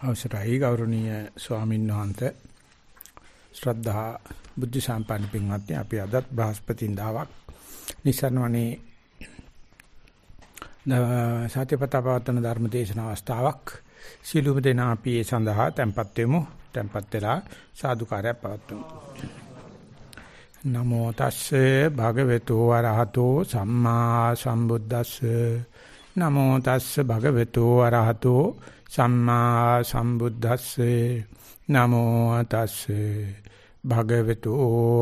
අවසරයි ගෞරවනීය ස්වාමීන් වහන්සේ. ශ්‍රද්ධා බුද්ධ සම්පන්න පින්වත්නි අපි අදත් බ්‍රහස්පතින්දාවක් නිසරණවනේ සත්‍යපතපවත්තන ධර්ම දේශන අවස්ථාවක්. සීලුම දෙනා අපි ඒ සඳහා tempත් වෙමු tempත් වෙලා සාදුකාරය පවත්වමු. නමෝ තස්සේ භගවතු වරහතෝ සම්මා සම්බුද්දස්සේ. නමෝ තස්සේ භගවතු වරහතෝ සම්මා සම්බුද්දස්සේ නමෝ තස්සේ. භගවතු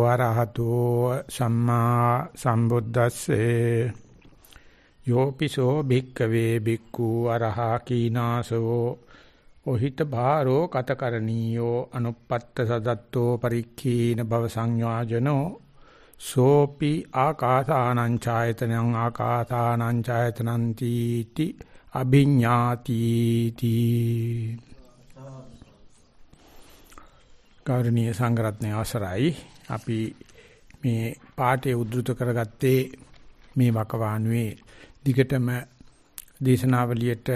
ආරහතෝ සම්මා සම්බුද්දස්සේ. යෝපිසෝ භික්කවේ භික්ඛු අරහා කීනාසෝ. ඔහිත භාරෝ කතකරණීයෝ අනුපත්ත සදත්තෝ පරික්ඛීන භව සංයෝජනෝ. සෝපි ආකාසානං ඡායතනං ආකාසානං ඡායතනං තීති අභිඥාති තී ගෞරවනීය සංගරත්නයේ අවසරයි අපි මේ පාඩේ උද්දෘත කරගත්තේ මේ වකවානුවේ දිගටම දේශනාවලියට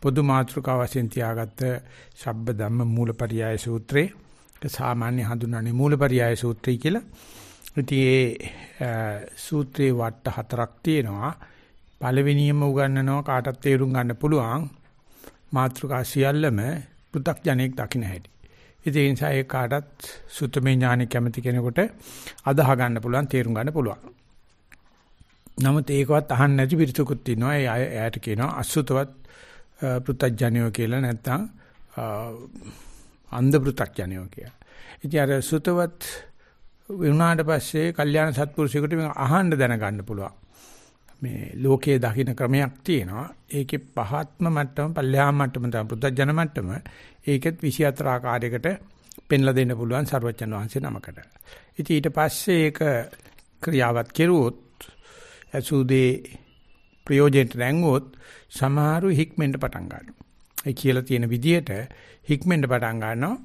පොදු මාතෘකාව වශයෙන් තියාගත්ත ශබ්බ ධම්ම මූලපරියාය සූත්‍රේ සාමාන්‍ය හඳුන්වන්නේ මූලපරියාය සූත්‍රය කියලා. ඉතින් ඒ සූත්‍රේ වට හතරක් තියෙනවා. පළවෙනියෙන්ම උගන්වනවා කාටත් තේරුම් ගන්න පුළුවන් මාත්‍රිකා සියල්ලම පෘථග්ජනෙක් දකින්න හැටි. ඉතින් ඒ නිසා ඒ කාටත් සුතමේ ඥානෙ කැමති කෙනෙකුට අදාහ ගන්න පුළුවන් තේරුම් ගන්න පුළුවන්. නමුත් ඒකවත් අහන්න නැති පිරිසකුත් ඉන්නවා. ඒ අය එයාට කියනවා අසුතවත් පෘථග්ජනයෝ කියලා නැත්තම් අන්ධ පෘථග්ජනයෝ කියලා. ඉතින් අර සුතවත් වුණාට පස්සේ කල්යාණ සත්පුරුෂයෙකුට මේක අහන්න දැනගන්න පුළුවන්. මේ ලෝකයේ දකින්න ක්‍රමයක් තියෙනවා. ඒකේ පහත්ම මට්ටම පල්ලෙහා මට්ටම තමයි පුදුජන මට්ටම. ඒකෙත් 24 ආකාරයකට පෙන්ලා දෙන්න පුළුවන් සර්වචන් වහන්සේ නමකට. ඉතින් ඊට පස්සේ ඒක ක්‍රියාවත් කෙරුවොත් අසුදේ ප්‍රයෝජනට නැංගුවොත් සමහරු හික්මෙන්ට පටන් ගන්නවා. ඒ කියලා තියෙන විදිහට හික්මෙන්ට පටන් ගන්නවා.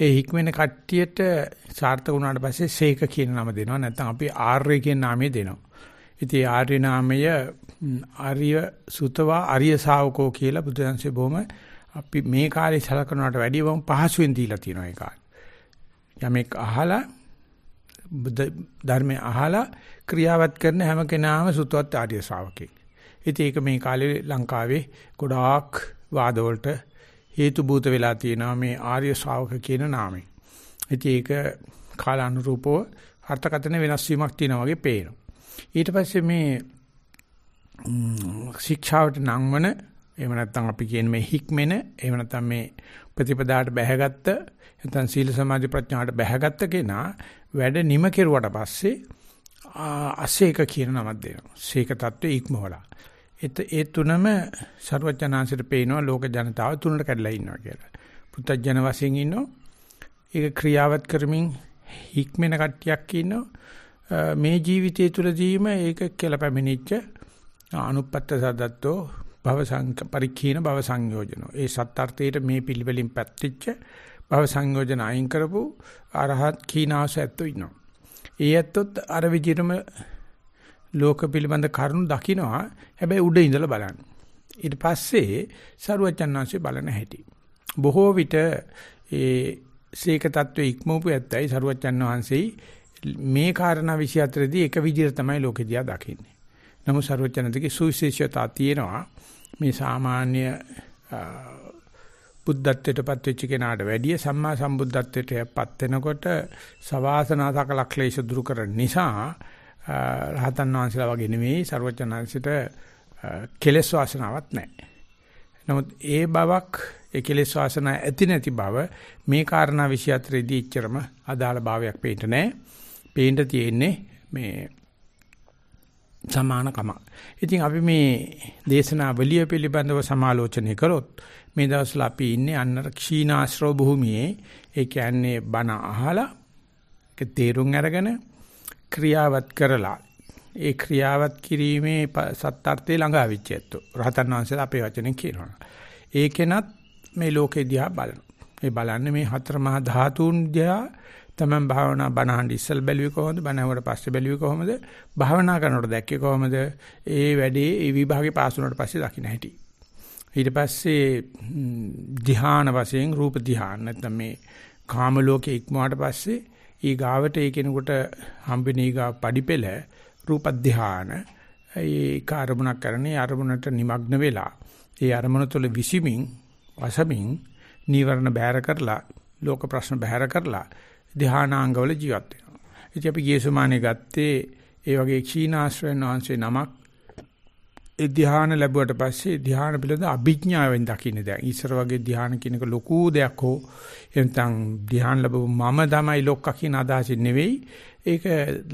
ඒ හික්මෙන කට්ටියට සාර්ථක වුණාට පස්සේ සේක කියන නම දෙනවා. නැත්නම් අපි ආර්ය කියන නාමය දෙනවා. ඉතින් ආර්ය නාමය ආර්ය සුතවා ආර්ය ශාවකෝ කියලා බුදුන්සේ බොහොම අපි මේ කාලේ සලකනවට වැඩිය වම් පහසුවෙන් දීලා තියෙනවා ඒ කාලේ. යමෙක් අහලා ධර්මය අහලා ක්‍රියාවත් කරන හැම කෙනාම සුතවත් ආර්ය ශාවකෙක්. ඉතින් ඒක මේ කාලේ ලංකාවේ ගොඩාක් වාදවලට හේතු භූත වෙලා තියෙනවා මේ ආර්ය ශාවක කියන නාමය. ඉතින් ඒක කාලානුරූපව අර්ථකථන වෙනස් වීමක් තියෙනවා වගේ පේනවා. ඊට පස්සේ මේ ශික්ෂාවට නංවන එහෙම නැත්නම් අපි කියන මේ හික්මෙන එහෙම නැත්නම් මේ ප්‍රතිපදාට බැහැගත්ත නැත්නම් සීල සමාධි ප්‍රඥාට බැහැගත්ත කෙනා වැඩ නිම කෙරුවට පස්සේ අසේක කියන නමක් දෙනවා. සීක தત્ත්වය ඉක්මවලා. ඒත් ඒ තුනම ਸਰවඥාන්සිට පේනවා ලෝක ජනතාව තුනට කැඩලා ඉන්නවා කියලා. පුත්තජන වශයෙන් ඉන්නෝ. ඒක ක්‍රියාවත් කරමින් හික්මෙන කට්ටියක් ඉන්නවා. මේ ජීවිතය තුළදීම ඒක කියලා පැමිණිච්ච අනුපත්ත සදත්තෝ භව සංක පරික්ඛීන භව සංයෝජනෝ. ඒ සත්‍යාර්ථයට මේ පිළිවෙලින් පැත්තිච්ච භව සංයෝජන අයින් කරපු අරහත් කීනාස ඇත්තෝ ඉන්නවා. ඒ ඇත්තොත් අර විදිහටම ලෝක පිළිබඳ කරුණු දකිනවා. හැබැයි උඩ ඉඳලා බලන්න. ඊට පස්සේ සරුවචන්නාංශය බලන හැටි. බොහෝ විට ඒ සීක තත්ත්වයේ ඉක්මවපු ඇත්තයි සරුවචන් වහන්සේයි මේ කාරණා 24 දී එක විදිහට තමයි ලෝකෙ දිහා දකින්නේ. නමුත් ਸਰවඥතිගේ සුවිශේෂතා තියෙනවා. මේ සාමාන්‍ය බුද්ධත්වයට පත් වෙච්ච කෙනාට වැඩිය සම්මා සම්බුද්ධත්වයට පත් වෙනකොට සවාසනා සකල ක්ලේශ දුරු කරන නිසා රහතන් වහන්සේලා වගේ නෙමෙයි ਸਰවඥාන්සිට කෙලෙස් වාසනාවක් නැහැ. නමුත් ඒ බවක් ඒ කෙලෙස් වාසනා ඇති නැති බව මේ කාරණා 24 දී ඉච්චරම අදාළ භාවයක් පේන්නේ නැහැ. පේන්න තියෙන්නේ මේ සමානකම. ඉතින් අපි මේ දේශනාවලිය පිළිබඳව සමාලෝචනය කරොත් මේ දවස්වල අපි ඉන්නේ අන්නර ක්ෂීනාශ්‍රව භූමියේ ඒ කියන්නේ බණ අහලා ඒක තේරුම් අරගෙන ක්‍රියාවත් කරලා ඒ ක්‍රියාවත් කිරීමේ සත්‍යාර්ථය ළඟා වෙච්ච ඇත්තෝ රහතන් වහන්සේලා අපේ වචනෙන් කියනවා. ඒකෙනත් මේ ලෝකෙ දිහා බලනවා. මේ බලන්නේ මේ හතර මහා ධාතුන් දිහා තමන් භාවනා බණහන් ඉස්සල් බැලුවේ කොහොමද බණවට පස්සේ බැලුවේ කොහොමද භාවනා කරනකොට දැක්කේ කොහොමද ඒ වැඩේ ඒ විභාගේ පාස් වුණාට පස්සේ දකින්න හැටි ඊට පස්සේ ධ්‍යාන වශයෙන් රූප ධ්‍යාන නැත්නම් මේ කාම ලෝකේ ඉක්මවාට පස්සේ ඊ ගාවට ඒ කෙනෙකුට හම්බෙන ඊගා පඩිපෙළ රූප ධ්‍යාන ඒ කාර්මුණක් කරන්නේ අරමුණට নিমগ্ন වෙලා ඒ අරමුණ තුළ විසිමින් වසමින් නීවරණ බැහැර කරලා ලෝක ප්‍රශ්න බැහැර කරලා ධානාංගවල ජීවත් වෙනවා. ඉතින් අපි ගිය සමානේ ගත්තේ ඒ වගේ ක්ෂීනාශ්‍රයන් වහන්සේ නමක් ඒ ධ්‍යාන ලැබුවට පස්සේ ධ්‍යාන පිළිබඳ අභිඥාවෙන් දකින්න දැන් ඉස්සර වගේ ධ්‍යාන කියනක ලොකු දෙයක් හෝ එතන ධ්‍යාන ලැබුව මම තමයි ලොක්ක කියන අදහසින් නෙවෙයි ඒක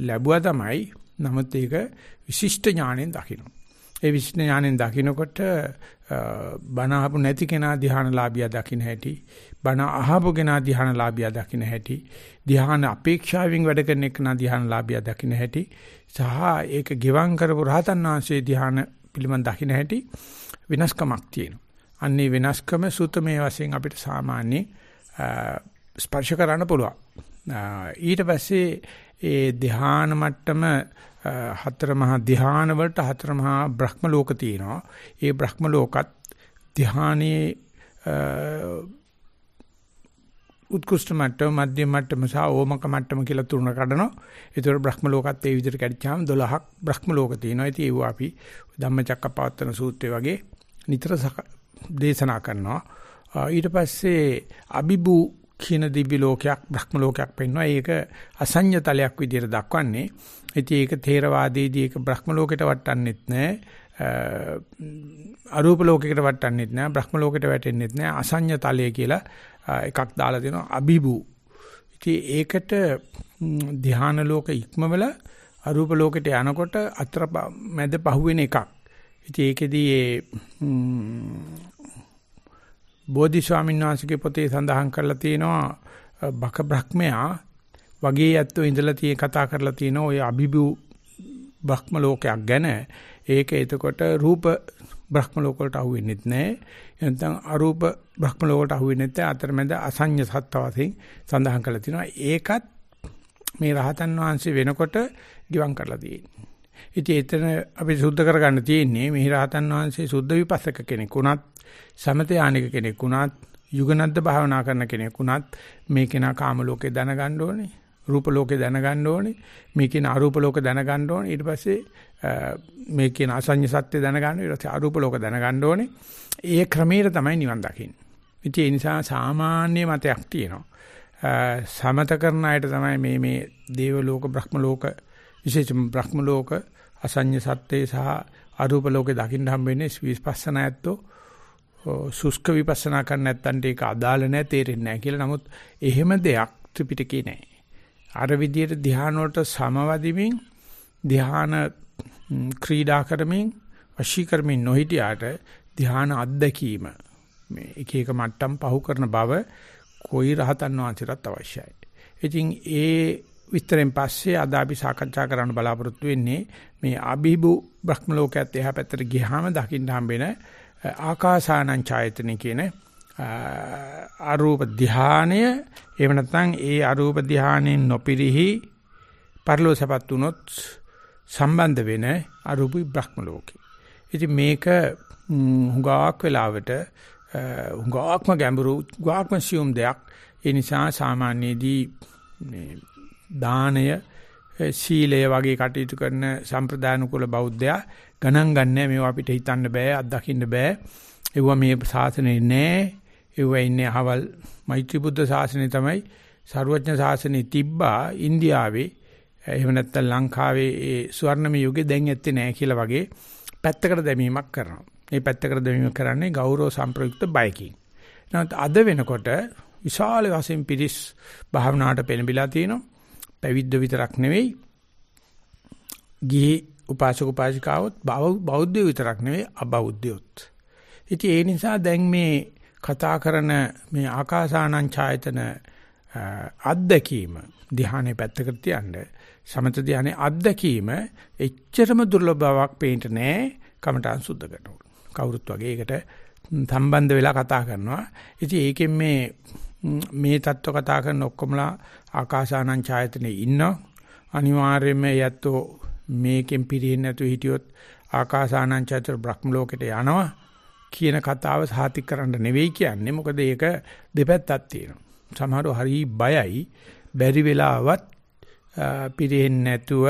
ලැබුවා තමයි නමුත් ඒක විශිෂ්ට ඥාණයෙන් දකින්න. ඒ විශිෂ්ට ඥාණයෙන් දකින්නකොට බණ අහපු නැති කෙනා ධ්‍යානලාභියා දකින්න හැටි බණ අහපු කෙනා ධ්‍යානලාභියා දකින්න හැටි ධ්‍යාන අපේක්ෂාවෙන් වැඩ කරන කෙනා ධ්‍යානලාභියා දකින්න හැටි සහ ඒක ගෙවම් කරපු රහතන් වහන්සේ ධ්‍යාන පිළිබඳ දකින්න හැටි වෙනස්කමක් තියෙනවා. අන්නේ වෙනස්කම සූතමේ වශයෙන් අපිට සාමාන්‍ය ස්පර්ශ කරන්න පුළුවන්. ඊට පස්සේ ඒ ධ්‍යාන මට්ටම හතර මහා ධ්‍යාන වලට හතර මහා බ්‍රහ්ම ලෝක තියෙනවා. ඒ බ්‍රහ්ම ලෝකත් ධ්‍යානයේ උත්කෘෂ්ඨ මට්ටම මධ්‍යම මට්ටම සහ ඕමක මට්ටම කියලා තුනක් කඩනවා. ඒතර බ්‍රහ්ම ලෝකත් ඒ විදිහට කැඩිච්චාම 12ක් බ්‍රහ්ම ලෝක තියෙනවා. ඉතින් ඒව අපි ධම්මචක්කපවත්තන සූත්‍රය වගේ නිතර දේශනා කරනවා. ඊට පස්සේ අබිබු කියන දිව්‍ය ලෝකයක් බ්‍රහ්ම ලෝකයක් පෙන්වනවා. ඒක අසඤ්ඤ තලයක් විදිහට දක්වන්නේ. ඉතින් ඒක තේරවාදයේදී ඒක බ්‍රහ්ම ලෝකයට වටන්නෙත් නැහැ. අරූප ලෝකයකට වටන්නෙත් නැහැ. බ්‍රහ්ම ලෝකයට වැටෙන්නෙත් නැහැ. අසඤ්ඤ තලය කියලා එකක් දාලා දෙනවා අබිබු. ඉතින් ඒකට ධ්‍යාන ලෝක ඉක්මවල අරූප ලෝකෙට යනකොට අතර මැද පහුවෙන එකක්. ඉතින් ඒකෙදී ඒ බෝධි ස්වාමීන් වහන්සේගේ පොතේ සඳහන් කරලා තියෙනවා බක බ්‍රහ්මයා වගේ ඇත්තෝ ඉඳලා tie කතා කරලා තියෙනවා ඔය අබිබු බ්‍රහ්ම ලෝකයක් ගැන. ඒක එතකොට රූප බ්‍රහ්ම ලෝක වලට අහු වෙන්නේ නැහැ. නැත්නම් අරූප බ්‍රහ්ම ලෝකයට අහු වෙන්නේ නැත්නම් අතරමැද අසඤ්ඤ සත්ත්ව වශයෙන් සඳහන් කරලා තිනවා. ඒකත් මේ රහතන් වහන්සේ වෙනකොට ගිවං කරලා තියෙන්නේ. ඉතින් එතන අපි සුද්ධ කරගන්න තියෙන්නේ මේ රහතන් වහන්සේ සුද්ධ විපස්සක කෙනෙක් වුණත් සමත යානික කෙනෙක් වුණත් යුගනද්ද භාවනා කරන කෙනෙක් වුණත් මේ කෙනා කාම ලෝකේ දැනගන්න ඕනේ. රූප ලෝකේ දැනගන්න ඕනේ. මේ කියන අරූප ලෝක දැනගන්න ඕනේ. ඊට පස්සේ මේ කියන අසඤ්ඤ සත්‍ය දැනගන්න ඊට පස්සේ අරූප ලෝක දැනගන්න ඕනේ. ඒ ක්‍රමයට තමයි නිවන් දකින්නේ. ඉතින් ඒ නිසා සාමාන්‍ය මතයක් තියෙනවා. සමත කරන අයට තමයි මේ මේ දේව ලෝක බ්‍රහ්ම ලෝක විශේෂම බ්‍රහ්ම ලෝක අසඤ්ඤ සත්‍යේ සහ අරූප ලෝකේ දකින්න හම්බෙන්නේ විපස්සනා ඇත්තෝ සුස්ක විපස්සනා කරන්න නැත්තන්ට ඒක අදාළ නැහැ තේරෙන්නේ නැහැ කියලා. නමුත් එහෙම දෙයක් ත්‍රිපිටකේ නැහැ. අර විදියට ධ්‍යාන වලට සමවදිමින් ධ්‍යාන ක්‍රීඩා කරමින් වශී කරමින් නොහිටියාට ධ්‍යාන අත්දැකීම මේ එක එක මට්ටම් පහු කරන බව කොයි රහතන් වහන්සේටත් අවශ්‍යයි. ඉතින් ඒ විස්තරෙන් පස්සේ අද අපි සාකච්ඡා කරන්න බලාපොරොත්තු වෙන්නේ මේ අභිභු බ්‍රහ්ම ලෝකයට එහා පැත්තට ගියාම දකින්න හම්බෙන ආකාසානං ඡායතන කියන අරූප ධානය එහෙම නැත්නම් ඒ අරූප ධානයෙන් නොපිරිහි පරලෝසපත් වුනොත් සම්බන්ධ වෙන අරූපී බ්‍රහ්ම ලෝකේ. ඉතින් මේක හුඟක් වෙලාවට හුඟක්ම ගැඹුරු හුඟක්ම සියුම් දෙයක්. ඒ නිසා සාමාන්‍යදී මේ දානය සීලය වගේ කටයුතු කරන සම්ප්‍රදාන කුල බෞද්ධයා ගණන් ගන්නෑ මේවා අපිට හිතන්න බෑ අත්දකින්න බෑ. ඒවා මේ ශාසනේ නෑ ඒව ඉන්නේ අහවල් මෛත්‍රී බුද්ධ ශාසනය තමයි සරුවඥ ශාසනය තිබ්බා ඉන්දියාවේ එහෙම නැත්නම් ලංකාවේ ඒ ස්වර්ණමය යුගයේ දැන් ඇත්තේ නැහැ කියලා වගේ පැත්තකට දැමීමක් කරනවා. මේ පැත්තකට දැමීම කරන්නේ ගෞරව සම්ප්‍රයුක්ත බයකින්. නමුත් අද වෙනකොට විශාල වශයෙන් පිරිස් භාවනාවට පෙළඹිලා තියෙනවා. පැවිද්ද විතරක් නෙවෙයි ගිහි උපාසක උපාසිකාවොත් බෞද්ධ විතරක් නෙවෙයි අබෞද්ධයොත්. ඉතින් ඒ නිසා දැන් මේ කතා කරන මේ ආකාසානං ඡායතන අත්දැකීම ධ්‍යානෙ පැත්තකට තියන්න. සමත ධ්‍යානෙ අත්දැකීම එච්චරම දුර්ලභ බවක් පේන්න නෑ කමඨාන් සුද්ධ කරනකොට කවුරුත් වගේ ඒකට සම්බන්ධ වෙලා කතා කරනවා. ඉතින් ඒකෙන් මේ මේ தত্ত্ব කතා කරන ඔක්කොමලා ආකාසානං ඡායතනේ ඉන්නවා. අනිවාර්යයෙන්ම යැත්තෝ මේකෙන් පිරෙන්නේ නැතුව හිටියොත් ආකාසානං චතුර් බ්‍රහ්ම ලෝකෙට යනවා කියන කතාව සාතික කරන්න නෙවෙයි කියන්නේ. මොකද ඒක දෙපැත්තක් තියෙනවා. සමහරව හරි බයයි බැරි වෙලාවත් පිරෙන්නේ නැතුව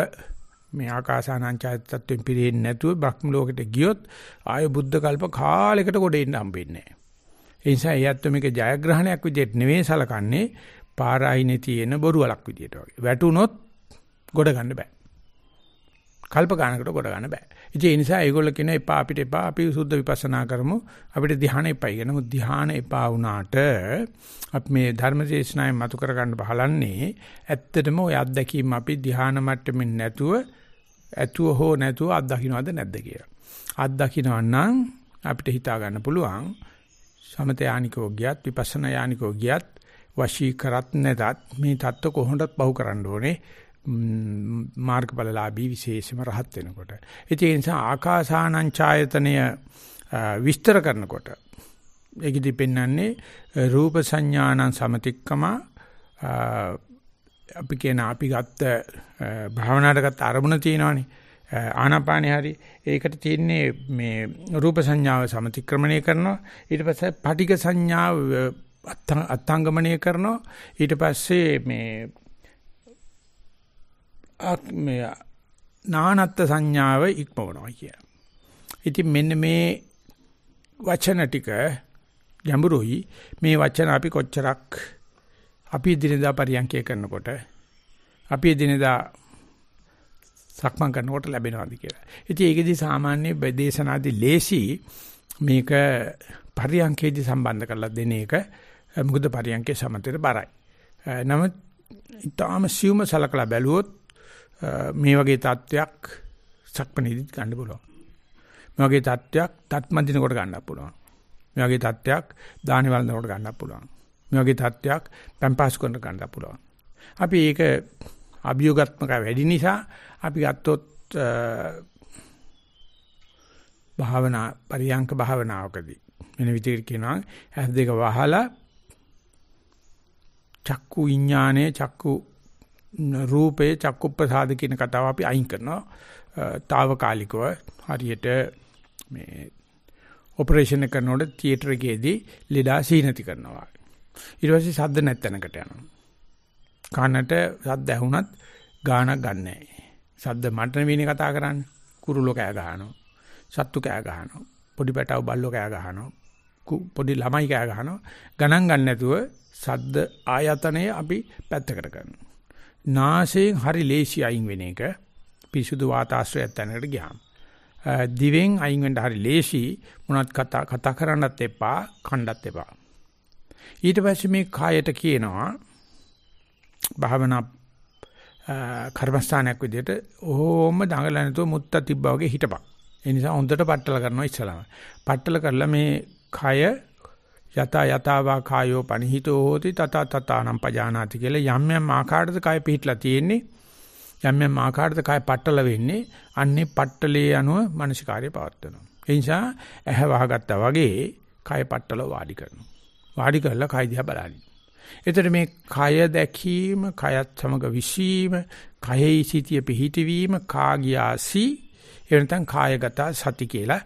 මේ ආකාසානංචායතත්වෙන් පිරෙන්නේ නැතුව බ්‍රහ්ම ලෝකෙට ගියොත් ආය බුද්ධ කල්ප කාලයකට කොට එන්න හම්බෙන්නේ නැහැ. ඒ නිසා එයත් මේක ජයග්‍රහණයක් විදිහට නෙවෙයි සලකන්නේ පාරායිනේ තියෙන බොරුවලක් විදිහට වගේ. වැටුනොත් ගොඩ ගන්න බෑ. කල්ප ගන්නකට ගොඩ ගන්න බෑ. ඉතින් ඒ නිසා ඒගොල්ලෝ කියන එපා අපිට එපා අපි සුද්ධ විපස්සනා කරමු. අපිට ධ්‍යාන එපයි. නමු ධ්‍යාන එපා වුණාට අපි මේ ධර්මදේශනායෙන් මතු කර ගන්න බලන්නේ ඇත්තටම ওই අත්දැකීම් අපි ධ්‍යාන මට්ටමින් නැතුව ඇතුව හෝ නැතුව අත්දකින්නවද නැද්ද කියලා. අත්දකින්නව නම් අපිට හිතා ගන්න පුළුවන් සමත යානිකෝ ගියත් විපස්සනා යානිකෝ ගියත් වශී කරත් නැතත් මේ தত্ত্ব කොහොමදත් බහු කරන්න ඕනේ මාර්ගඵලලාභී විශේෂම රහත් වෙනකොට. ඒ නිසා ආකාසානං ඡායතනය විස්තර කරනකොට ඒකෙදි පෙන්වන්නේ රූප සංඥානං සමතික්කම අපි කියන අපි ගත්ත භාවනාවට ගත්ත අරමුණ තියෙනවානේ. ආනාපානේ හරි ඒකට තියෙන්නේ මේ රූප සංඥාව සමතික්‍රමණය කරනවා. ඊට පස්සේ පටික සංඥාව අත්ංගමණය කරනවා. ඊට පස්සේ මේ මේ නානත්ත් සංඥාව ඉක්මවනවා කිය. ඉතින් මෙන්න මේ වචන ටික ගැඹුරුයි. මේ වචන අපි කොච්චරක් අපි දිනදා පරියන්කය කරනකොට අපි දිනදා සක්මන් කරනකොට ලැබෙනවාද කියලා. ඉතින් ඒකෙදි සාමාන්‍ය දේශනාදී ලේසි මේක පරියන්කේදී සම්බන්ධ කරලා දෙන එක මොකද පරියන්කේ සමතේට බරයි. නමුත් ඊටාම සියුම සලකලා බැලුවොත් මේ වගේ තත්වයක් සක්මණේදිත් ගන්න පුළුවන්. මේ වගේ තත්වයක් තත්මදිනකොට ගන්නත් පුළුවන්. මේ වගේ තත්වයක් දාහනේ වළඳනකොට ගන්නත් පුළුවන්. මේ වගේ තත්වයක් පැම්පාස් කරන ගන්නත් පුළුවන්. අපි ඒක අභියෝගාත්මක වැඩි නිසා අපි ගත්තොත් භාවනා පරියංක භාවනාවකදී වෙන විදිහට කියනවා ඇස් දෙක වහලා චක්කු විඥානයේ චක්කු රූපේ චක්කුප්පසාද කියන කතාව අපි අයින් කරනවා. తాවකාලිකව හරියට මේ ඔපරේෂන් එක කරනකොට තියටර් එකේදී ලෙඩා සීනති කරනවා. ඊට පස්සේ සද්ද නැත්තනකට යනවා. කනට සද්ද ඇහුණත් ගානක් ගන්නෑ. සද්ද මට වෙන්නේ කතා කරන්නේ. කුරුල්ලෝ කෑ ගහනවා. සත්තු කෑ ගහනවා. පොඩි පැටව බල්ලෝ කෑ ගහනවා. පොඩි ළමයි කෑ ගහනවා. ගණන් ගන්න නැතුව සද්ද ආයතනය අපි පැත්තකට කරනවා. නාසයෙන් හරි ලේසි අයින් වෙන එක පිසුදු වාතාශ්‍රයයත් තැනකට ගියාම. දිවෙන් අයින් වෙන්න හරි ලේසි මොනවත් කතා කතා කරන්නත් එපා කණ්ඩත් එපා. ඊට පස්සේ මේ කායට කියනවා භාවනා කර්මස්ථානයක් විදිහට ඕම දඟලන නැතුව මුත්ත තිබ්බා වගේ හිටපන්. ඒ නිසා හොඳට පట్టල කරනවා ඉස්සලාම. පట్టල කරලා මේ කය යත යතවා කායෝ පනිහිතෝ හෝති තත තතානම් පජානාති කියලා යම් යම් ආකාරයකට කය පිහිටලා තියෙන්නේ. යම් යම් ආකාරයකට කය පట్టල වෙන්නේ. අන්නේ පట్టලේ අනුව මානසිකාර්ය පවත්වනවා. ඒ නිසා ඇහැ වහගත්තා වගේ කය පట్టල වාඩි කරනවා. වාඩි කරලා කය දිහා බලන්න එතකොට මේ කය දැකීම කයත් සමග විසීම කයෙහි සිටිය පිහිටවීම කාගියාසි එවනතන් කායගත සති කියලා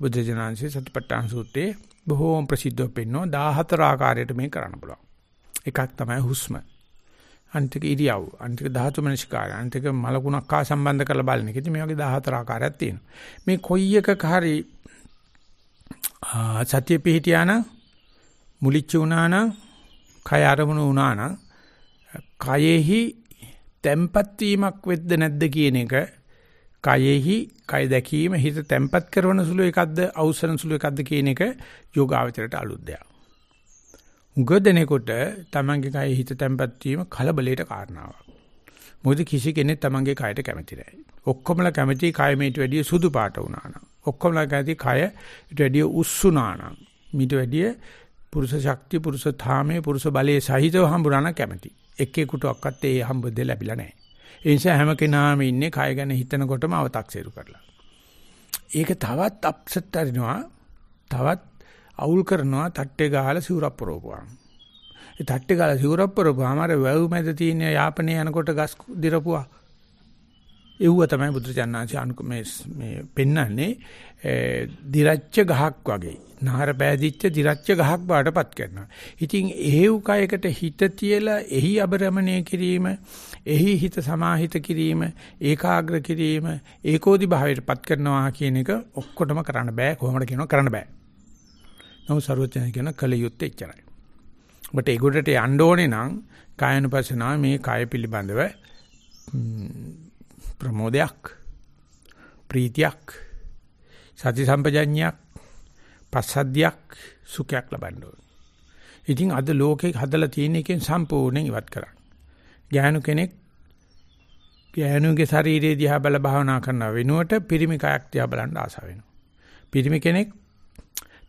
බුද්ධ ජනන්සේ සතිපට්ඨාන සූත්‍රයේ බොහෝම ප්‍රසිද්ධව පෙන්වනවා 14 ආකාරයට මේ කරන්න පුළුවන්. එකක් තමයි හුස්ම. අනිතික ඉරියව්, අනිතික ධාතු මනසිකාරය, අනිතික මලකුණක් හා සම්බන්ධ කරලා බලන එක. ඉතින් මේ වගේ 14 ආකාරයක් තියෙනවා. මේ කොයි එකක හරි සත්‍ය පිහිටියානම් මුලිච්ච වුණානම් කය අරමුණු වුණානම් කයෙහි තැම්පත් වීමක් වෙද්ද නැද්ද කියන එක කයෙහි කය දැකීම හිත තැම්පත් කරන සුළු එකක්ද අවසන සුළු එකක්ද කියන එක යෝගාවචරයට අලුත් දෙයක්. උගදෙනෙකුට තමන්ගේ කය හිත තැම්පත් වීම කලබලයට කාරණාවක්. මොකද කිසි කෙනෙක් තමන්ගේ කයට කැමති නැහැ. ඔක්කොමලා කැමති කය මේට වැඩිය සුදු පාට වුණා නම්. ඔක්කොමලා කැමති කය ඊට වැඩිය උස්සුනා නම්. මීට වැඩිය පුරුෂ ශක්තිය පුරුෂ ධාමයේ පුරුෂ බලයේ සහිතව හම්බුනා නම් කැමති. එක්කෙකුට ඔක්කත් ඒ හම්බ දෙ ලැබිලා නැහැ. ඒ නිසා හැම කෙනාම ඉන්නේ කය ගැන හිතනකොටම අව탁සීරු කරලා. ඒක තවත් අප්සෙට් අරිනවා. තවත් අවුල් කරනවා තට්ටේ ගහලා සිවුරක් පරවපුවා. ඒ තට්ටේ ගහලා සිවුරක් පරවපුවාම අර වැව් මැද තියෙන යාපනයේ යනකොට ගස් දිරපුවා. ඒව තමයි බුදුචානන්සේ අනුක මේ මේ පෙන්වන්නේ දිරච්ච ගහක් වගේ. නහර පෑදිච්ච දිරච්ච ගහක් බාටපත් කරනවා. ඉතින් එහෙව් කයකට හිත තියලා එහි අබරමණය කිරීම, එහි හිත සමාහිත කිරීම, ඒකාග්‍ර කිරීම, ඒකෝදි භාවයටපත් කරනවා කියන එක ඔක්කොටම කරන්න බෑ. කොහොමද කියනවා කරන්න බෑ. නමුත් ਸਰවඥ කියන කල යුත්තේ එච්චරයි. ඔබට ඒගොඩට යන්න ඕනේ නම් කායනුපස්සනාව මේ කාය පිළිබඳව ප්‍රමෝදයක් ප්‍රීතියක් සති සම්පජඤ්ඤයක් පස්සද්ධියක් සුඛයක් ලබන්න ඕනේ. ඉතින් අද ලෝකේ හදලා තියෙන එකෙන් සම්පූර්ණයෙන් ඉවත් කරන්න. ඥානු කෙනෙක් ඥානුගේ ශරීරයේ දිහා බල භාවනා කරන වෙනුවට පිරිමි කයක් දිහා බලන්න ආස වෙනවා. පිරිමි කෙනෙක්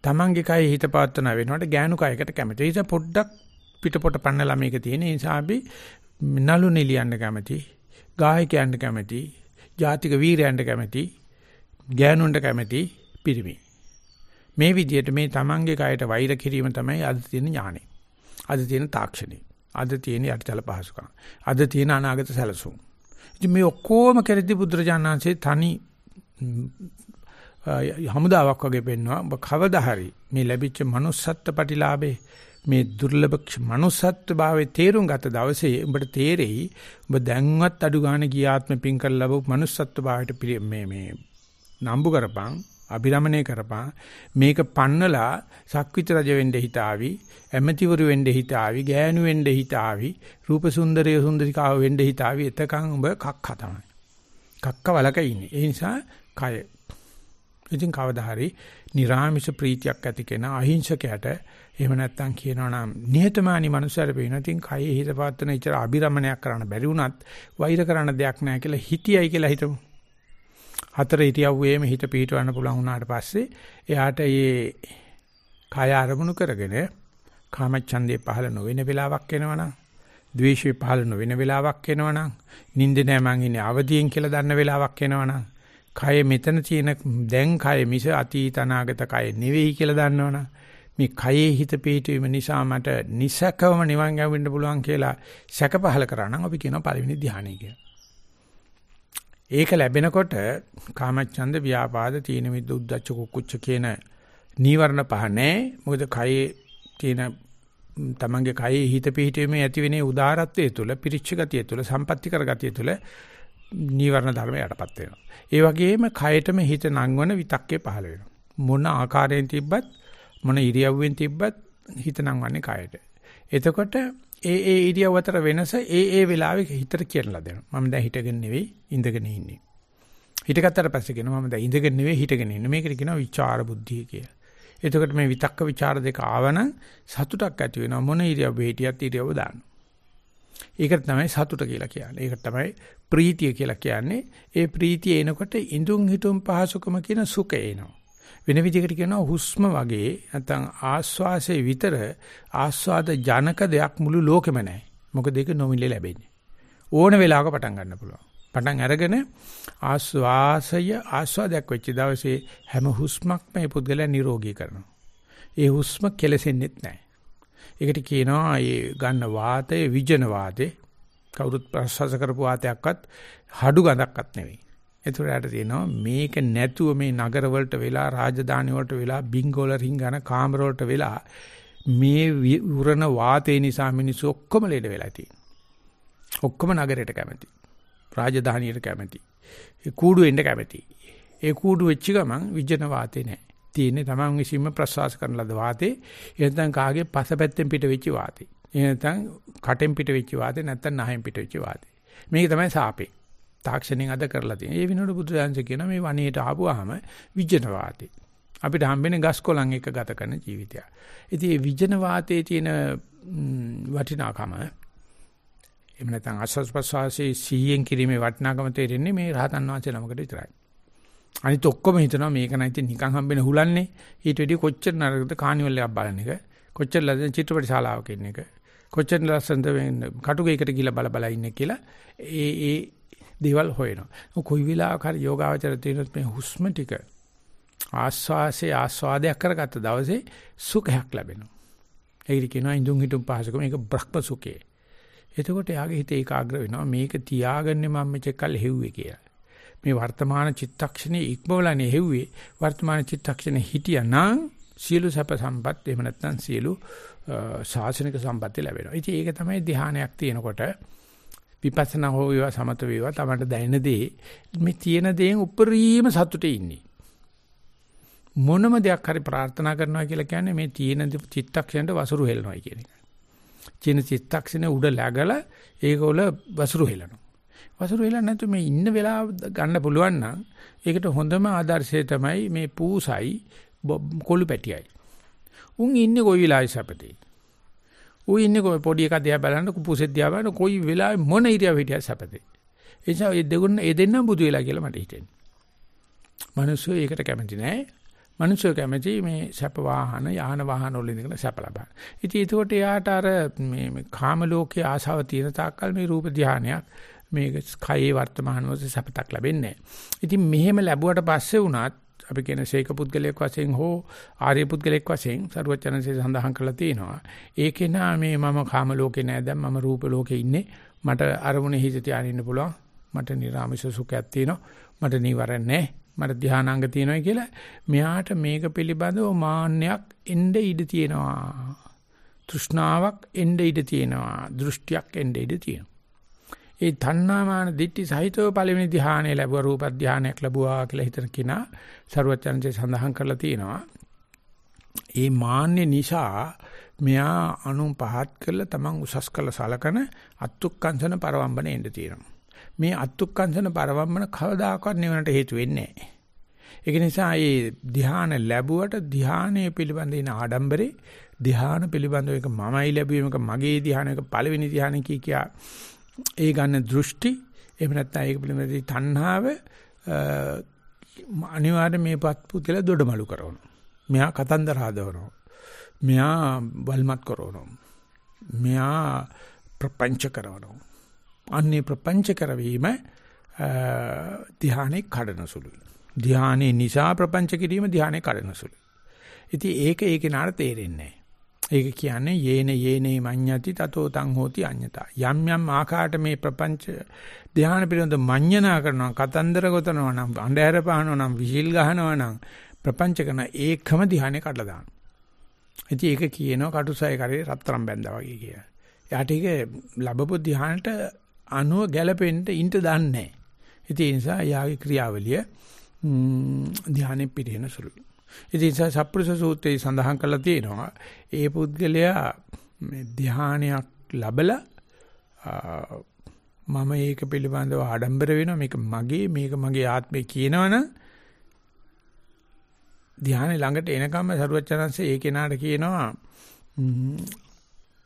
තමන්ගේ කය හිත පවත්වන වෙනකොට ඥානු කයකට කැමති. ඒ නිසා පොඩ්ඩක් පිටපොට පන්නලා මේක තියෙන නිසා අපි නලු නිලියන්න කැමති, ගායකයන්ට කැමති, ජාතික වීරයන්ට කැමති, ඥානුන්ට කැමති පිරිමි. මේ විදිහට මේ තමන්ගේ කයට වෛර කිරීම තමයි අද තියෙන ඥානෙ. අද තියෙන තාක්ෂණය. අද තියෙන යටිතල පහසුකම්. අද තියෙන අනාගත සැලසුම්. ඉතින් මේ ඔක්කොම කරද්දී බුදුරජාණන්සේ තනි හමුදාවක් වගේ පෙන්වනවා. ඔබ කවදා හරි මේ ලැබිච්ච manussත්ත්ව ප්‍රතිලාභේ මේ දුර්ලභ manussත්ත්ව භාවයේ තේරුම් ගත දවසේ උඹට තේරෙයි ඔබ දැන්වත් අඩු ගන්න ගියාත්ම පින් කරලා ලැබු manussත්ත්ව භාවයට මේ මේ නම්බු කරපන් අභිරමණය කරපන්. මේක පන්නලා සක්විත රජ වෙන්න හිතාවි ඇමතිවරු වෙන්න හිතාවි ගෑනු වෙන්න හිතාවි රූප සුන්දරය සුන්දරිකාව වෙන්න හිතාවි. එතකන් උඹ කක්ක තමයි. කක්ක වලක ඉන්නේ. ඒ නිසා කය. ඉතින් කවදා හරි නිර්ාමිෂ ප්‍රීතියක් ඇති කෙනා අහිංසකයට එහෙම නැත්නම් කියනවා නම් නිහතමානී මනුස්සයර පේන ඉතින් කයේ හිත පාත්තන ඉතර අභිරමණයක් කරන්න බැරි වුණත් වෛර කරන්න දෙයක් නැහැ කියලා හිතියයි කියලා හිතමු. හතර ඉරියව්වේම හිත පිහිටවන්න පුළුවන් වුණාට පස්සේ එයාට මේ කය අරමුණු කරගෙන කාමච්ඡන්දේ පහළ නොවන වෙලාවක් එනවනම් ද්වේෂය පහළ නොවන වෙලාවක් එනවනම් නිින්ද නෑ මං ඉන්නේ අවදියෙන් කියලා දන්න වෙලාවක් එනවනම් කය මෙතන තියෙන දැන් කය මිස අතීත අනාගත කය නෙවෙයි කියලා දන්නවනම් මේ කයේ හිත පිහිටීම නිසා මට නිසකවම නිවන් යවෙන්න පුළුවන් කියලා සැක පහල කරා නම් අපි කියනවා පළවෙනි ධ්‍යානය කියලා. ඒක ලැබෙනකොට කාමච්ඡන්ද ව්‍යාපාද තීන මිද්ද උද්දච්ච කුක්කුච්ච කියන නීවරණ පහ නැහැ. මොකද කයේ තියෙන තමන්ගේ කයේ හිත පිහිටීමේ ඇතිවෙනේ උදාරත්වයේ තුල පිරිච්ච ගතිය තුල සම්පත්‍ති කර ගතිය තුල නීවරණ ධර්ම යටපත් වෙනවා. ඒ වගේම කයටම හිත නංවන විතක්කේ පහළ වෙනවා. මොන ආකාරයෙන් තිබ්බත් මොන ඉරියව්වෙන් තිබ්බත් හිත නංවන්නේ කයට. එතකොට ඒ ඒ ඉරියව් අතර වෙනස ඒ ඒ වෙලාවෙ හිතට කියලා දෙනවා. මම දැන් හිටගෙන නෙවෙයි ඉඳගෙන ඉන්නේ. හිටගත්තට පස්සේ කියනවා මම දැන් ඉඳගෙන නෙවෙයි හිටගෙන ඉන්නේ. මේකට කියනවා විචාර බුද්ධිය කියලා. එතකොට මේ විතක්ක ਵਿਚාර දෙක ආවනම් සතුටක් ඇති වෙනවා මොන ඉරියව්ව හිටියත් ඉරියව්ව දාන්න. ඒකට තමයි සතුට කියලා කියන්නේ. ඒකට තමයි ප්‍රීතිය කියලා කියන්නේ. ඒ ප්‍රීතිය එනකොට ඉඳුන් හිටුම් පහසුකම කියන සුඛය එනවා. වෙන විදිහකට කියනවා හුස්ම වගේ නැත්නම් ආස්වාසයේ විතර ආස්වාද ජනක දෙයක් මුළු ලෝකෙම නැහැ. මොකද ඒක නොමිලේ ලැබෙන්නේ. ඕන වෙලාවක පටන් ගන්න පුළුවන්. පටන් අරගෙන ආස්වාසය ආස්වාදයක් වෙච්ච දවසේ හැම හුස්මක්ම මේ පුද්ගලයා නිරෝගී කරනවා. ඒ හුස්ම කෙලසෙන්නෙත් නැහැ. ඒකට කියනවා මේ ගන්න වාතය විජන වාතේ කවුරුත් ප්‍රසවාස කරපු වාතයක්වත් හඩු ගඳක්වත් නෙවෙයි. ඒතරට තියෙනවා මේක නැතුව මේ නගර වලට වෙලා රාජධානි වලට වෙලා බින්ගෝල රින්ගන කාමර වලට වෙලා මේ උරණ වාතේ නිසා මිනිස්සු ඔක්කොම ලෙඩ වෙලා තියෙනවා. ඔක්කොම නගරයට කැමති. රාජධානියට කැමති. ඒ කූඩු වෙන්න කැමති. ඒ කූඩු වෙච්ච ගමන් විජන වාතේ නැහැ. තියෙන්නේ තමන් විසින්ම ප්‍රසවාස කරන ලද වාතේ. එහෙනම් කාගේ පසපැත්තෙන් පිට වෙච්ච වාතේ. එහෙනම් කටෙන් පිට වෙච්ච වාතේ නැත්නම් නහයෙන් පිට වෙච්ච වාතේ. මේක තමයි සාපේ. තාක්ෂණයෙන් අද කරලා තියෙන. ඒ විනෝඩ බුදුදහමසේ කියන මේ වනයේට ආපුවාම විජන වාතේ. අපිට හම්බෙන්නේ ගස් කොළන් එක ගත කරන ජීවිතය. ඉතින් මේ විජන වාතයේ තියෙන වටිනාකම එහෙම නැත්නම් ආස්වාස් ප්‍රසවාසයේ සීයෙන් කිරීමේ වටිනාකම තේරෙන්නේ මේ රහතන් වහන්සේ නමකට විතරයි. අනිත ඔක්කොම හිතනවා මේක නැති නිකන් හම්බෙන හුලන්නේ ඊට වැඩි කොච්චර නරකද කානිවල් එකක් බලන එක කොච්චර ලස්සන චිත්‍රපට ශාලාවක ඉන්න එක කොච්චර ලස්සනද කටුකේකට ගිහලා බල බල ඉන්නේ කියලා ඒ ඒ දේවල් හොයනවා. කොයි වෙලාවක හරි යෝගාවචර තියෙනත් මේ හුස්ම ටික ආස්වාසේ ආස්වාදයක් කරගත්ත දවසේ සුඛයක් ලැබෙනවා. ඒකට කියනවා ඉඳුන් හිටුම් පහසුකම මේක බ්‍රහ්ම සුඛේ. එතකොට යාගේ හිත ඒකාග්‍ර වෙනවා මේක තියාගන්නේ මම මෙච්චර කල් හෙව්වේ කියලා. මේ වර්තමාන චිත්තක්ෂණේ ඉක්මවලානේ හෙව්වේ වර්තමාන චිත්තක්ෂණේ හිටියානම් සියලු සැප සම්පත් එහෙම නැත්නම් සියලු ශාසනික සම්පatti ලැබෙනවා. ඉතින් ඒක තමයි ධානයක් තියෙනකොට විපස්සනා හෝ වේවා සමත වේවා තමයි දැනෙන දේ මේ තියෙන දේෙන් උපරිම සතුටේ ඉන්නේ. මොනම දෙයක් හරි ප්‍රාර්ථනා කරනවා කියලා කියන්නේ මේ තියෙන චිත්තක්ෂණයට වසුරු හෙලනවායි කියන එක. චින චිත්තක්ෂණ උඩ läගලා ඒකවල වසුරු හෙලනවා. වසුරු හෙලන්නේ නැතු මේ ඉන්න වෙලාව ගන්න පුළුවන් නම් ඒකට හොඳම ආදර්ශය තමයි මේ පූසයි කොළු පැටියයි. උන් ඉන්නේ කොයි වෙලාවෙ සැපතේ. ඌ ඉන්නේ කොයි පොඩි එකක් දිහා බලන්න කුපුසෙත් දිහා බලන්න කොයි වෙලාවෙ මොන ඉරියව් හිටියත් සැපතේ. ඒ නිසා ඒ දෙගොන්න ඒ දෙන්නම බුදු වෙලා කියලා මට හිතෙන්නේ. මිනිස්සු ඒකට කැමති නෑ. මිනිස්සු කැමති මේ සැප වාහන යාන වාහන වල ඉඳගෙන සැප ලබන. ඉතින් ඒකට එයාට අර මේ කාම ලෝකයේ ආශාව තියෙන තාක්කල් මේ රූප ධානයක් මේක කයේ වර්තමාන වශයෙන් සැපතක් ලැබෙන්නේ නැහැ. ඉතින් මෙහෙම ලැබුවට පස්සේ වුණත් අපි කියන ශේක පුද්ගලයෙක් වශයෙන් හෝ ආර්ය පුද්ගලයෙක් වශයෙන් සරුවචනසේ සඳහන් කරලා තියෙනවා. ඒකේ නා මේ මම කාම ලෝකේ නෑ දැන් මම රූප ලෝකේ ඉන්නේ. මට අරමුණේ හිත තියාගෙන ඉන්න පුළුවන්. මට නිර්ආමිෂ සුඛයක් තියෙනවා. මට නීවරණ නෑ. මට ධානාංග තියෙනවා කියලා මෙයාට මේක පිළිබඳව මාන්නයක් එnde ඉඩ තියෙනවා. තෘෂ්ණාවක් එnde ඉඩ තියෙනවා. දෘෂ්ටියක් එnde ඉඩ තියෙනවා. ඒ තණ්හාමාන දිට්ඨි සහිතව පළවෙනි ධ්‍යානය ලැබුවා රූප ධ්‍යානයක් ලැබුවා කියලා හිතන කෙනා ਸਰවචන්සේ සඳහන් කරලා තියෙනවා. ඒ මාන්නේ නිසා මෙයා අනුන් පහත් කරලා තමන් උසස් කළ සලකන අත්ුක්කංශන පරවම්බන එන්න තියෙනවා. මේ අත්ුක්කංශන පරවම්බන කවදාකවත් නිවනට හේතු වෙන්නේ නැහැ. ඒක නිසා මේ ධ්‍යාන ලැබුවට ධ්‍යානයේ පිළිබඳ ඉන ආඩම්බරේ ධ්‍යාන පිළිබඳව එක මමයි ලැබුවේ මේක මගේ ධ්‍යානයක පළවෙනි ධ්‍යාන කී කියා ඒ ගන්න දෘෂ්ටි එහෙම නැත්නම් ඒක පිළිබඳ තණ්හාව අනිවාර්යයෙන් මේ පුද්ගලයා දොඩමලු කරනවා. මෙයා කතන්දර හදවනවා. මෙයා වල්මත් කරනවා. මෙයා ප්‍රපංච කරනවා. අන්නේ ප්‍රපංච කරවීම ධ්‍යානෙ කඩන සුළුයි. ධ්‍යානෙ නිසා ප්‍රපංච කිරීම ධ්‍යානෙ කඩන සුළුයි. ඉතින් ඒක ඒකේ නාර තේරෙන්නේ නැහැ. ඒක කියන්නේ යේන යේනේ මඤ්ඤති තතෝ තං හෝති අඤ්ඤතා. යම් යම් ආකාරයට මේ ප්‍රපංච ධ්‍යාන පිළිබඳ මඤ්ඤණා කරනවා, කතන්දර ගොතනවා නම්, අන්ධහැර පහනවා නම්, විහිල් ගහනවා නම් ප්‍රපංච කරන ඒකම ධ්‍යානෙ කඩලා දානවා. ඉතින් ඒක කියනවා කටුසය කරේ රත්තරන් බැඳා වගේ කියලා. යාට ඒක ලැබපු ධ්‍යානට අනුව ගැලපෙන්න ඉන්න දන්නේ නැහැ. ඉතින් ඒ නිසා යාගේ ක්‍රියාවලිය ධ්‍යානෙ පිටින සුළුයි. ඉතින් සප්පුරුෂ සූත්‍රයේ සඳහන් කරලා තියෙනවා ඒ පුද්ගලයා මේ ධානයක් ලැබලා මම ඒක පිළිබඳව ආඩම්බර වෙනවා මේක මගේ මේක මගේ ආත්මේ කියනවනම් ධානය ළඟට එනකම්ම සරුවචනන්සේ ඒ කෙනාට කියනවා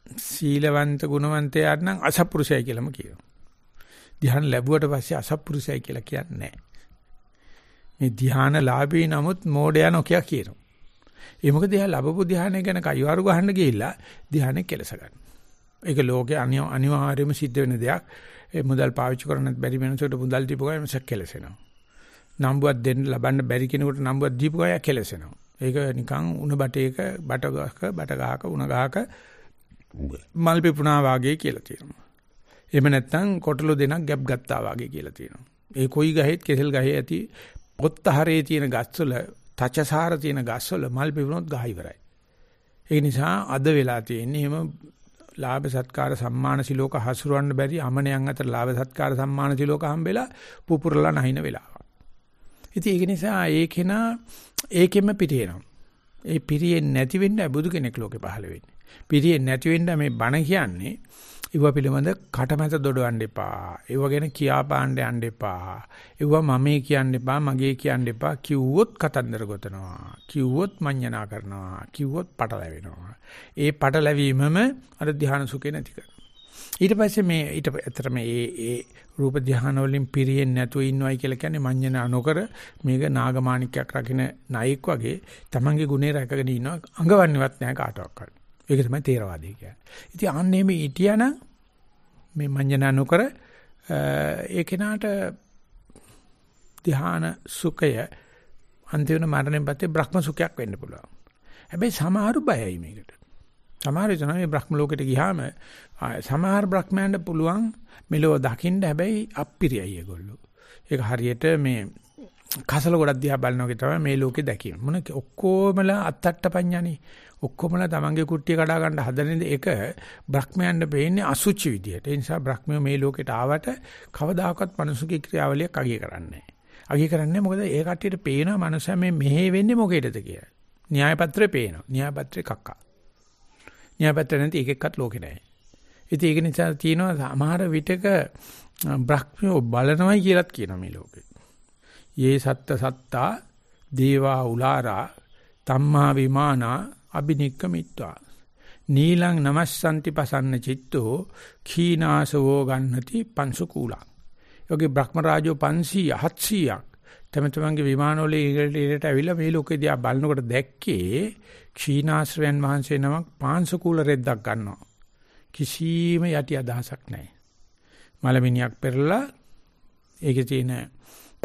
සීලවන්ත ගුණවන්තයාට නම් අසප්පුරුෂයයි කියලාම කියනවා. ධ්‍යාන ලැබුවට පස්සේ අසප්පුරුෂයයි කියලා කියන්නේ නැහැ. මේ ධානලාභී නමුත් මෝඩයා නොකිය කියනවා. ඒ මොකද එයා ලැබපු ධානය ගැන කයිවාරු ගහන්න ගිහිල්ලා ධානය කෙලස ගන්න. ඒක ලෝකේ අනිවාර්යයෙන්ම සිද්ධ වෙන දෙයක්. ඒ මුදල් පාවිච්චි කරන්නත් බැරි වෙනසකට මුදල් දීපු ගමන් මිසක් කෙලසෙනවා. නම්බුවක් දෙන්න ලබන්න බැරි කෙනෙකුට නම්බුවක් දීපු ගමන් කෙලසෙනවා. ඒක නිකන් උණ බටේක බට ගහක බට ගහක උණ ගහක මල් පිපුණා වාගේ කියලා තියෙනවා. එහෙම නැත්නම් කොටලු දෙනක් ගැප් ගත්තා වාගේ කියලා තියෙනවා. ඒ කොයි ගහෙත් කෙසෙල් ගහේ ඇති පොත්තහරේ තියෙන ගස්වල තචසාර තියෙන ගස්වල මල් පිපුණොත් ගහ ඉවරයි. ඒ නිසා අද වෙලා තියෙන්නේ එහෙම ලාභ සත්කාර සම්මාන සිලෝක හසුරවන්න බැරි අමනයන් අතර ලාභ සත්කාර සම්මාන සිලෝක හම්බෙලා පුපුරලා නැහින වෙලාවක්. ඉතින් ඒක නිසා ඒ කෙනා ඒකෙම පිටිනවා. ඒ පිරියෙන් නැති වෙන්න බුදු කෙනෙක් ලෝකේ පහළ වෙන්නේ. පිරියෙන් නැති වෙන්න මේ බණ කියන්නේ ඒව පිළිබඳ කටමැත දොඩවන්න එපා. ඒව ගැන කියා පාණ්ඩ යන්න එපා. ඒව මමේ කියන්න එපා, මගේ කියන්න එපා. කිව්වොත් කතන්දර ගොතනවා. කිව්වොත් මඤ්ඤණා කරනවා. කිව්වොත් පටලැවෙනවා. ඒ පටලැවීමම අර ධ්‍යාන සුඛේ නැති කරනවා. ඊට පස්සේ මේ ඊට ඇත්තට මේ ඒ ඒ රූප ධ්‍යාන වලින් පිරියෙන්නේ නැතුව ඉන්නවයි කියලා කියන්නේ මඤ්ඤණා නොකර මේක නාගමාණික්යක් රකින්න නායික් වගේ තමන්ගේ ගුණේ රැකගෙන ඉන්නවා අඟවන්නේවත් නැහැ කාටවත්. ඒක තමයි තේරවාදය කියන්නේ. ඉතින් අන්නේ මේ ඉටියන මේ මඤ්ඤණා නොකර ඒ කෙනාට ධ්‍යාන සුඛය අන්තිම මරණයෙන් පස්සේ බ්‍රහ්ම සුඛයක් වෙන්න පුළුවන්. හැබැයි සමහරු බයයි මේකට. සමහර විට මේ බ්‍රහ්ම ලෝකෙට ගියාම සමහර බ්‍රහ්මයන්ට පුළුවන් මෙලෝ දකින්න හැබැයි අප්පිරියයි ඒගොල්ලෝ. ඒක හරියට මේ කසල ගොඩක් දිහා බලනවා වගේ තමයි මේ ලෝකේ දැකීම. මොන ඔක්කොමලා අත්තට්ට පඤ්ඤානේ. ඔක්කොමලා තමන්ගේ කුට්ටිය කඩා ගන්න හදන එක බ්‍රහ්මයන්ට පේන්නේ අසුචි විදියට. ඒ නිසා බ්‍රහ්මය මේ ලෝකෙට ආවට කවදාකවත් මනුස්සකී ක්‍රියාවලියක් අගය කරන්නේ නැහැ. අගය කරන්නේ මොකද ඒ කට්ටියට පේනවා මනුස්සයා මේ මෙහෙ වෙන්නේ මොකේද කියලා. න්‍යාය පත්‍රේ පේනවා. න්‍යාය පත්‍රේ කක්කා. න්‍යාය පත්‍රේ නැති එක එක්කත් ලෝකේ නැහැ. ඉතින් ඒක නිසා තියෙනවා සමහර විටක බ්‍රහ්මියෝ බලනවයි කියලාත් කියනවා මේ ලෝකේ. යේ සත්ත සත්තා දේවා උලාරා තම්මා විමානා අබිනික්කමිත්වා. නීලං නමස්සන්ති පසන්න චිත්තෝ කීනාසවෝ ගන්නති පංසුකූලං. යෝගී බ්‍රහ්ම රාජෝ 500 700ක් තම තමන්ගේ විමාන වල ඉරට ඇවිල්ලා මේ ලෝකෙ දිහා බලනකොට දැක්කේ ක්ෂීනාශ්‍රයන් වහන්සේ නමක් පාංශකූල රෙද්දක් ගන්නවා. කිසිම යටි අදහසක් නැහැ. මලමිනියක් පෙරලා ඒකේ තියෙන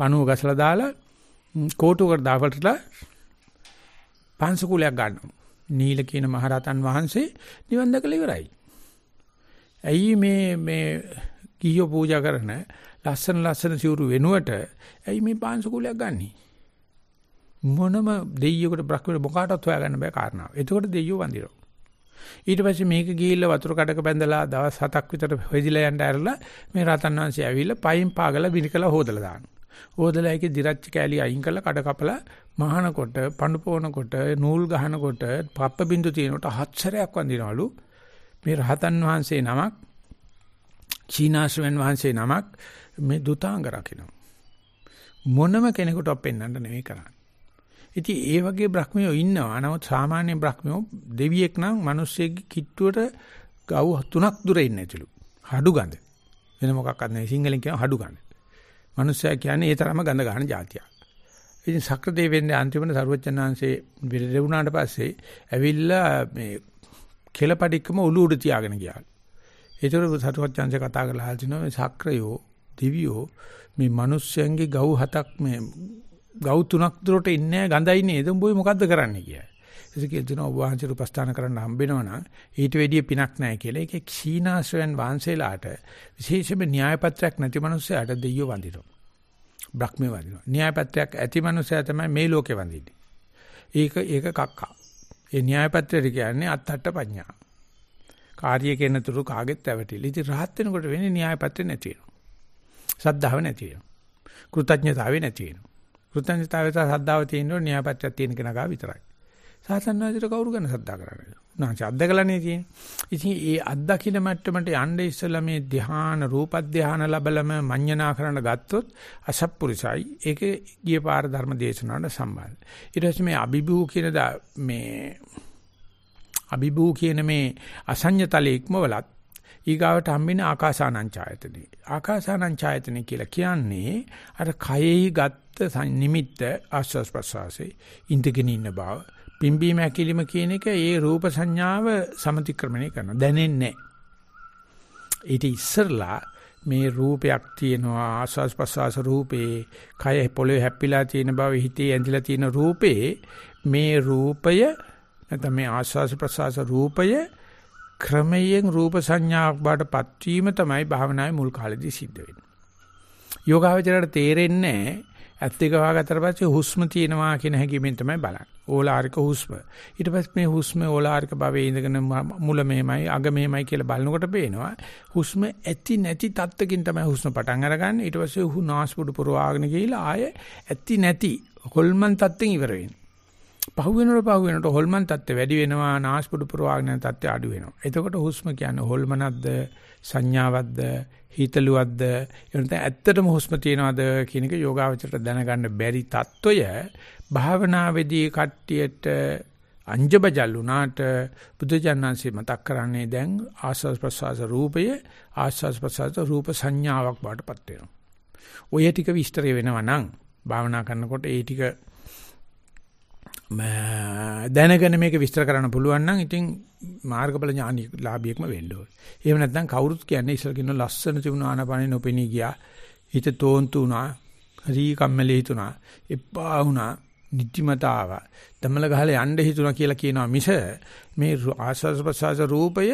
පණුව ගසලා දාලා කෝටුවකට දාපටලා පාංශකූලයක් ගන්නවා නීල කියන මහරහතන් වහන්සේ නිවන් දැකලා ඉවරයි ඇයි මේ මේ කීයෝ පූජා කරන ලස්සන ලස්සන සිවුරු වෙනුවට ඇයි මේ පාංශකූලයක් ගන්නෙ? මොනම දෙයියෙකුට බ්‍රහ්මෙට මොකාටවත් හොයාගන්න බෑ කාරණාව. එතකොට දෙයියෝ වඳිනවා. ඊට පස්සේ මේක ගිහිල්ලා වතුර කඩක බැඳලා දවස් 7ක් විතර වෙදිලා යන්න ඇරලා මේ රතන් වංශය ඇවිල්ලා පයින් පාගලා බිනිකලා හොදලා දානවා. හොදලා ඒකේ දිරච්ච කෑලි අයින් කරලා කඩ කපලා මහනකොට පඳු පොනකොට නූල් ගහනකොට පප්ප බින්දු තියෙනකොට හත්සරයක් වඳිනවලු. මේ රහතන් වහන්සේ නමක් චීනාශ්‍රවෙන් වහන්සේ නමක් මේ දුතාංග රකින්න. මොනම කෙනෙකුට පෙන්වන්න නෙවෙයි කරන්නේ. ඉතින් ඒ වගේ බ්‍රහ්මයෝ ඉන්නවා. නමුත් සාමාන්‍ය බ්‍රහ්මයෝ දෙවියෙක් නම් මිනිස්සෙක්ගේ කිට්ටුවට ගව් තුනක් දුර ඉන්නේ නැතිලු. හඩු ගඳ. වෙන මොකක්වත් නැහැ. සිංහලෙන් කියන හඩු ගඳ. මිනිස්සයා කියන්නේ ඒ තරම ගඳ ගන්න જાතියක්. ඉතින් සක්‍ර දෙවියන්ගේ අන්තිමට සරුවචනාංශේ විරදුණාට පස්සේ ඇවිල්ලා මේ කෙලපඩික්කම උළු උඩ තියාගෙන ගියා. ඒතර සරුවචනාංශේ කතා කරලා හල් තිනවා මේ සක්‍රයෝ දිවියෝ මේ මිනිස්යන්ගේ ගව් හතක් මේ ගව් තුනක් දුරට ඉන්නේ ගඳයි නේද උඹයි මොකද්ද කරන්නේ කියලා. ඒක කියනවා ඔබ වහන්සේට උපස්ථාන කරන්න හම්බෙනවා නම් ඊට වැඩිය පිනක් නැහැ කියලා. ඒකේ ක්ෂීනාශ්‍රයන් වහන්සේලාට විශේෂයෙන්ම න්‍යාය පත්‍රයක් නැති මිනිස්සයාට දෙයියෝ වඳිනවා. බ්‍රහ්මේ වඳිනවා. න්‍යාය පත්‍රයක් ඇති මිනිස්සයා තමයි මේ ලෝකේ වඳින්නේ. ඒක ඒක කක්කා. ඒ න්‍යාය පත්‍රය කියන්නේ අත්තට පඤ්ඤා. කාර්ය කෙනතුරු කාගෙත් ඇවටිලි. ඉතින් rahat වෙනකොට වෙන්නේ න්‍යාය පත්‍රය නැති වෙනවා. සද්ධාව නැති වෙනවා. කෘතඥතාවය නැති වෙනවා. කෘතඥතාවය සහ සද්ධාව තියෙනකොට න්‍යායපත්‍යක් තියෙන කෙනා ගා විතරයි. සාසන්නාදිට කවුරු ගැන සද්ධා කරන්නේ? උනාච අද්දකලානේ තියෙන්නේ. ඉතින් ඒ අද්දකින මට්ටමට යන්න ඉස්සෙල්ලා මේ ධ්‍යාන රූප ධ්‍යාන ලැබලම මඤ්ඤණා කරන්න ගත්තොත් අසප්පුරුසයි. ඒකේ ගිය පාර ධර්ම දේශනාවට සම්බන්ධයි. ඊට පස්සේ මේ අභිභූ කියන මේ අභිභූ කියන මේ අසඤ්ඤතලයේ ඉක්මවලත් ඊගාවට හම්බෙන ආකාසානංචායතනෙ. ආකාසානංචායතනෙ කියලා කියන්නේ අර කයෙහි ගත්ත නිමිත්ත ආස්වාස් ප්‍රසවාසයේ ඉඳගෙන ඉන්න බව. පිම්බීම ඇකිලිම කියන එක ඒ රූප සංඥාව සමතික්‍රමණය කරනවා. දැනෙන්නේ ඊට ඉස්සරලා මේ රූපයක් තියෙනවා ආස්වාස් ප්‍රසවාස රූපේ කය පොළවේ හැප්පිලා තියෙන බව හිතේ ඇඳිලා තියෙන රූපේ මේ රූපය නැත්නම් මේ ආස්වාස් ප්‍රසවාස රූපය ක්‍රමයෙන් රූප සංඥාවක් බවට පත්වීම තමයි භාවනාවේ මුල් කාලෙදී සිද්ධ වෙන්නේ. යෝගාවචරයට තේරෙන්නේ ඇත්ත එක වහගත්තට පස්සේ හුස්ම තියෙනවා කියන හැඟීමෙන් තමයි බලන්නේ. ඕලාරික හුස්ම. ඊට පස්සේ මේ හුස්ම ඕලාරික භවයේ ඉඳගෙන මුල මෙහෙමයි අග මෙහෙමයි කියලා බලනකොට පේනවා. හුස්ම ඇති නැති තත්ත්වකින් තමයි හුස්ම පටන් අරගන්නේ. ඊට පස්සේ හු නාස්පුඩු පුරවාගෙන ගිහිලා ආයේ ඇති නැති හොල්මන් තත්ත්වෙන් ඉවර වෙනවා. පහුවෙනකොට පහුවෙනකොට හොල්මන් තත්ත්වය වැඩි වෙනවා නාස්පුඩු පුරවාගෙන තත්ත්වය අඩු වෙනවා. එතකොට හුස්ම කියන්නේ හොල්මනක්ද සංඥාවක්ද හිතලුවක්ද එනත ඇත්තටම හුස්ම තියනවද කියන එක යෝගාවචරයට දැනගන්න බැරි තත්ත්වය භාවනාවේදී කට්ටියට අංජබජල් වුණාට බුදුජානන්සේ මතක් කරන්නේ දැන් ආස්වාස් ප්‍රසවාස රූපය ආස්වාස් ප්‍රසවාස රූප සංඥාවක් බාටපත් වෙනවා. ඔය ටික විස්තර වෙනවා නම් භාවනා කරනකොට ඒ ටික දැනගෙන මේක විස්තර කරන්න පුළුවන් නම් ඉතින් මාර්ගඵල ඥානි ලාභියෙක්ම වෙන්න ඕනේ. එහෙම නැත්නම් කවුරුත් කියන්නේ ඉස්සර කියන ලස්සන තිබුණ ආනපානෙ නොපෙනී ගියා. හිත තෝන්තු වුණා. හරි කම්මැලි හිතුණා. එපා වුණා. නිදිමත ආවා. දමල ගහලා යන්න හිතුණා කියලා කියනවා මිස මේ ආස්වාද ප්‍රසආස රූපය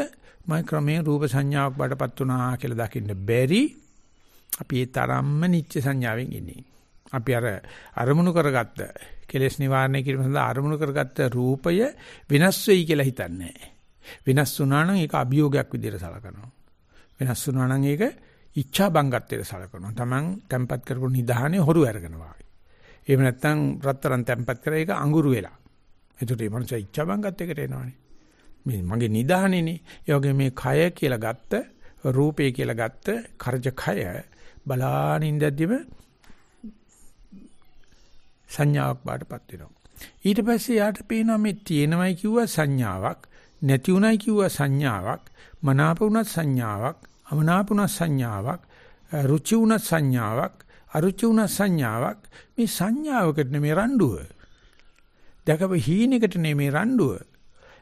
මම ක්‍රමයෙන් රූප සංඥාවක් බඩපත් වුණා කියලා දකින්න බැරි අපි ඒ තරම්ම නිච්ච සංඥාවෙන් ඉන්නේ. අපි අර අරමුණු කරගත්ත කෙලෙස් නිවාරණය කිරීම සඳහා අරමුණු කරගත්ත රූපය වෙනස් වෙයි කියලා හිතන්නේ වෙනස් වුණා නම් ඒක අභියෝගයක් විදිහට සලකනවා. වෙනස් වුණා නම් ඒක ඉච්ඡා බංගත්වයට සලකනවා. Taman tempat කරපු නිදහනේ හොරු අරගෙනවා. එහෙම නැත්නම් රත්තරන් tempat කරා ඒක අඟුරු වෙලා. එතකොට මේ මනුස්සයා ඉච්ඡා බංගත්වයකට එනවනේ. මේ මගේ නිදහනේනේ. ඒ වගේ මේ කය කියලා ගත්ත රූපේ කියලා ගත්ත කරජ කය බලාන ඉඳද්දිම සංඥාවක් බාටපත් වෙනවා. ඊට පස්සේ යාට පේනවා මේ තියෙනවයි කිව්වා සංඥාවක් නැති උනායි කිව්වා සංඥාවක් මනාප උනත් සංඥාවක් අමනාප උනත් සංඥාවක් රුචි උනත් සංඥාවක් අරුචි උනත් සංඥාවක් මේ සංඥාවකට නෙමෙයි රණ්ඩුව. දැකපු හීනෙකට නෙමෙයි රණ්ඩුව.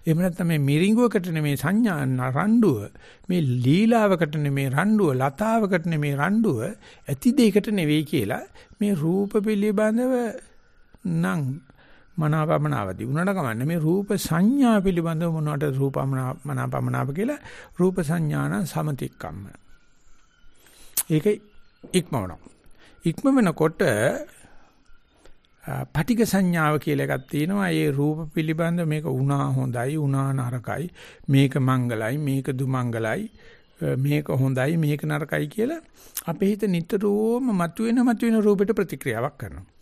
එහෙම නැත්නම් මේ මිරිඟුවකට නෙමේ සංඥා රණ්ඩුව මේ ලීලාවකට නෙමේ රණ්ඩුව ලතාවකට නෙමේ රණ්ඩුව ඇති දෙයකට නෙවෙයි කියලා මේ රූප පිළිබඳව නම් මනාපමනාවදී. උනට කමන්නේ මේ රූප සංඥා පිළිබඳව මොනවට රූපමනාපමනාප කියලා? රූප සංඥාන සමතික්කම්ම. ඒක ඉක්මවනවා. ඉක්ම වෙනකොට පටික සංඥාව කියලා එකක් තියෙනවා. ඒ රූප පිළිබඳ මේක උනා හොඳයි, උනා නරකයි, මේක මංගලයි, මේක දුමංගලයි, මේක හොඳයි, මේක නරකයි කියලා අපේ හිත නිතරම මතුවෙන මතුවෙන රූපෙට ප්‍රතික්‍රියාවක් කරනවා.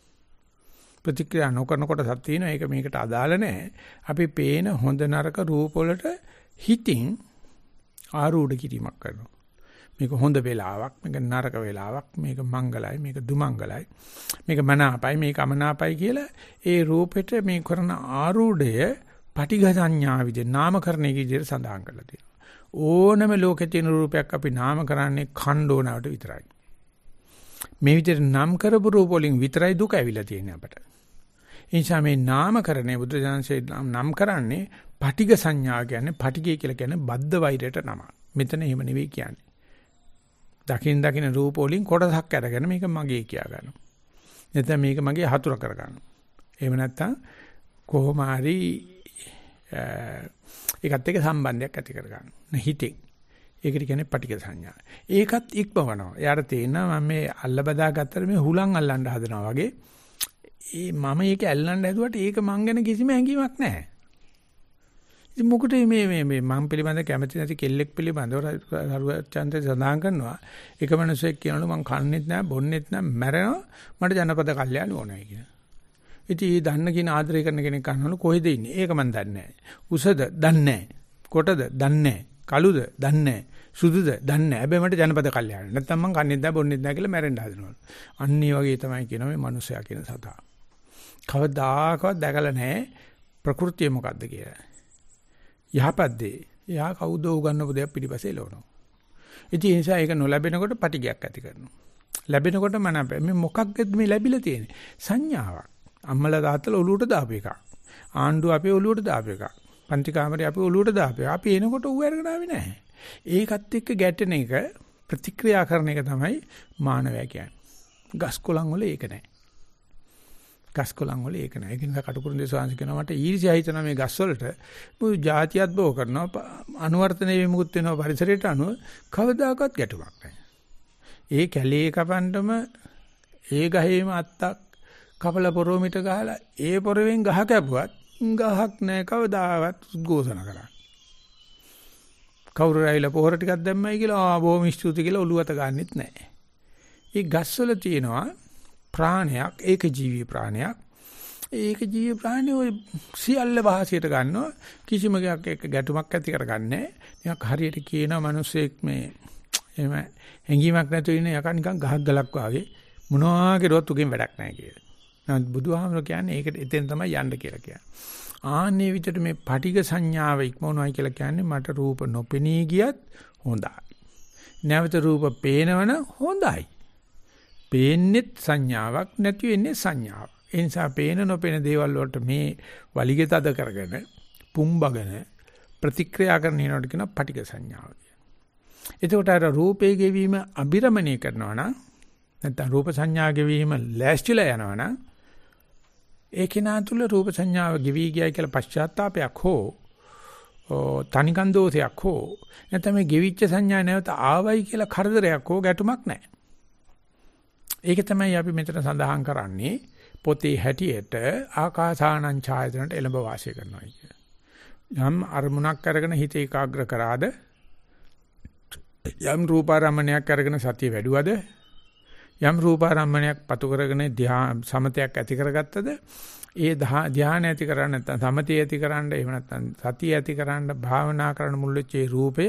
ප්‍රතික්‍රියා නොකරන කොටසක් තියෙනවා. ඒක මේකට අදාළ නැහැ. අපි පේන හොඳ නරක රූප වලට හිතින් ආරූඪ කිරීමක් කරනවා. මේක හොඳ වෙලාවක් මේක නරක වෙලාවක් මේක මංගලයි මේක දුමංගලයි මේක මනාපයි මේක අමනාපයි කියලා ඒ රූපෙට මේ කරන ආරූඪය පටිඝ සංඥා විදිහේ නාමකරණයේ විදිහට සඳහන් කරලා තියෙනවා ඕනම ලෝකේ තියෙන රූපයක් අපි නාම කරන්නේ ඛණ්ඩෝනාවට විතරයි මේ විදිහට නම් කරපු රූප වලින් විතරයි දුක ඇවිල්ලා තියෙන්නේ අපට ඒ නිසා මේ නාමකරණය බුදුජානසේ නම් කරන්නේ පටිඝ සංඥා කියන්නේ පටිඝය කියලා කියන්නේ බද්ධ වෛරයට නම මෙතන එහෙම නෙවෙයි කියන්නේ දකින් දකින් රූප වලින් කොටසක් අරගෙන මේක මගේ කියා ගන්නවා. නැත්නම් මේක මගේ හතුර කර ගන්නවා. එහෙම නැත්නම් කොහොම හරි ඒකත් එක්ක සම්බන්ධයක් ඇති කර ගන්නවා. හිතෙන්. ඒකට කියන්නේ පටික සංඥා. ඒකත් ඉක්මවනවා. එයාට තේරෙනවා මම මේ අල්ල බදා ගත්තට මේ හුලං අල්ලන්න හදනවා වගේ. ඒ මම ඒක ඇල්ලන්න හැදුවට ඒක මං ගැන කිසිම හැඟීමක් නැහැ. ඉතින් මොකට මේ මේ මේ මම පිළිබඳ කැමති නැති කෙල්ලෙක් පිළිබඳව සරුවචන්තේ සඳහන් කරනවා එක මිනිසෙක් කියනවලු මං කන්නේත් නැහැ බොන්නේත් නැහැ මැරෙනවා මට ජනපද කල්යාණ ඕනයි කියලා. ඉතින් ඒ දන්න කියන ආදරය කරන කෙනෙක් අහනවලු කොහෙද ඉන්නේ? ඒක මන් දන්නේ නැහැ. උසද දන්නේ නැහැ. කොටද දන්නේ නැහැ. කළුද දන්නේ නැහැ. සුදුද දන්නේ නැහැ. හැබැයි මට ජනපද කල්යාණ. නැත්තම් මං කන්නේත් නැහැ බොන්නේත් නැහැ කියලා මැරෙන්න හදනවලු. අන්න ඒ වගේ තමයි කියනවා මේ මිනිසයා කියන සතා. කවදාකවත් දැකලා නැහැ ප්‍රകൃතිය මොකද්ද කියලා. යහපත් දේ. එයා කවුද උගන්නපු දෙයක් පිටිපස්සේ එලවනවා. ඉතින් ඒ නිසා ඒක නොලැබෙනකොට පටිගයක් ඇති කරනවා. ලැබෙනකොට මනප මේ මොකක්ද මේ ලැබිලා තියෙන්නේ? සංඥාවක්. අම්මලා තාත්තලා ඔලුවට දාපු එකක්. ආණ්ඩුව අපේ ඔලුවට දාපු එකක්. පන්ති කාමරේ අපේ ඔලුවට දාපු එකක්. අපි එනකොට ඌ අරගෙන ආවේ නැහැ. ඒකත් එක්ක ගැටෙන එක ප්‍රතික්‍රියා කරන එක තමයි මානවය කියන්නේ. ගස් කොළන් වල ඒක නැහැ. ගස් කොළන් වල ඒක නෑ. ඒක නිසා කටුකුරුන්දේ සාංශ කියනවා මට ඊර්ෂ්‍යා හිතෙනවා මේ ගස් වලට. මොකද જાතියත් බෝ කරනවා අනුවර්තනයේ විමුක්ත වෙනවා පරිසරයට අනුව කවදාකවත් ගැටුමක් නෑ. ඒ කැලේ කපන්නම ඒ ගහේම අත්තක් කපල පොරොමිට ගහලා ඒ පොරවෙන් ගහ කැපුවත් ගහක් නෑ කවදාවත් උද්ඝෝෂණ කරා. කවුරු රැයිලා පොහොර ටිකක් දැම්මයි කියලා ආ බොහොම ස්තුති කියලා ඔලුවත ගන්නෙත් නෑ. ඒ ගස්වල තියෙනවා ප්‍රාණයක් ඒක ජීවී ප්‍රාණයක් ඒක ජීවී ප්‍රාණය ඔය සියල්ල වාසියට ගන්නවා කිසිම එකක් එක්ක ගැටුමක් ඇති කරගන්නේ නිකන් හරියට කියනවා මිනිස්සෙක් මේ එහෙම හැංගීමක් නැතුව ඉන්න යකා නිකන් ගහක් ගලක් වාගේ මොනවා කෙරුවත් උගෙන් වැඩක් නැහැ කියලා. නමුත් බුදුහාමර කියන්නේ ඒකට එතෙන් තමයි යන්න කියලා කියන්නේ. ආන්නේ විදිහට මේ පටිඝ සංඥාව ඉක්මවනවායි කියලා කියන්නේ මට රූප නොපෙනී ගියත් හොඳයි. නැවත රූප පේනවන හොඳයි. පේන්නෙත් සංඥාවක් නැති වෙන්නේ සංඥාවක්. ඒ නිසා පේන නොපෙන දේවල් වලට මේ වලිගෙ තද කරගෙන පුම්බගෙන ප්‍රතික්‍රියා කරන එනකොට කියන පටික සංඥාව කියන. එතකොට අර රූපේ ගෙවීම අබිරමණය කරනවා නම් නැත්නම් රූප සංඥා ගෙවීම ලෑස්තිලා යනවා නම් ඒ කෙනා තුල රූප සංඥාව ගෙවි ගියයි කියලා පශ්චාත්තාවයක් හෝ තනිකන් දෝෂයක් හෝ නැත්නම් මේ ගෙවිච්ච සංඥා නැවත ආවයි කියලා කරදරයක් හෝ ගැටුමක් නැහැ. ඒක තමයි අපි මෙතන සඳහන් කරන්නේ පොතේ හැටියට ආකාසානං ඡායතනට එළඹ වාසය කරනවා කිය. යම් අරමුණක් අරගෙන හිත ඒකාග්‍ර කරාද යම් රූපාරම්මණයක් අරගෙන සතිය වැඩුවද යම් රූපාරම්මණයක් පතු කරගෙන ධ්‍යාන සමතයක් ඇති කරගත්තද ඒ ධ්‍යාන ඇති කරන්නේ නැත්නම් සමතිය ඇති කරන්න එහෙම නැත්නම් සතිය ඇති කරන්න භාවනා කරන මුල් වෙච්ච ඒ රූපය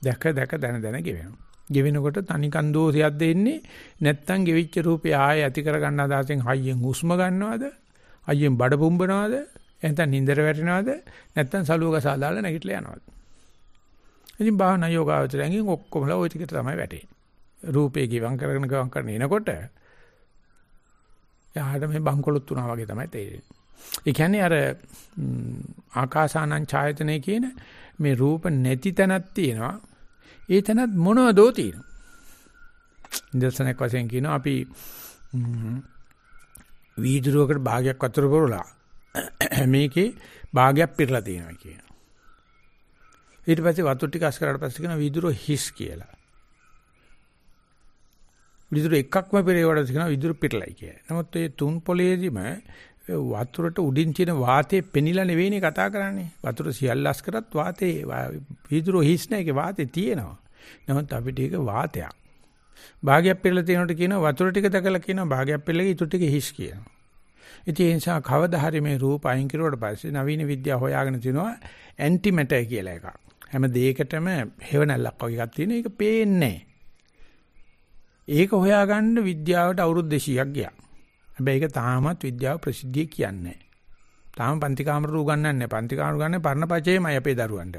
දැක දැක දන දන ගෙවෙනවා. ගෙවෙනකොට තනිකන් දෝෂයක් දෙන්නේ නැත්නම් ගෙවිච්ච රූපය ආයෙ ඇති කර ගන්න අදහසෙන් හයියෙන් හුස්ම ගන්නවද? හයියෙන් බඩ පුම්බනවද? නැත්නම් නින්දර වැටෙනවද? නැත්නම් සලුවක සාදාලා නැගිටලා යනවද? ඉතින් භාවනා යෝගාවචරයෙන් ඔක්කොමලා ওই ටිකට තමයි වැටෙන්නේ. රූපේ ගිවං කරගෙන ගවන් කරන එනකොට එයාට මේ බංකොලොත් වුණා වගේ තමයි තේරෙන්නේ. ඒ කියන්නේ අර ආකාසානං ඡායතනෙ කියන මේ රූප නැති තැනක් තියෙනවා. ඒ තැනත් මොනවදෝ තියෙනවා. ඉන්දර්ශනයක් වශයෙන් කියනවා අපි වීදුරුවකට භාගයක් වතුර පුරලා මේකේ භාගයක් පිරලා තියෙනවා කියනවා. ඊට පස්සේ වතුර ටික අස් කරාට පස්සේ කියන වීදුරුව හිස් කියලා. විදුර එකක්ම පෙරේවට කියනවා විදුර පිටලයි කියලා. නමුත් මේ තුන් පොලේදිම වතුරට උඩින් තියෙන වාතය පෙනිලා නෙවෙයිනේ කතා කරන්නේ. වතුර සියල්ලස් කරත් වාතේ විදුර හිස් නැහැ ඒකේ වාතේ තියෙනවා. නමුත් අපිට ඒක වාතයක්. භාගයක් පෙරලා තියෙනකොට කියනවා වතුර ටික දැකලා කියනවා භාගයක් පෙරලා ඊටු ටික හිස් කියනවා. ඉතින් ඒ නිසා කවදා හරි මේ රූප අයින් කරුවට පස්සේ නවීන විද්‍යාව හොයාගෙන තිනවා ඇන්ටි මැටර් කියලා එකක්. හැම දෙයකටම හේවණල්ලක් වගේ එකක් තියෙන එක පේන්නේ නැහැ. ඒක හොයාගන්න විද්‍යාවට අවුරුදු 200ක් ගියා. හැබැයි ඒක තාමත් විද්‍යාව ප්‍රසිද්ධිය කියන්නේ නැහැ. තාම පන්ති කාමර උගන්වන්නේ නැහැ. පන්ති කාමර උගන්වන්නේ පරණ පචේමයි අපේ දරුවන්ට.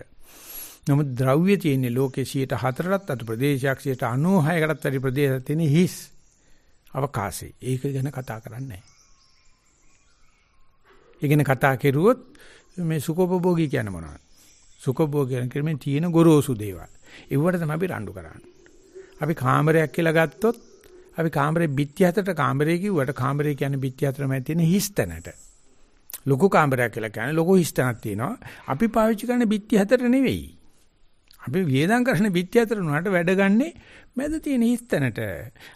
නමුත් ද්‍රව්‍ය තියෙන්නේ ලෝකේ 104ටත් අතු ප්‍රදේශයක් 96කටත් වැඩි ප්‍රදේශයක් තියෙන හිස් අවකාශي. ඒක ගැන කතා කරන්නේ නැහැ. ඒ ගැන කතා කරුවොත් මේ සුඛෝපභෝගී කියන්නේ මොනවද? සුඛෝපභෝගී කියන්නේ තියෙන ගොරෝසු දේවල්. ඒවට තමයි අපි රණ්ඩු කරන්නේ. අපි කාමරයක් කියලා ගත්තොත් අපි කාමරේ බිත්ති හතරට කාමරේ කිව්වට කාමරේ කියන්නේ බිත්ති හතරම තියෙන හිස්තැනට. ලොකු කාමරයක් කියලා කියන්නේ ලොකු හිස්තැනක් තියෙනවා. අපි පාවිච්චි කරන බිත්ති හතර නෙවෙයි. අපි වියදම් කරන බිත්ති හතර උනාට වැඩ ගන්නෙ මැද තියෙන හිස්තැනට.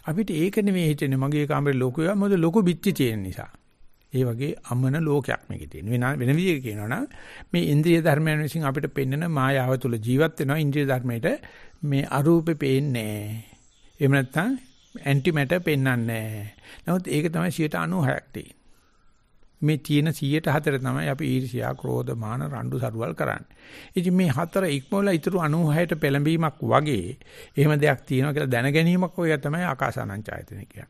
අපිට ඒක නෙවෙයි හිතෙන්නේ මගේ කාමරේ ලොකුවා මොකද ලොකු බිත්ති තියෙන නිසා. ඒ වගේ අමන ලෝකයක් මේකේ තියෙන. වෙන වෙන විදිහක කියනවා නම් මේ ඉන්ද්‍රිය ධර්මයන් විසින් අපිට පෙන්වන මායාව තුළ ජීවත් වෙනවා ඉන්ද්‍රිය ධර්මයට මේ අරූපේ පේන්නේ එහෙම නැත්නම් ඇන්ටි මැටර් පෙන්වන්නේ නමුත් ඒක තමයි 96ක් තියෙන්නේ. මේ තියෙන 104 තමයි අපි ඊර්ෂ්‍යා, ක්‍රෝධ, මාන, රණ්ඩු සරුවල් කරන්නේ. ඉතින් මේ හතර ඉක්මවලා ඊටු 96ට පෙළඹීමක් වගේ එහෙම දෙයක් තියෙනවා කියලා දැන ගැනීමක් ඔය තමයි ආකාසානං ඡායතන කියන්නේ.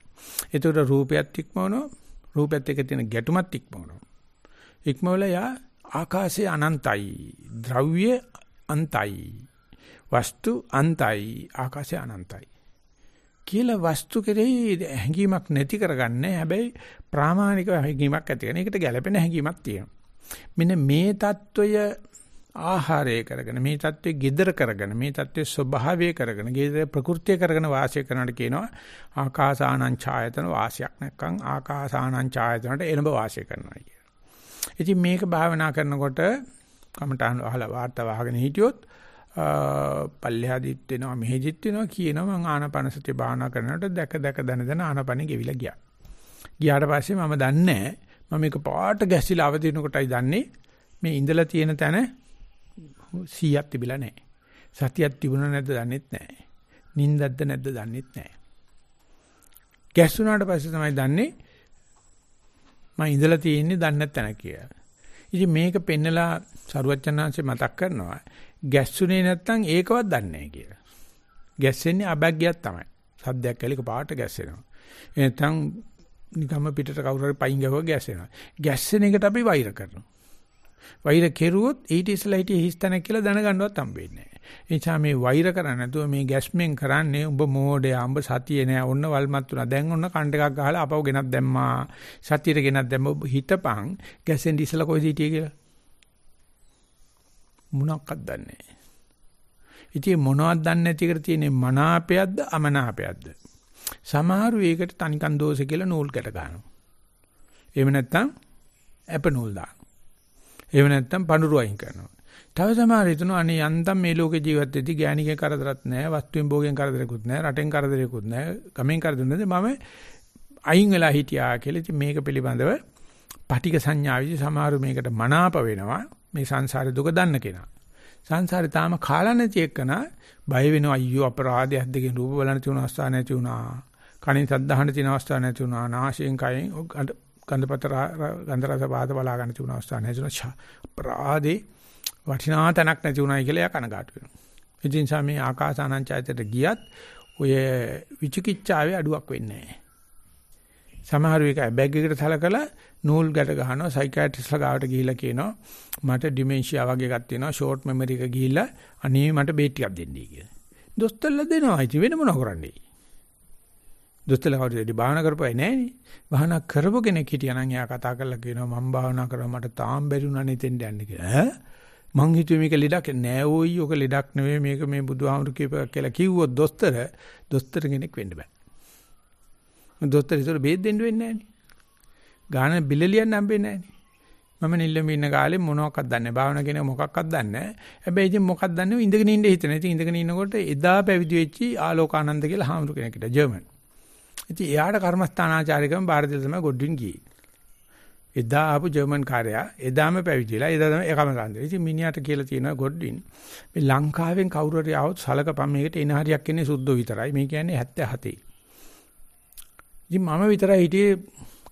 ඒතකොට රූපයත් ඉක්මවනවා, රූපයත් එක්ක තියෙන ගැටුමත් ඉක්මවනවා. ඉක්මවලා යා ආකාශය අනන්තයි, ද්‍රව්‍ය අන්තයි. වස්තු අන්තයි ආකාශය අනන්තයි කියලා වස්තු කෙරෙහි හැඟීමක් නැති කරගන්නේ. හැබැයි ප්‍රාමාණික හැඟීමක් ඇති කරන. ඒකට ගැළපෙන හැඟීමක් තියෙනවා. මෙන්න මේ తত্ত্বය ආහාරය කරගෙන මේ தત્ත්වය gedara කරගෙන මේ தત્ත්වය ස්වභාවය කරගෙන gedara ප්‍රകൃතිය කරගෙන වාසය කරනට කියනවා ආකාසානං ඡායතන වාසයක් නැත්නම් ආකාසානං ඡායතනට එළඹ වාසය කරනවා කියලා. ඉතින් මේක භාවනා කරනකොට කමඨාන් අහලා වාර්තා වහගෙන හිටියොත් පල්ලෙහාදිත් වෙනවා මෙහෙදිත් වෙනවා කියනවා මං ආනාපානසතිය භාවනා කරනකොට දැක දැක දන දන ආනාපානෙ ගෙවිලා ගියා. ගියාට පස්සේ මම දන්නේ මම මේක පාට ගැසිලා අවදින කොටයි දන්නේ මේ ඉඳලා තියෙන තැන 100ක් තිබිලා නැහැ. සතියක් තිබුණා නැද්ද දන්නෙත් නැහැ. නිින්දක්ද නැද්ද දන්නෙත් නැහැ. ගැස්සුණාට පස්සේ තමයි දන්නේ මම ඉඳලා තියෙන්නේ දන්නේ නැත්නම් කියලා. ඉතින් මේක පෙන්නලා සරුවච්චන්හන්සේ මතක් කරනවා ගැස්සුනේ නැත්තම් ඒකවත් දන්නේ නැහැ කියලා. ගැස්සෙන්නේ අබැග්ගයක් තමයි. සද්දයක් කැලික පාට ගැස්සෙනවා. එනතම් නිකම්ම පිටට කවුරු හරි පයින් ගහුවා ගැස්සෙනවා. ගැස්සෙන එකට අපි වෛර කරනවා. වෛර කෙරුවොත් ඊට ඉස්සලා හිටියේ හිස්තැනක් කියලා දැනගන්නවත් හම්බෙන්නේ නැහැ. ඒ නිසා මේ වෛර කරන්නේ නැතුව මේ ගැස්මෙන් කරන්නේ උඹ මෝඩයා උඹ සතියේ නෑ ඔන්න වල්මත් තුනා දැන් ඔන්න කණ්ඩ එකක් ගහලා අපව ගෙනත් දැම්මා සතියට ගෙනත් දැම්ම හිතපන් ගැස්සෙන් ඉස්සලා කොයිද හිටියේ කියලා මොනක්වත් දන්නේ නැහැ. ඉතින් මොනවද දන්නේ නැති එකට තියෙන්නේ මනාපයක්ද අමනාපයක්ද? සමහරු ඒකට තනිකන් දෝෂ කියලා නූල් ගැට ගන්නවා. එහෙම නැත්නම් අප නූල් දානවා. එහෙම නැත්නම් පඳුරු අයින් කරනවා. තව සමහර හිතනවා අනේ යන්තම් මේ ලෝකේ ජීවත් වෙද්දී ගෑණිකේ කරදරත් නැහැ, වස්තුවෙන් භෝගයෙන් කරදරයක්වත් නැහැ, රටෙන් කරදරයක්වත් නැහැ, ගමෙන් කරදරයක් නැහැ. මම අයින් වෙලා හිටියා කියලා. ඉතින් මේක පිළිබඳව පටික සංඥාවිදි සමහරු මේකට මනාප වෙනවා. මේ සංසාරේ දුක දන්න කෙනා. සංසාරේ තාම කාලා නැති එක්කන බය වෙනවා අයියෝ අපරාධයක් දෙකෙන් රූප බලන්න තියුණ අවස්ථා නැති වුණා. කනින් සද්ධාහන තියෙන අවස්ථා නැති වුණා. නාසයෙන් කයෙන් ගන්ධපත ගන්ධ රස වාද බලා ගන්න තියුණ අවස්ථා නැති වුණා. අපරාධේ වටිනා තැනක් නැති වුණායි කියලා එයා කනගාටු වෙනවා. ඉතින් සමේ ආකාසානංචයතට ගියත් ඔය විචිකිච්ඡාවේ අඩුවක් වෙන්නේ නැහැ. සමහර විට බැග් එකට සලකලා නූල් ගැට ගහනවා සයිකියාට්‍රිස්ලා ගාවට ගිහිල්ලා කියනවා මට ඩිමෙන්ෂියා වගේ එකක් තියෙනවා ෂෝට් මෙමරි එක ගිහිල්ලා අනේ මට බේට් ටිකක් දෙන්නයි කියලා. දොස්තරලා දෙනවා ඉතින් වෙන මොනව කරන්නේ? දොස්තරලා කවුරුද භාවනා කරපුවා නෑනේ. භාවනා කරපු කෙනෙක් හිටියා නම් එයා කතා කරලා කියනවා මම භාවනා කරා මට තාම බැරි වුණා නේ තෙන්ඩ යන්න කියලා. ඈ මං හිතුවේ මේක ලෙඩක් නෑ ඕයි ඔක ලෙඩක් නෙවෙයි මේක මේ බුදුහාමුදුරු කියපක් කියලා කිව්වොත් දොස්තර දොස්තර කෙනෙක් වෙන්න බෑ. දොස්තර ඉතල බේත් දෙන්න වෙන්නේ නෑනේ. ගාන බිල ලියන්න හම්බෙන්නේ නැහැ මම නිල්ලම ඉන්න කාලේ මොනවක්වත් දන්නේ නැහැ. භාවනා කියන මොකක්වත් දන්නේ නැහැ. හැබැයි ඉතින් මොකක්ද දන්නේ ඉඳගෙන ඉන්න හිතන. ඉතින් ඉඳගෙන ඉන්නකොට එදා පැවිදි වෙච්චි ආලෝකානන්ද කියලා හාමුදුර කෙනෙක් හිටියා ජර්මන්. ඉතින් එයාට කර්මස්ථානාචාරිකම ಭಾರತයේ තමයි ගොඩින් ගියේ. එදා ආපු ජර්මන් කාර්යයා එදාම පැවිදිලා එදා තමයි එකම සම්දේ. ඉතින් මිනිහාට කියලා තියෙනවා ගොඩින් මේ ලංකාවෙන් කවුරු හරි ආවොත් සලකපම් මේකට එන හරියක් එන්නේ සුද්ධෝ විතරයි. මේ කියන්නේ 77. ඉතින් මම විතරයි හිටියේ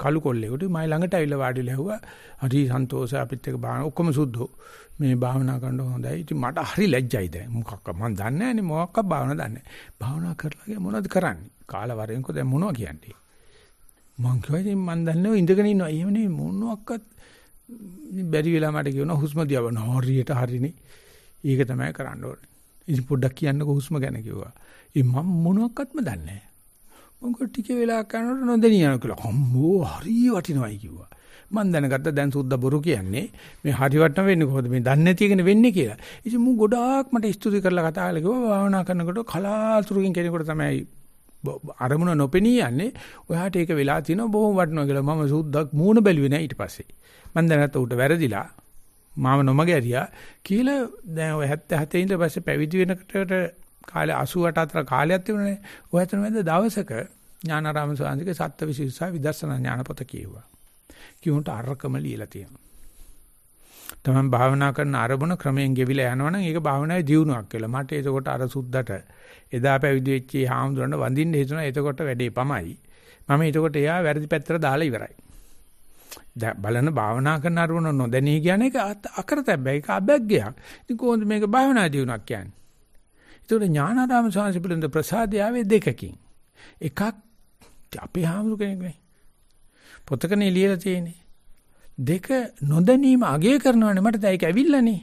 කළු කොල්ලෙකුට මයි ළඟට ඇවිල්ලා වාඩිලා ඇහුවා. හරි සන්තෝෂයි අපිත් එක්ක බාන ඔක්කොම සුද්ධෝ. මේ භාවනා කරන්න හොඳයි. ඉතින් මට හරි ලැජ්ජයි දැන්. මොකක්ද මම දන්නේ නැහැනේ මොකක්ද භාවනා දන්නේ භාවනා කරලා මොනවද කරන්නේ? කාලා වරෙන්කෝ දැන් මොනවද කියන්නේ? මං කිව්වා ඉතින් මං දන්නේ ඉඳගෙන ඉන්නවා. එහෙම නෙවෙයි. මොනවාක්වත් බැරි වෙලා මට කියනවා හුස්ම දිහා බලන හරියට හරිනේ. ඒක තමයි කරන්න ඕනේ. ඉතින් පොඩ්ඩක් කියන්නකෝ හුස්ම ගැන කිව්වා. ඉතින් මම මොනවාක්වත්ම දන්නේ නැහැ. මම කො ටික වෙලා කරනකොට නොදෙනිය යනවා කියලා. අම්මෝ හරිය වටිනවයි කිව්වා. මම දැනගත්තා දැන් සුද්දා බොරු කියන්නේ මේ හරි වටන වෙන්නේ කොහොමද මේ දන්නේ නැති එකනේ වෙන්නේ කියලා. ඉතින් මම ගොඩාක් මට ස්තුති කරලා කතා කරලා කිව්වා භාවනා කරනකොට කලාතුරකින් කෙනෙකුට තමයි අරමුණ නොපෙනී යන්නේ. ඔයාට ඒක වෙලා තිනවා බොහොම වටිනවා කියලා. මම සුද්දක් මූණ බැලුවේ නැහැ ඊට පස්සේ. මම දැනගත්තා උට වැරදිලා. මාව නොමග ඇරියා කියලා දැන් ඔය 77 ඉඳලා පස්සේ පැවිදි වෙනකොට කාලේ 88 අතර කාලයක් තිබුණනේ. ඔය අතර මැද දවසක ඥානාරාම ස්වාමීන්ගේ සත්ත්වවිසුද්ධි විදර්ශනා ඥාන පොත කියුවා. කිව්වොත් අරකම ලියලා තියෙනවා. තමන් භාවනා කරන අරමුණ ක්‍රමයෙන් ගෙවිලා යනවනම් ඒක භාවනාවේ දියුණුවක් කියලා. මට ඒකකොට අර සුද්දට එදා පැවිදි වෙච්ච හාමුදුරන වඳින්න හිතුණා. එතකොට වැඩේ පමයි. මම එතකොට එයා වැරදි පැත්තට දාලා ඉවරයි. බලන භාවනා කරන අරමුණ නොදැනී කියන එක අකරතැබ්බයි. ඒක අබැග්ගයක්. ඉතින් කොහොමද මේක භාවනා දියුණුවක් කියන්නේ? ඒතකොට ඥානාරාම ස්වාමීන් පිළිබඳ ප්‍රසාදය ආවේ දෙකකින්. එකක් අපේ හාමුදුර කෙනෙක් නේ. පොතකනේ ලියලා තියෙන්නේ. දෙක නොදැනීම අගය කරනවානේ මට දැන් ඒක ඇවිල්ලානේ.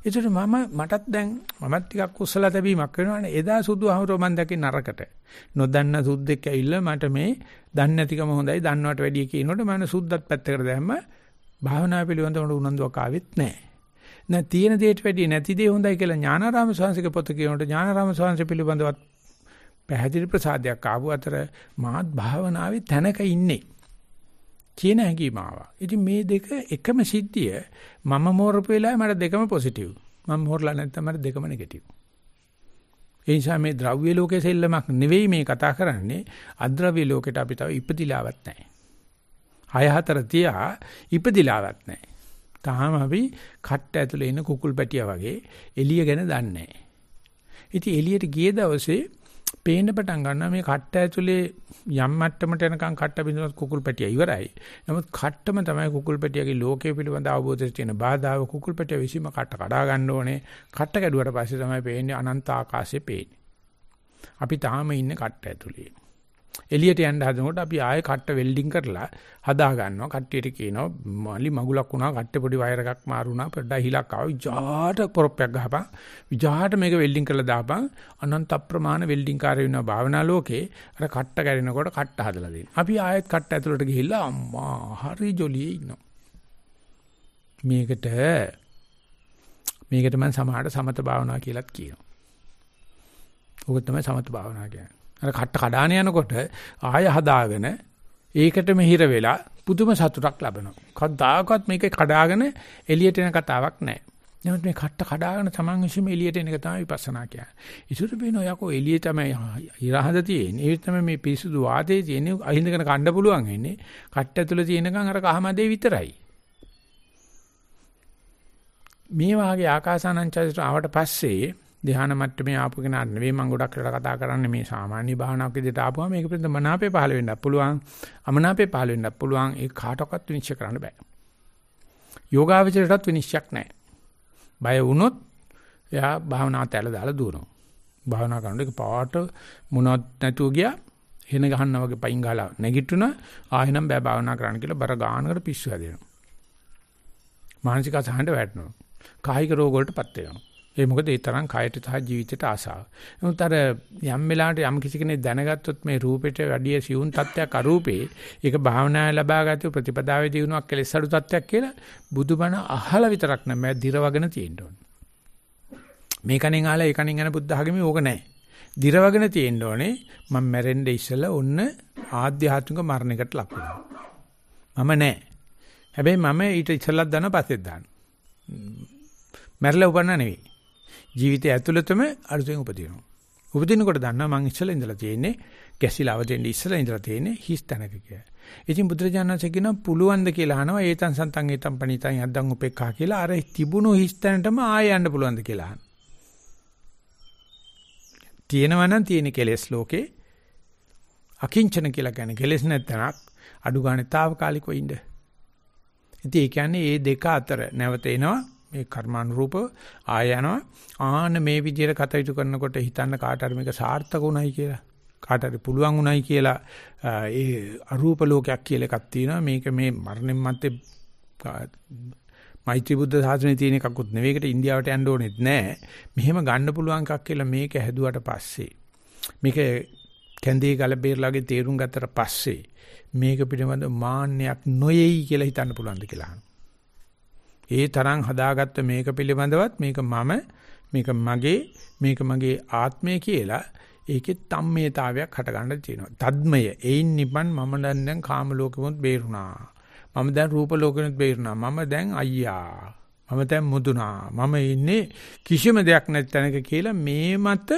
ඒතර මම මටත් දැන් මමත් ටිකක් කුසල තැබීමක් වෙනවානේ. එදා සුදු අහුරෝ මන් දැකේ නරකට. නොදන්න සුද්දෙක් ඇවිල්ලා මට මේ දන්නේ නැතිකම හොඳයි දන්නවට වැඩිය කියනකොට මම සුද්දත් පැත්තකට දැම්ම භාවනා පිළිබඳව උනන්දුවක් ආවෙත් නැහැ. නැ තියෙන දෙයට වැඩිය නැති දේ හොඳයි කියලා ඥානාරාම ස්වාමීන්ගේ පොත කියනකොට ඥානාරාම ස්වාමීන් පිළිබඳවත් පැහැදිලි ප්‍රසාදයක් ආපු අතර මාත් භාවනාවේ තැනක ඉන්නේ කියන හැඟීම ආවා. ඉතින් මේ දෙක එකම සිද්ධිය මම මෝරපු වෙලාවේ මට දෙකම පොසිටිව්. මම මෝරලා නැත්නම් මට දෙකම නෙගටිව්. ඒ නිසා මේ ද්‍රව්‍ය ලෝකයේ සෙල්ලමක් නෙවෙයි මේ කතා කරන්නේ අද්‍රව්‍ය ලෝකෙට අපි තව ඉපදිලාවක් නැහැ. හය හතර තියා ඉපදිලාවක් නැහැ. තාම අපි කට්ට ඇතුලේ ඉන්න කුකුල් පැටියා වගේ එළිය ගැන දන්නේ නැහැ. ඉතින් එළියට ගිය දවසේ පේන්න පටන් ගන්නවා මේ කට්ට ඇතුලේ යම් මට්ටමට යනකම් කට්ට බිඳුනත් කුකුල් පැටියා ඉවරයි. නමුත් කට්ටම තමයි කුකුල් පැටියාගේ ලෝකයේ පිළිබඳ අවබෝධයට තියෙන බාධාව කුකුල් පැටියා විසීම කට්ට කඩා ගන්න ඕනේ. කට්ට කැඩුවට පස්සේ තමයි පේන්නේ අනන්ත ආකාශය පේන්නේ. අපි තාම ඉන්නේ කට්ට ඇතුලේ. එළියට යන්න හදනකොට අපි ආයෙ කට්ට වෙල්ඩින් කරලා හදා ගන්නවා. කට්ටියට කියනවා මලි මගුලක් වුණා, කට්ටේ පොඩි වයර් එකක් මාරු වුණා, පොඩ්ඩක් හිලක් ආවා. විජාට පොරොප්පයක් ගහපන්. විජාට මේක වෙල්ඩින් කරලා දාපන්. අනන්ත අප්‍රමාණ වෙල්ඩින් කාර්ය වෙනවා භාවනා ලෝකේ. අර කට්ට කැරෙනකොට කට්ට හදලා දෙන්න. අපි ආයෙත් කට්ට ඇතුළට ගිහිල්ලා අම්මා හරි ජොලියේ ඉන්නවා. මේකට මේකට මම සමහරට සමත භාවනා කියලාත් කියනවා. ඕක තමයි සමත භාවනා කියන්නේ. අර කට්ට කඩාන යනකොට ආය හදාගෙන ඒකටම හිර වෙලා පුදුම සතුටක් ලබනවා. කවදාකවත් මේක කඩාගෙන එළියට එන කතාවක් නැහැ. නමුත් මේ කට්ට කඩාගෙන Taman විශ්ීම එළියට එන එක තමයි විපස්සනා කියන්නේ. ඉසුරු බේනෝ යකෝ එළියේ තමයි ඉරහඳ තියෙන්නේ. ඒ තමයි මේ පිරිසුදු වාතයේ තියෙන්නේ. අහින්දගෙන කන්න පුළුවන් වෙන්නේ. කට්ට ඇතුළේ තියෙනකන් අර කහමදේ විතරයි. මේ වාගේ ආකාසානංචයට ආවට පස්සේ ධ්‍යාන මට්ටමේ ආපු කෙනාට නෙවෙයි මම ගොඩක් වෙලා කතා කරන්නේ මේ සාමාන්‍ය භාවනාවක් විදිහට ආපුවම මේක පිළිබඳ මනාපේ පහළ වෙන්නත් පුළුවන් අමනාපේ පහළ වෙන්නත් පුළුවන්. ඒ කාටවත් විනිශ්චය කරන්න බෑ. යෝගාවචරයටත් විනිශ්චයක් නැහැ බය වුණොත් එයා භාවනාවට ඇල දාලා දුවනවා. භාවනා කරනකොට ඒක පාට මොනවත් නැතුව ගියා එන ගහන්නා වගේ පයින් ගහලා නැගිටුණා. ආයෙනම් බෑ භාවනා කරන්න කියලා බර ගානකට පිස්සු හැදෙනවා. මානසික අසහනට වැටෙනවා. කායික රෝග වලටපත් වෙනවා. ඒ මොකද ඒ තරම් කායට සහ ජීවිතයට ආසාව. නමුත් අර යම් වෙලාවට යම් කිසි කෙනෙක් දැනගත්තොත් මේ රූපෙට වැඩිය සියුම් තත්ත්වයක් අරූපේ ඒක භාවනාවේ ලබාගත් ප්‍රතිපදාවේ දිනුවක් කෙලෙස් අඩු තත්ත්වයක් කියලා බුදුබණ අහලා විතරක් නෙමෙයි දිරවගෙන තියෙන්න ඕනේ. මේ කණෙන් අහලා ඒ කණෙන් යන බුද්ධ ආගමේ ඕක නැහැ. දිරවගෙන තියෙන්න ඕනේ මම මැරෙන්න ඉස්සෙල්ලා ඔන්න ආධ්‍යාත්මික මරණයකට ලක් වෙනවා. මම නැහැ. හැබැයි මම ඊට ඉස්සෙල්ලත් දානවා පස්සෙත් දානවා. මැරලා උපන්න නෙවෙයි. ජීවිතය ඇතුළතම අලුතෙන් උපදිනවා. උපදිනකොට දන්නවා මං ඉස්සලා ඉඳලා තියෙන්නේ ගැසිලා අවදෙන්න ඉස්සලා ඉඳලා තියෙන්නේ හිස් තැනක කියලා. ඉතින් බුදුරජාණන්සේ කියනවා පුළුවන් ද කියලා අහනවා ඒතන් සන්තන් ඒතන් පණිතන් යද්දන් උපේක්ඛා කියලා අර තිබුණු හිස් තැනටම ආය යන්න පුළුවන් ද කියලා අහනවා. තියෙනවා නම් තියෙන කෙලෙස් ලෝකේ අකිංචන කියලා කියන්නේ කෙලෙස් නැත්තනක් අඩු ගානේ తాවකාලිකව ඉන්න. ඉතින් ඒ කියන්නේ මේ දෙක අතර නැවත එනවා මේ කර්මානුරූප ආය යනවා. ආන මේ විදිහට කටයුතු කරනකොට හිතන්න කාට හරි මේක සාර්ථක උනායි කියලා. කාට හරි පුළුවන් උනායි කියලා ඒ අරූප ලෝකයක් කියලා එකක් තියෙනවා. මේක මේ මරණයන් මැත්තේ මෛත්‍රී බුද්ධ සාසනයේ තියෙන එකකුත් නෙවෙයි. ඒකට ඉන්දියාවට යන්න ඕනෙත් නෑ. මෙහෙම ගන්න පුළුවන් එකක් කියලා මේක හැදුවට පස්සේ මේක කැන්දී ගල බේරලාගේ තේරුම් ගත්තට පස්සේ මේක පිළිබඳ මාන්නයක් නොයේයි කියලා හිතන්න පුළුවන්ද කියලා අහනවා. ඒ තරම් හදාගත්ත මේක පිළිබඳවත් මේක මම මේක මගේ මේක මගේ ආත්මය කියලා ඒකේ තම්මේතාවයක් හට ගන්න තියෙනවා. තද්මය එයින් නිපන් මම දැන් දැන් කාම ලෝකෙමුත් බේරුණා. මම දැන් රූප ලෝකෙමුත් බේරුණා. මම දැන් අයියා. මම දැන් මුදුනා. මම ඉන්නේ කිසිම දෙයක් නැති තැනක කියලා මේ මත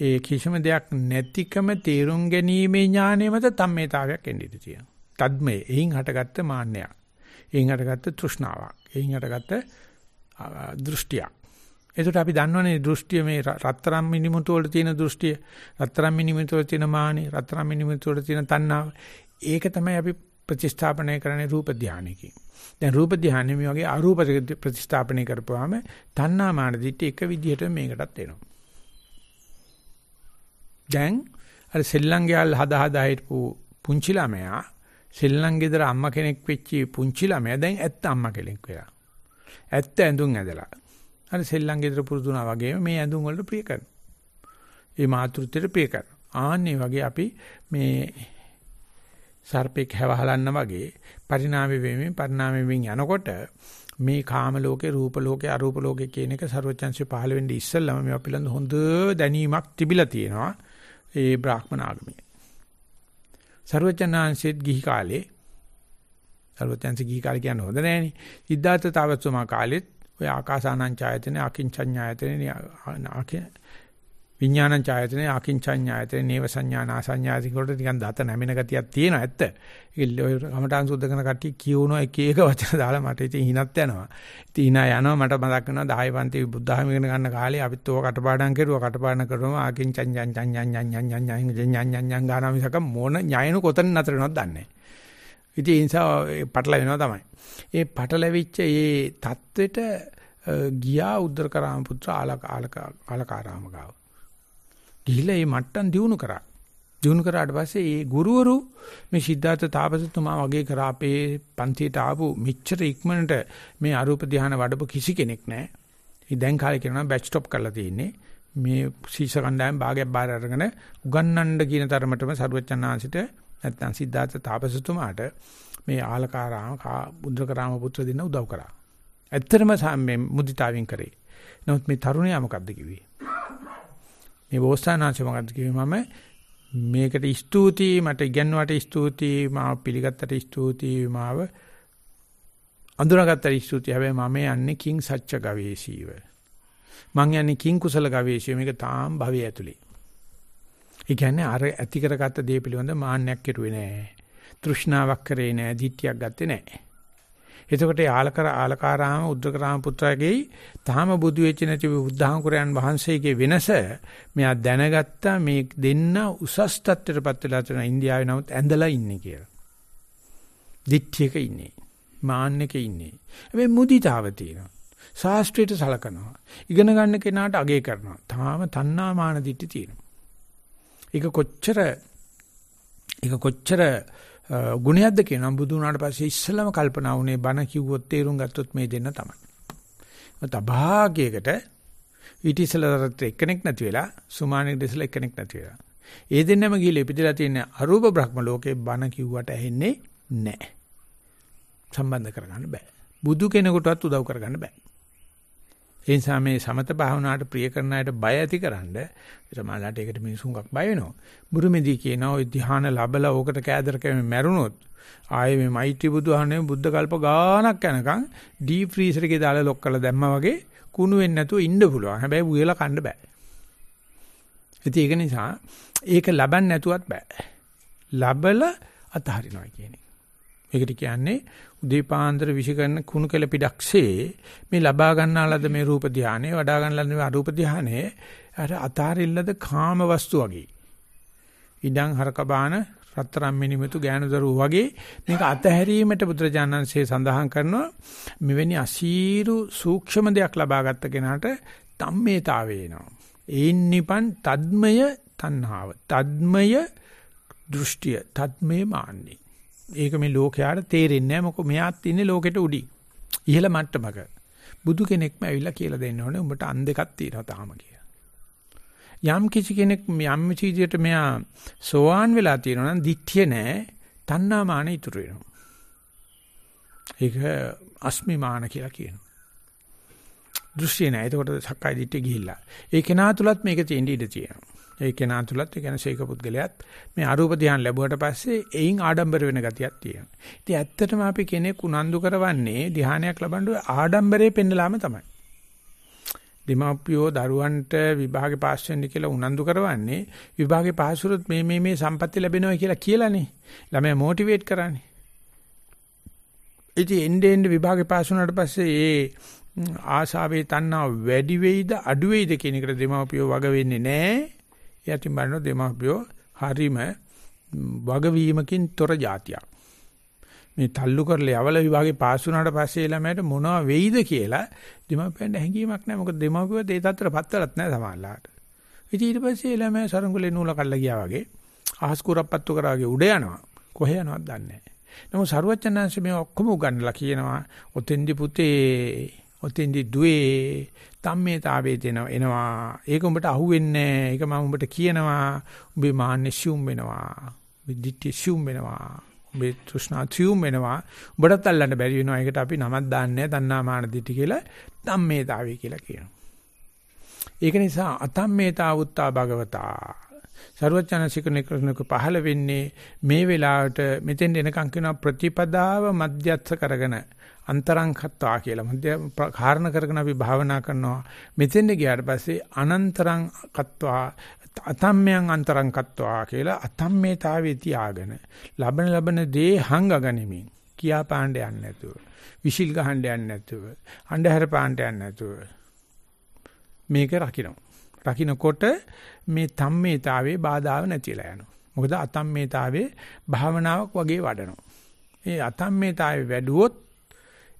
ඒ කිසිම දෙයක් නැතිකම තේරුම් ගැනීමේ ඥානය මත තම්මේතාවයක් එන්නේ තියෙනවා. තද්මය එයින් හටගත්ත මාන්නයක්. එයින් හටගත්ත තෘෂ්ණාවක්. එයින් හටගත්ත දෘෂ්ටියක්. ඒකට අපි දන්නවනේ දෘෂ්ටිය මේ රත්තරන් මිනිමුතු වල තියෙන දෘෂ්ටිය, රත්තරන් මිනිමුතු වල තියෙන මානෙ, රත්තරන් මිනිමුතු වල තියෙන තණ්හාව. ඒක තමයි අපි ප්‍රතිස්ථාපනය කරන්නේ රූප ධානයකින්. දැන් රූප ධානය මේ වගේ අරූප ප්‍රතිස්ථාපනය කරපුවාම තණ්හා මාන දිට්ඨි එක විදිහට මේකටත් එනවා. දැන් අර සෙල්ලංගයල් හදා හදා හිටපු පුංචි ළමයා සෙල්ලම් ගෙදර අම්මා කෙනෙක් වෙච්ච පුංචි ළමයා දැන් ඇත්ත අම්මා කෙනෙක් වෙලා. ඇත්ත ඇඳුම් ඇදලා. අර සෙල්ලම් ගෙදර පුරුදුනා වගේම මේ ඇඳුම් වලට ප්‍රිය කරනවා. ඒ මාතෘත්වයට ප්‍රිය කරනවා. ආන්නේ වගේ අපි මේ සර්පෙක් හැවහලන්න වගේ පරිණාමය වෙමින් පරිණාමය වෙමින් යනකොට මේ කාම ලෝකේ රූප ලෝකේ අරූප ලෝකේ කියන එක ਸਰවචන්සේ පහළ වෙන්නේ ඉස්සෙල්ලම මේවා පිළිබඳ හොඳ දැනීමක් තිබිලා තියෙනවා ඒ බ්‍රාහ්මණ ආගමේ. සරුවචනාංශෙත් ගිහි කාලේ සරුවචනාංශ ගිහි කාලේ කියන්නේ හොඳ නෑනේ. සිද්ධාර්ථ තාවත්සමා කාලෙත් ඔය ආකාසානං ඡායතන අකින්චඤ්ඤායතන විඥානං ඡායතනේ අකින්චඤ්ඤායතනේ නේව සංඥාන ආසඤ්ඤාති වලට නිකන් දත නැමෙන ගතියක් තියෙනවා ඇත්ත. ඒක ඔය කමඨාන් සුද්ධ කරන කට්ටිය කියවුණා එක එක වචන දාලා මට ඉතින් හිනත් යනවා. ඉතින් hina යනවා මට මතක් වෙනවා 10 පන්ති බුද්ධාම ඉගෙන ගන්න කාලේ අපිත් ඕක කටපාඩම් කරුවා කටපාඩම් කරනවා අකින්චඤ්ඤං චඤ්ඤං ගානමිසක මොන ඥායන කොතන නතරනවද දන්නේ නැහැ. ඉතින් ඒ නිසා පටල වෙනවා තමයි. ඒ පටලවිච්ච ඒ தത്വෙට ගියා උද්දකරාම පුත්‍ර ආලක ආලක ආලකාරාම ගාව. ගිහිල්ලා මේ මට්ටම් දිනු කරා. දිනු කරාට පස්සේ ඒ ගුරුවරු මේ සිද්ධාර්ථ තාපසතුමා වගේ කරා අපේ පන්තියට ආපු මෙච්චර ඉක්මනට මේ අරූප ධානය වඩපු කිසි කෙනෙක් නැහැ. ඉතින් දැන් කාලේ කියනවා බැච් ස්ටොප් කරලා තියෙන්නේ. මේ ශීර්ෂ කණ්ඩායම භාගයක් බාර අරගෙන උගන්නන්න කියන තරමටම සරුවචනාංශිට නැත්නම් සිද්ධාර්ථ තාපසතුමාට මේ ආලකාරාම බුද්ධකරාම පුත්‍ර දෙන්න උදව් කරා. ඇත්තටම මේ මුදිතාවෙන් කරේ. නමුත් මේ තරුණයා මොකද්ද කිව්වේ? මේ බෝසතාණන්සේ මොකද්ද කිව්වේ මම මේකට ස්තුතියි මට ඉගෙනුවට ස්තුතියි මාව පිළිගත්තට ස්තුතියි මාව අඳුනාගත්ත ස්තුති හැබැයි මම යන්නේ කිං සච්ච ගවේෂීව. මං යන්නේ කිං කුසල ගවේෂීව මේක තාම භවයේ ඇතුලේ. ඒ කියන්නේ අර ඇති කරගත්ත දේ පිළිබඳ මාන්නයක් කෙරුවේ නෑ. තෘෂ්ණාවක් කරේ නෑ, දිට්ඨියක් ගත්තේ නෑ. එතකොට ආලකර ආලකාරාම උද්දකරාම පුත්‍රයාගේ තාම බුදු වෙච්ච නැති බුද්ධාංකුරයන් වහන්සේගේ වෙනස මෙයා දැනගත්තා මේ දෙන්න උසස් තත්ත්වයටපත් වෙලා තියෙන ඉන්දියාවේ නමුත් ඇඳලා ඉන්නේ කියලා. දිට්ඨියක ඉන්නේ. මාන්නක ඉන්නේ. හැබැයි මුදිතාව තියෙනවා. ශාස්ත්‍රයට සලකනවා. ඉගෙන ගන්න කෙනාට අගය කරනවා. තාම තණ්හා මාන දිට්ඨි තියෙනවා. ඒක කොච්චර ඒක කොච්චර ගුණයක්ද කියනවා බුදු වුණාට පස්සේ ඉස්සෙල්ලම කල්පනා වුණේ බණ කිව්වොත් තේරුම් ගත්තොත් මේ දෙන්න තමයි. මත අභාගයකට ඊට ඉස්සෙල්ලට එක්කෙනෙක් නැති වෙලා සුමානෙක් දෙසලා එක්කෙනෙක් නැති වෙලා. ඒ දෙන්නම ගිහලා ඉපදලා තියෙන අරූප බ්‍රහ්ම ලෝකේ බණ කිව්වට ඇහෙන්නේ නැහැ. සම්බන්ධ කරගන්න බෑ. බුදු කෙනෙකුටවත් උදව් කරගන්න බෑ. ඒ නිසා මේ සමත භාවනාවට ප්‍රිය කරන අයට බය ඇතිකරනද සමහරවිට ඒකට මිනිසුන්ක් බය වෙනවා. බුරුමේදී කියනවා ওই ධ්‍යාන ලැබලා ඕකට කෑදර කැමෙ මැරුණොත් ආයේ මේ මෛත්‍රී බුදුහානේ බුද්ධ කල්ප ගානක් යනකම් ඩීප් ෆ්‍රීසර් එකේ දාලා ලොක් කරලා දැම්මා වගේ කුණු වෙන්නේ නැතුව ඉන්න පුළුවන්. හැබැයි උයලා කන්න බෑ. ඉතින් ඒක නිසා ඒක ලබන්න නැතුවත් බෑ. ලබලා අතහරිනවා කියන එක. ඒකට කියන්නේ උදේපාන්දර විශ්කරන කුණු කෙල පිටක්සේ මේ ලබා ගන්නාලද මේ රූප ධානය වඩා ගන්නලද මේ අරූප ධානය අර අතාරිල්ලද කාම වස්තු වගේ. ඉඩම් හරකබාන රත්තරන් මිනිමෙතු ගෑනුදරු වගේ මේක අතහැරීමට බුදුරජාණන්සේ සඳහන් කරනවා මෙවැනි අසීරු සූක්ෂම දෙයක් ලබා ගත්ත කෙනාට තම්මේතාවේ එනවා. ඒන් නිපන් තද්මය තණ්හාව තද්මය දෘෂ්ටිය තද්මේ මාන්නේ. ඒක මේ ලෝකයාට තේරෙන්නේ නැහැ මොකද මෙයාත් ඉන්නේ ලෝකෙට උඩින්. ඉහළ මට්ටමක. බුදු කෙනෙක්ම ඇවිල්ලා කියලා දෙන්න ඕනේ උඹට අන් දෙකක් තියෙනවා තාම කියලා. යම් කිසි කෙනෙක් යම් විදියට මෙයා සෝවාන් වෙලා තියෙනවා නම් දික්තිය නැහැ. තණ්හාමාන ඉතුරු වෙනවා. ඒක අස්මිමාන කියලා කියනවා. දෘෂ්ටි නැහැ. එතකොට සක්කාය දිට්ඨිය ගිහිල්ලා. ඒ කෙනා තුලත් මේක තියෙන්න ඉඩ තියෙනවා. ඒ කෙනා තුලත් ඒ කියන්නේ ශේක පුද්ගලයාත් මේ අරූප ධ්‍යාන ලැබුවට පස්සේ එයින් ආඩම්බර වෙන ගතියක් තියෙනවා. ඉතින් ඇත්තටම අපි කෙනෙක් උනන්දු කරවන්නේ ධ්‍යානයක් ලබන්න ආඩම්බරේ පෙන්නලාම තමයි. දෙමාපියෝ දරුවන්ට විභාගේ පාස් වෙන්න කියලා උනන්දු කරවන්නේ විභාගේ පාස් වුණොත් මේ මේ මේ සම්පත්‍ය ලැබෙනවා කියලා කියලානේ. ළමයා මොටිවේට් කරන්නේ. ඉතින් එnde end විභාගේ පාස් වුණාට පස්සේ ඒ ආශාවේ තණ්හා වැඩි වෙයිද අඩු වෙයිද කියන එකට දෙමාපියෝ වග වෙන්නේ නැහැ. යටින් බලන දෙමාපියෝ හරීම වගවීමකින් තොර જાතියක්. මේ තල්ලු කරලා යවල විභාගේ පාස් වුණාට පස්සේ ළමයට මොනවා වෙයිද කියලා දෙමාපියන්ට හැඟීමක් නැහැ. මොකද දෙමාපියෝ ඒ තත්ත්වයට පත්තරත් නැහැ සමහරලාට. ඉතින් ඊට පස්සේ ළමයා සරංගුලේ නූල කල්ලා ගියා වගේ අහස් කුරප්පත්තු කරා වගේ උඩ යනවා. කොහෙ යනවද දන්නේ නැහැ. නමුත් සරුවචනංශ මේ ඔක්කොම උගන්වලා කියනවා ඔතෙන්දි පුතේ ඔතෙන්දි දුවේ තම්මේතාවේ දෙන එනවා. ඒක උඹට අහුවෙන්නේ ඒක මම උඹට කියනවා. උඹේ මාන්නේ සියුම් වෙනවා. උඹේ දිට්ඨිය සියුම් වෙනවා. උඹේ තෘෂ්ණා සියුම් වෙනවා. උඹටත් අල්ලන්න බැරි වෙනවා. ඒකට අපි නමක් දාන්නේ තණ්හා මාන දිට්ඨි කියලා තම්මේතාවේ කියලා කියනවා. ඒක නිසා අතම්මේතාවුත්තා භගවතා ਸਰවඥාසිකන කරනක පහළ වෙන්නේ මේ වෙලාවට මෙතෙන් එනකන් කියන ප්‍රතිපදාව මධ්‍යස්ථ කරගෙන අන්තරංකත්වා කියලා. මධ්‍ය කාරණ කරගෙන අපි භාවනා කරනවා. මෙතෙන්ද ගියාට පස්සේ අනන්තරං කත්වා අතම්මයන් අන්තරංකත්වා කියලා අතම්මේතාවේ තියාගෙන ලබන ලබන දේ හංගගනිමින් කියා පාණ්ඩ යන්නේ නැතුව විශිල් ගහන්න යන්නේ නැතුව අන්ධහර පාණ්ඩ යන්නේ නැතුව මේක රකින්න රකින්නකොට මේ තම්මේතාවේ බාධාව නැතිලා යනවා. මොකද අතම්මේතාවේ භාවනාවක් වගේ වඩනවා. ඒ අතම්මේතාවේ වැඩුවොත්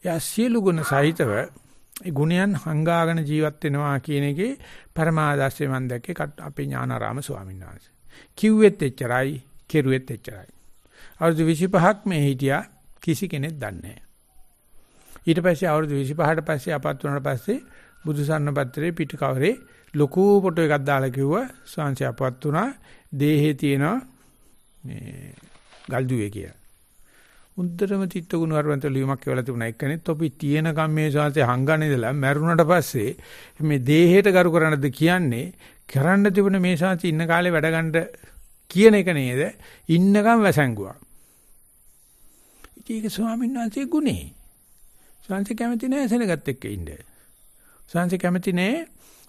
එයා සියලු ගුණ සහිතව ඒ ගුණයන් හංගාගෙන ජීවත් වෙනවා කියන එකේ පරමාදර්ශය මම දැක්කේ අපේ ඥානාරාම ස්වාමීන් වහන්සේ. කිව්වෙත් එච්චරයි, කෙරුවෙත් එච්චරයි. අවුරුදු 25ක් මේ හිටියා කිසි කෙනෙක් දන්නේ නැහැ. ඊට පස්සේ අවුරුදු 25ට පස්සේ අපත් වුණාට පස්සේ බුදුසන්න පත්‍රයේ පිට කවරේ ලොකු ෆොටෝ එකක් දාලා කිව්වා ස්වාංශය අපත් වුණා දේහේ තියෙනවා මේ ගල්දුවේ කියලා. උන්දරම තිත්ත ගුණ වර්වන්ත ලියුමක් කියලා තිබුණා. එක්කෙනෙක් අපි තියෙන කම්මේ ශාන්සේ හංගන්නේ ඉඳලා මැරුණට පස්සේ මේ දේහයට කරු කරන්නද කියන්නේ කරන්න තිබුණ මේ ශාන්සේ ඉන්න කාලේ වැඩ ගන්න කියන එක නේද? ඉන්නකම් වැසංගුවා. ඒක ස්වාමීන් වහන්සේ ගුණේ. සංසි කැමති නෑ සෙනගත් එක්ක ඉන්න. සංසි කැමති නෑ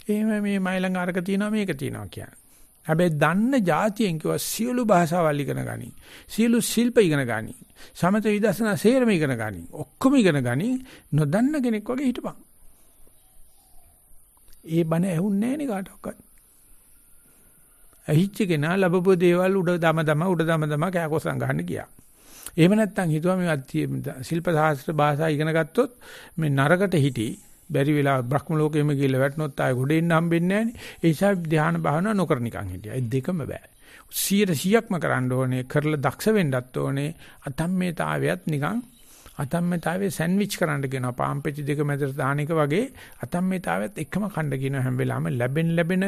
එහෙම මේ මයි ළඟ අරක තියෙනවා මේක තියෙනවා කියන්නේ. හැබැයි දන්න જાතියෙන් කිව්වා සියලු භාෂාවල් ඉගෙන ගනි. සියලු ශිල්ප ඉගෙන ගනි. සමත විදර්ශනා සේරම ඉගෙන ගනි. ඔක්කොම ඉගෙන ගනි. නොදන්න කෙනෙක් වගේ හිටපන්. ඒ බණ ඇහුන්නේ නෑනේ කාටවත්. ඇහිච්ච කෙනා ලැබපු දේවල් උඩ දම දම උඩ දම දම කෑකොසම් ගහන්න ගියා. එහෙම නැත්නම් හිතුවා මේ ශිල්ප සාස්ත්‍ර භාෂා ඉගෙන ගත්තොත් මේ නරකට හිටි බැරි වෙලා බ්‍රහ්ම ලෝකෙම ගිහිල්ලා වැටුනොත් ආයෙ ගොඩ එන්න හම්බෙන්නේ නැහැ නේ. ඒ නිසා ධ්‍යාන භාවනා නොකර නිකන් හිටියා. ඒ දෙකම බෑ. 100%ක්ම කරන්න ඕනේ. කරලා දක්ෂ වෙන්නත් ඕනේ. අතම්මේතාවයත් නිකන් අතම්මේතාවයේ සෑන්ඩ්විච් කරන්න කියනවා. පාම්පෙච්චි දෙක මැදට දාන එක වගේ අතම්මේතාවයත් එකම කණ්ඩ කියනවා හැම වෙලාවෙම ලැබෙන ලැබෙන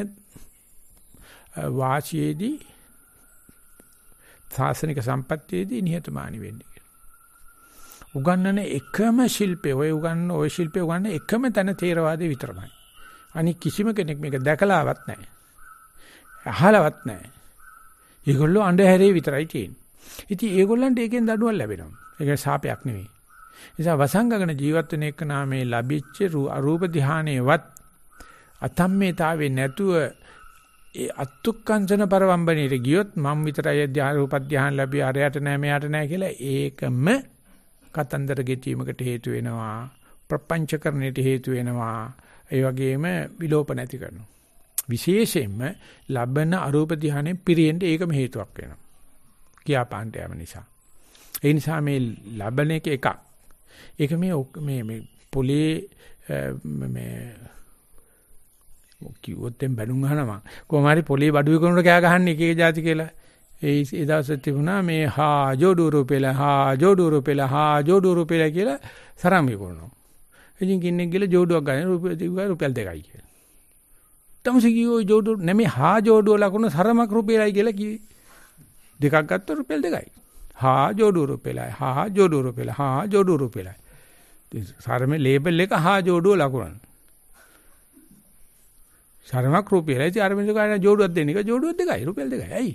වාසියේදී සාසනික සම්පත්තියේදී නිහතමානී වෙන්නේ. උගන්නන එකම ශිල්පේ ඔය උගන්න ඔය ශිල්පේ උගන්න එකම තැන තේරවාදේ විතරමයි. අනික කිසිම කෙනෙක් මේක දැකලාවත් නැහැ. අහලවත් නැහැ. ඒගොල්ලෝ අඬහැරේ විතරයි තියෙන්නේ. ඉතින් ඒගොල්ලන්ට ඒකෙන් දඩුවම් ලැබෙනවා. ඒක සාපයක් නෙවෙයි. නිසා වසංගගන ජීවත් වෙන එක නාමේ ලැබිච්ච අරූප ධානයේවත් අතම්මේතාවේ නැතුව ඒ අත්ත්ුක්කංශන පරවම්බණීට ගියොත් මම විතරයි ධාන රූප ධාන ලැබී අරයට නෑ මෙයාට නෑ කියලා ඒකම කතන්දර ගෙතීමකට හේතු වෙනවා ප්‍රපංචකරණයට හේතු වෙනවා ඒ වගේම විලෝප නැති කරනවා විශේෂයෙන්ම ලබන අරූප ධානයේ පිරෙන්න ඒකම හේතුවක් වෙනවා. කියාපාන්ට යම නිසා. ඒ නිසා මේ ලබන එක එකක්. ඒක මේ මේ මේ පොලේ මේ කිව්වොත් දැන් බැනුම් අහනවා. කොහොම හරි පොලේ බඩු විකුණුට කෑ ගහන්නේ එක එක જાති කියලා. ඒ ඒ දවසේ තිබුණා මේ හා ජෝඩු රුපෙලා හා ජෝඩු රුපෙලා හා ජෝඩු රුපෙලා කියලා සරම් විකුණනවා. ඉතින් කින්නෙක් ගිහලා ජෝඩුවක් ගන්න රුපියල් දෙකයි කියලා. තමසි කිව්වෝ ජෝඩු නෙමෙයි හා ජෝඩුව ලකුණු සරමක් රුපියලයි කියලා කිව්වේ දෙකක් ගත්තොත් රුපියල් දෙකයි හා ජෝඩු රුපෙලයි හා ජෝඩු රුපෙලා හා ජෝඩු රුපෙලයි සරමේ ලේබල් එක හා ජෝඩුව ලකුණන සරමක් රුපියලයි ඉතින් අර මිනිස්සු ගන්න ජෝඩුවක් දෙන එක ජෝඩුවක් දෙකයි රුපියල් දෙකයි ඇයි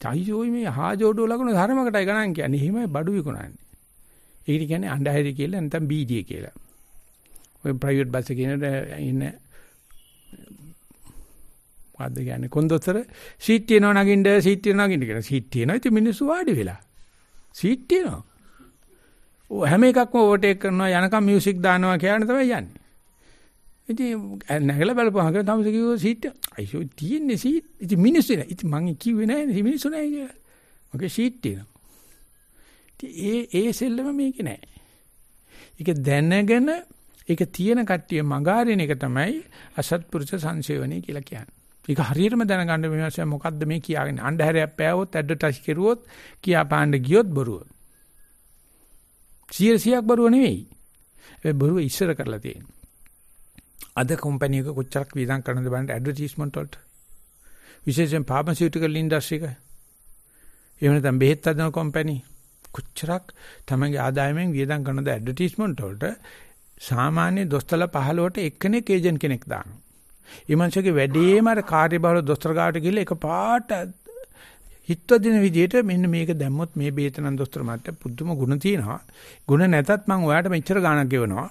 චයිසෝයි මේ හා ජෝඩුව ලකුණු ධර්මකටයි ගණන් කියන්නේ. එහෙමයි බඩු විකුණන්නේ. ඒකට කියන්නේ අණ්ඩහැරි කියලා නැත්නම් බීජේ කියලා. ඔය ප්‍රයිවට් බස් එකේ ඉන්න මොකද්ද කියන්නේ කොන්දොස්තර සීට් තියනවා නගින්න සීට් තියනවා නගින්න කියලා. සීට් තියනවා ඉතින් මිනිස්සු වාඩි වෙලා. සීට් තියනවා. ඔය හැම එකක්ම ඕවර්ටේක් කරනවා යනකම් මියුසික් දානවා කියන තමයි යන්නේ. ඉතින් නැගලා බලපුවාම තමයි කිව්ව සීට් අයියෝ තියෙන්නේ සීට්. ඉතින් මිනිස්සු නෑ. ඉතින් මං කිව්වේ නෑ මිනිස්සු නෑ කියලා. මගේ සීට් තියෙනවා. ඉතින් ඒ ඒ සෙල්ලම මේකේ නෑ. ඒක දැනගෙන ඒක තියෙන කට්ටිය මගාරින එක තමයි අසත්පුරුෂ සංසේවණේ කියලා කියන්නේ. ඒක හරියටම දැනගන්න මේ මොකද්ද මේ කියාගෙන අන්ධහැරයක් පෑවොත් ඇඩ්වර්ටයිස් කරුවොත් කියා පාන්න ගියොත් බොරුව. 100ක් බොරුව නෙවෙයි. ඒ බොරුව ඉස්සර කරලා තියෙනවා. අද කම්පැනි එක කොච්චරක් වියදම් කරනද බලන්න ඇඩ්වර්ටයිස්මන්ට් වලට. විශේෂයෙන් ෆාමසිටිකල් ඉන්ඩස්ට්‍රි එක. එහෙම නැත්නම් බෙහෙත් හදන කම්පැනි කොච්චරක් තමගේ ආදායමෙන් වියදම් කරනද ඇඩ්වර්ටයිස්මන්ට් වලට සාමාන්‍ය දොස්තරලා 15ට එක්කෙනෙක් ඒජන්ට් කෙනෙක් දානවා. ඒ මනුස්සයාගේ වැඩේම අර කාර්යබහුල දොස්තර ගාවට ගිහලා එකපාරට හිතවදින විදිහට මෙන්න මේක දැම්මොත් මේ බේතනන් දොස්තර මාත්‍ය පුදුම ගුණ තියෙනවා. ගුණ නැතත් මම ඔයාලට මෙච්චර ගාණක් ගෙවනවා.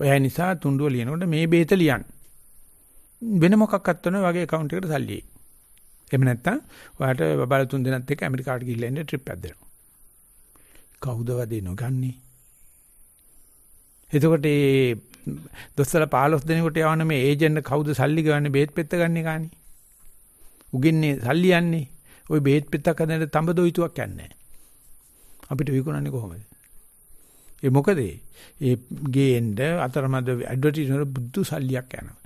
ඔය නිසා තුන්ඩුව ලියනකොට මේ බේත ලියන්න. වෙන මොකක්වත් නැව වගේ account එකට සල්ලි. එහෙම නැත්නම් ඔයාලට බබාලා තුන් දෙනත් එක්ක ඇමරිකාට ගිහිල්ලා ඉන්න ට්‍රිප් එකක් දෙනවා. කවුද වදේ නොගන්නේ? එතකොට ඒ දොස්තර 15 දෙනෙකුට යවන මේ ඒජන්ට් කවුද සල්ලි ගන්නේ බේත් පෙත්ත ගන්න කානේ. උගින්නේ සල්ලි යන්නේ. ওই බේත් පෙත්තක් හදන්න තඹ දොයිතුවක් යන්නේ අපිට විකුණන්නේ කොහොමද? ඒ මොකද? ඒ ගේෙන්ද අතරමැද ඇඩ්වර්ටයිස්මන්ට් බුද්ධ සල්ලියක් යනවා.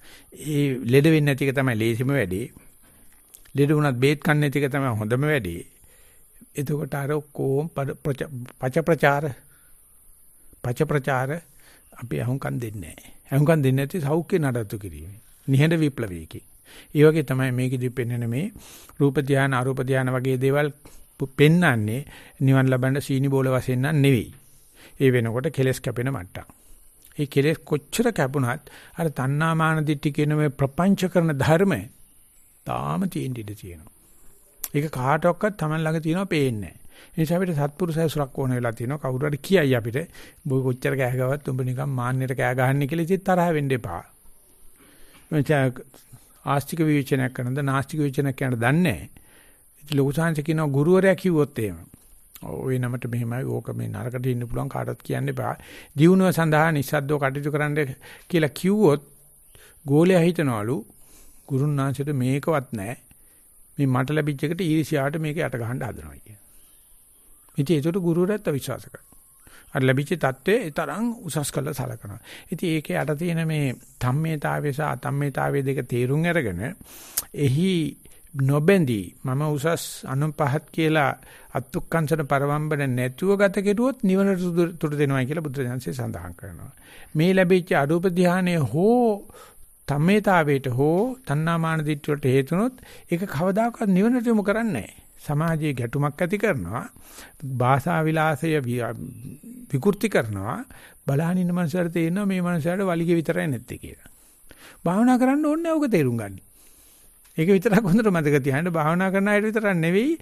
ඒ ලෙඩ වෙන්නේ නැති එක තමයි ලේසිම වැඩේ. ලෙඩ වුණත් බේත් ගන්න නැති එක තමයි හොඳම වැඩේ. එතකොට අර ඔක්කොම පච ප්‍රචාර පච ප්‍රචාර අපි අහුම්කම් දෙන්නේ නැහැ. අහුම්කම් දෙන්නේ නැති සෞඛ්‍ය නඩත්තු කිරීම. නිහඬ විප්ලවයකින්. ඒ වගේ තමයි මේකෙදි පෙන්වන මේ රූප ධානය අරූප ධානය වගේ දේවල් පෙන්වන්නේ නිවන් ලබන්න සීනි බෝල වශයෙන් නෙවෙයි. ඒ වෙනකොට කෙලස් කැපෙන මට්ටම්. ඒ කෙලස් කොච්චර කැපුණත් අර තණ්හා මාන දිට්ඨි කියන මේ ප්‍රපංච කරන ධර්ම තාම තියෙන්න ඉඩ තියෙනවා. ඒක කාටවත් Taman ළඟ තියෙනවා පේන්නේ නැහැ. ඒ නිසා අපිට සත්පුරුෂයසුරක් ඕන වෙලා තියෙනවා. කවුරු හරි කියයි අපිට බොයි කොච්චර කෑ ගවත් උඹ නිකන් මාන්නයට කෑ ගහන්නේ කියලා ඉතින් තරහ වෙන්න එපා. මචං ආස්තික විවේචනයක් කරනද නාස්තික විවේචනයක් කරනද දන්නේ නැහැ. ඉතින් ලොකු සංහස කියනවා ගුරුවරයා කිව්වොත් එහෙම. ওই නමට මෙහෙමයි ඕක මේ නරකට ඉන්න පුළුවන් කාටවත් කියන්න එපා. දියුණුව සඳහා නිස්සද්දව කටයුතු කරන්න කියලා කිව්වොත් ගෝලයා හිතනවලු ගුරුනාංශයට මේකවත් නැහැ. මේ මට ලැබිච්ච එකට ඊර්ෂ්‍යාවට මේක යට ගහන්න හදනවා කියන. ඉතින් ඒකට ගුරුවරයාත් අවිශ්වාස කරනවා. අර ලැබිච්ච தત્ත්වය ඒ තරම් උසස් කළා සලකනවා. ඉතින් ඒකේ යට තියෙන මේ ධම්මේතාවය සහ අතම්මේතාවය දෙක තේරුම් අරගෙන එහි නොබැඳී මම උසස් අනුන් පහත් කියලා අත්ුක්කංශන පරවම්බන නැතුව ගත කෙරුවොත් නිවනට තුරු දෙනවා කියලා බුදුරජාන්සේ සඳහන් කරනවා. මේ ලැබිච්ච අරූප ධානය හෝ තම්මේතාවයට හෝ තණ්හාමාන දිට්ඨි වලට හේතුනොත් ඒක කවදාකවත් නිවනට යොමු කරන්නේ නැහැ. සමාජයේ ගැටුමක් ඇති කරනවා. භාෂා විලාසය විකෘති කරනවා. බලහන් ඉන්න මනුස්සයර තේරෙනවා මේ මනුස්සයාට වලිගේ විතරයි නැත්තේ කියලා. භාවනා කරන්න ඕනේ ඕක තේරුම් ගන්න. ඒක විතරක් හොඳට මතක තියාගන්න භාවනා කරන අයට විතරක් නෙවෙයි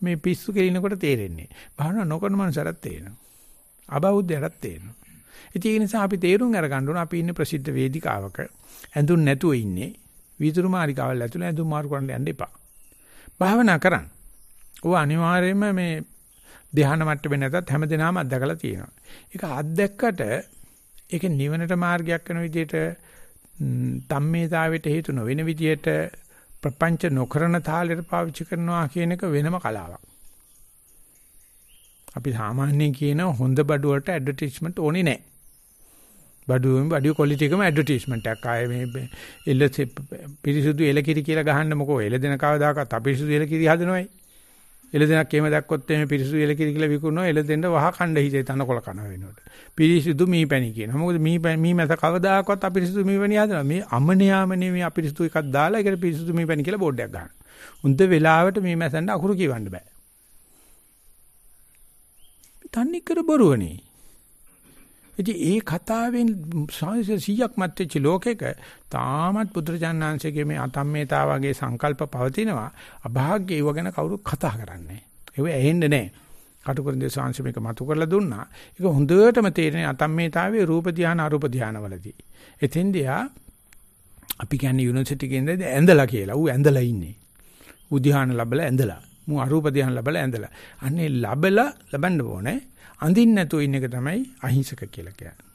මේ පිස්සු කෙලිනකොට තේරෙන්නේ. භාවනා නොකරන මනුස්සයරත් තේරෙනවා. අබෞද්ධයරත් තේරෙනවා. ඉතින් ඒ නිසා අපි තේරුම් අරගන්න ඕන අපි ඉන්නේ ප්‍රසිද්ධ වේදිකාවක. ඇඳුම් නැතුව ඉන්නේ. වීදුරු මාලිකාවල් ඇතුළේ ඇඳුම් මාරු කරන්න යන්න එපා. භාවනා කරන්න. ඔය අනිවාර්යයෙන්ම මේ ධ්‍යාන මට්ටමේ නැතත් හැමදේනම අත්දකලා තියෙනවා. ඒක අත්දැක්කට ඒක නිවනට මාර්ගයක් වෙන විදිහට තම්මේතාවයට හේතු නොවන විදිහට ප්‍රපංච නොකරන තාලෙට පාවිච්චි කරනවා කියන එක වෙනම කලාවක්. අපි සාමාන්‍යයෙන් කියන හොඳ බඩු වලට ඇඩ්වර්ටයිස්මන්ට් ඕනේ නැහැ. බඩුවෙන් බඩු ක්වොලිටි එකම ඇඩ්වර්ටයිස්මන්ට් එකක් ආයේ මේ එල්ල පිරිසුදු එලකිරි කියලා ගහන්න මොකෝ එල දෙන කවදාකවත් අපිරිසුදු එලකිරි හදනවයි. එල දෙනක් එහෙම දැක්කොත් එමේ පිරිසුදු එලකිරි කියලා විකුණනවා එල දෙන්න වහ කණ්ඩ හිතේ තනකොළ කන වෙනකොට. පිරිසුදු මීපැණි කියනවා. මොකද මී මී මැස කවදාකවත් අපිරිසුදු මීපැණි හදනවා. මේ අමනියාමනේ මේ අපිරිසුදු එකක් දාලා ඒකට පිරිසුදු මීපැණි කියලා බෝඩ් එකක් ගන්නවා. උන්ද වෙලාවට මී මැසෙන්ද අකුරු කියවන්න බෑ. තන්නේ කර බොරුවනේ. ඉතින් ඒ කතාවෙන් 100ක් මැත්තේච ලෝකෙක තාමත් පුත්‍රජානංශයේ මේ අතම්මේතා වගේ සංකල්ප පවතිනවා. අභාග්‍ය ඒව ගැන කවුරු කතා කරන්නේ ඒව ඇහෙන්නේ නැහැ. කටුකුරුන්දේ ශාංශ මේක මතු කරලා දුන්නා. ඒක හොඳටම තේරෙන අතම්මේතාවේ රූප ධානය අරූප ධානවලදී එතෙන්දී අපි කියන්නේ යුනිවර්සිටි කේන්දරේ ඇඳලා කියලා. ඌ ඇඳලා ඉන්නේ. ඌ ධානය ලැබලා ඇඳලා. මු අරූප ධානය ලැබලා ඇඳලා. අන්නේ ලැබලා ලබන්න ඕනේ. අඳින්න නැතුව ඉන්න එක තමයි අහිංසක කියලා කියන්නේ.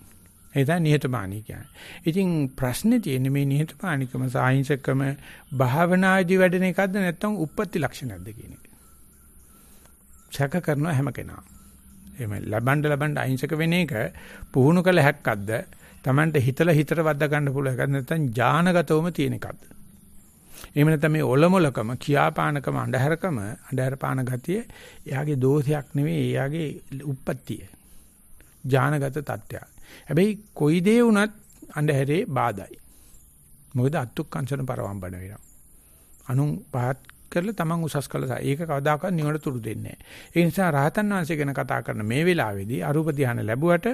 ඒ තමයි නිහතමානී කියන්නේ. ඉතින් ප්‍රශ්නේ තියෙන්නේ මේ නිහතමානීකම සහ අහිංසකම භාවනාදී වැඩෙන එකක්ද නැත්නම් උප්පත්ති ලක්ෂණයක්ද කියන එක. සැක කරන හැම කෙනා. එහෙම ලබන්න ලබන්න අහිංසක වෙන එක පුහුණු කළ හැක්කක්ද? Tamanට හිතලා හිතට වද්දා ගන්න පුළුවන් එකක්ද නැත්නම් ඥානගතවම තියෙන එකක්ද? එහෙම නැත්නම් මේ ඔලොමලකම කියාපානකම අඳුරකම අඳුරපාන ගතිය එයාගේ දෝෂයක් නෙවෙයි එයාගේ උප්පත්තිය. ඥානගත තත්ත්වයක්. හැබැයි කොයි දේ වුණත් අඳුරේ බාධායි. මොකද අත්ුක්කංශන පරවම්බන වෙනවා. අනුන් පහත් කරලා තමන් උසස් කළා. ඒක කවදාකවත් නිවනට තුරු දෙන්නේ නැහැ. ඒ නිසා රහතන් වහන්සේ ගැන කතා කරන මේ වෙලාවේදී අරූප ධානය ලැබුවට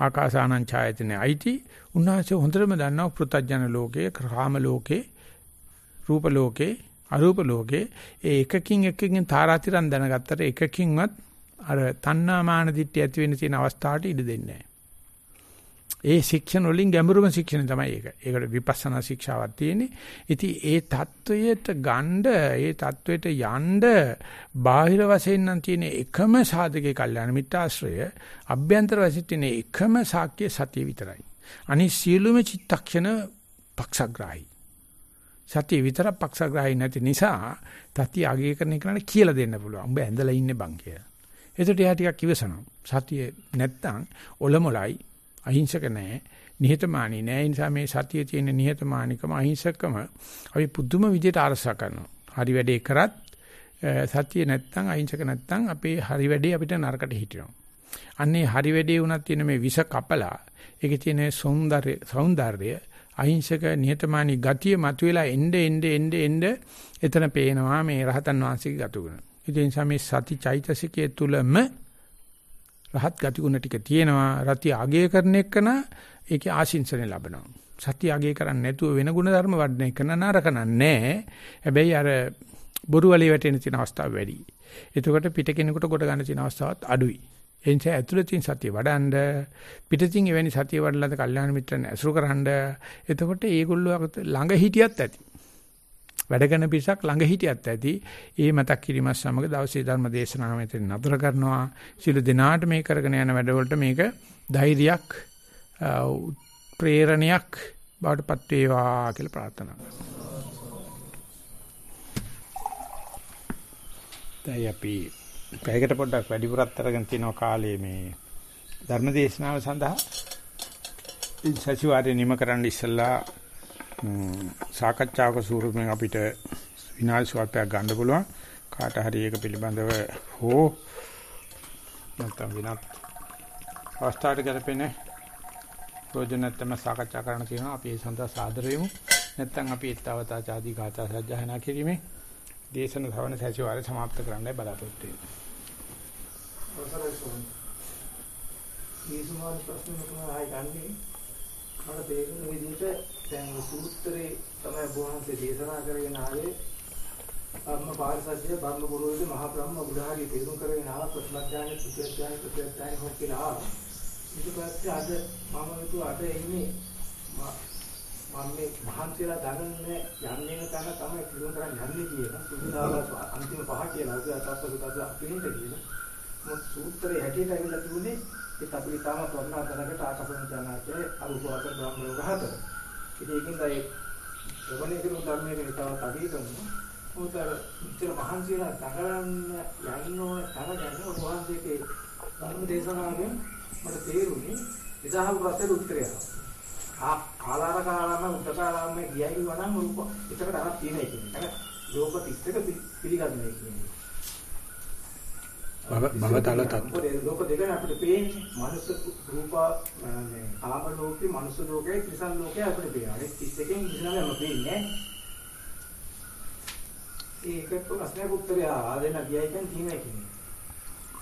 ආකාසානං ඡායතනේ අයිති උන්වහන්සේ හොඳටම දන්නවා පෘථජන ලෝකයේ, කාම ලෝකයේ රූප ලෝකේ අරූප ලෝකේ ඒ එකකින් එකකින් තාරාතිරම් දැනගත්තට එකකින්වත් අර තණ්හාමාන දිට්ඨිය ඇති වෙන්න තියෙන අවස්ථාවට ඉඩ දෙන්නේ ඒ ශික්ෂණ වලින් ගැඹුරුම ශික්ෂණ තමයි ඒක. ඒකට විපස්සනා ශික්ෂාවක් තියෙන්නේ. ඉතින් ඒ தত্ত্বයට ගණ්ඩ, ඒ தত্ত্বයට යන්න බාහිර වශයෙන් නම් තියෙන එකම සාධකේ කල්යාණ මිත්‍යාශ්‍රය, අභ්‍යන්තර වශයෙන් තියෙන එකම සාක්‍ය සතිය විතරයි. අනිත් සියලුම චිත්තක්ෂණ පක්ෂග්‍රාහී. සතිය විතරක් පක්ෂග්‍රාහී නැති නිසා තති අගය කරන එකට කියලා දෙන්න පුළුවන්. උඹ ඇඳලා ඉන්නේ බං කියලා. එතකොට එයා ටිකක් ඉවසනවා. සතිය නැත්තම් ඔලොමලයි අහිංසක නැහැ. නිහතමානී නැහැ. ඒ නිසා මේ සතියේ තියෙන නිහතමානිකම අහිංසකම අපි පුදුම විදියට අරසා කරනවා. හරි වැඩේ කරත් සතිය නැත්තම් අහිංසක නැත්තම් අපේ හරි වැඩේ අපිට නරකට හිටිනවා. අන්නේ හරි වැඩේ උනත් තියෙන මේ විස කපලා ඒකේ තියෙන సౌందර්ය సౌందර්ය අහිංසක නිහතමානී ගතිය මතුවලා එnde එnde එnde එnde එතන පේනවා මේ රහතන් වහන්සේගේ ගතුගුණ. ඒ නිසා මේ සති චෛතසිකයේ තුලම රහත් ගතිගුණ ටික තියෙනවා. රති ආගය කරන එකන ඒකේ ආශිංසනේ ලබනවා. සත්‍ය ආගය කරන්නේ නැතුව වෙන ගුණ ධර්ම වඩන එක නරක නෑ. හැබැයි අර බොරු වලේ වැටෙන තියෙන අවස්ථා වැඩි. එතකොට පිට කෙනෙකුට කොට ගන්න තියෙන අවස්ථාවත් අඩුයි. ඒ නිසා ඇතුළතින් සතිය වඩන්න පිටතින් එවැනි සතිය වඩලාද කල්යාණ මිත්‍රන් ඇසුරු කරන්න එතකොට ඒගොල්ලෝ ළඟ හිටියත් ඇති. වැඩ කරන පිරිසක් ළඟ හිටියත් ඇති. ඒ මතක් කිරීමත් සමග දවසේ ධර්ම දේශනාව මෙතන නතර කරනවා. සිළු දිනාට මේ කරගෙන යන වැඩවලට මේක ධෛර්යයක් ප්‍රේරණයක් බවටපත් වේවා කියලා ප්‍රාර්ථනා කරනවා. දැන් අපි පැයකට පොඩ්ඩක් වැඩිපුරත් අරගෙන තිනවා කාලේ මේ ධර්ම දේශනාව සඳහා සතිವಾರේ නිම කරන්න ඉස්සලා සාකච්ඡාවක ස්වරූපයෙන් අපිට විනාඩි ස්වල්පයක් ගන්න පුළුවන්. කාට හරි ඒක පිළිබඳව හෝ නැත්නම් විනාත් අවස්ථාවට ගැලපෙන ප්‍රයෝජනත් තමයි සාකච්ඡා කරන්න තියෙනවා. අපි ඒ සඳහා සාදර වෙමු. නැත්නම් අපි ඊත්තාවතා ආදී ගාථා සජ්ජායනා කිරීමේ දේශන භවන සැසිවාරය સમાપ્ત කරන්නයි බලාපොරොත්තු වෙන්නේ. අවසරයි ස්වාමී. මේ සමාජ ප්‍රශ්න මතම ආයි ගන්නේ මට තේරෙන විදිහට දැන් සූත්‍රේ තමයි බෝවන්සේ දේශනා කරගෙන ආවේ අම්ම පාරිසත්‍ය බ්‍රහ්ම ගුරුවරගේ මහා බ්‍රහ්ම බුධාගේ තේරුම් කරගෙන ආව ප්‍රතිඥාන ප්‍රතිඥාන ප්‍රතිඥාන හොත් කියලා ආවා. ඊට පස්සේ අද මම හිතුවා අද එන්නේ මම මේ මහන්සියලා දන්නේ යන්නේ තන තමයි කිරුම් කරන් යන්නේ කියන සුදුදාලා අන්තිම පහ කියලා අද අතප්ප සුදුදා අපිට කියන මොකද සූත්‍රයේ හැටියට ඇවිල්ලා තිබුණේ ඒ අපි තාම වර්ණා කරනකට ආකපන ඥානයේ අරුපවත බ්‍රහ්ම යෝග හතර. ඉතින් ඒකෙන් තමයි ශ්‍රවණය කරන ධර්මයේ තවත් අධි කරනවා. මොකද ඉතල මහන්සියලා දඟලන්න යන්න ඕන තර ගැන වහන්සේගේ ධර්ම දේශනාවෙන් මට තේරුණේ එදාහම ප්‍රශ්නෙට උත්තරය. ආ කාලාර කාලාම උත්තකාලාම ගියයි වනම් රූප එතකට අරක් තියෙනවා කියන්නේ. ඒක ලෝක 31 පිළිගන්නේ කියන්නේ. බව බව තල තත්ත්ව. ලෝක දෙකනේ අපිට පේන්නේ. මනුස්ස රූප මේ කාම ලෝකේ, මනුස්ස ලෝකේ, ත්‍රිසං ලෝකේ අපිට පේනවා. ඒ 31කින් 29ම පේන්නේ ඒකට ප්‍රශ්නයක් උත්තරය ආදෙන ගියයි කියන්නේ තියෙනවා කියන්නේ.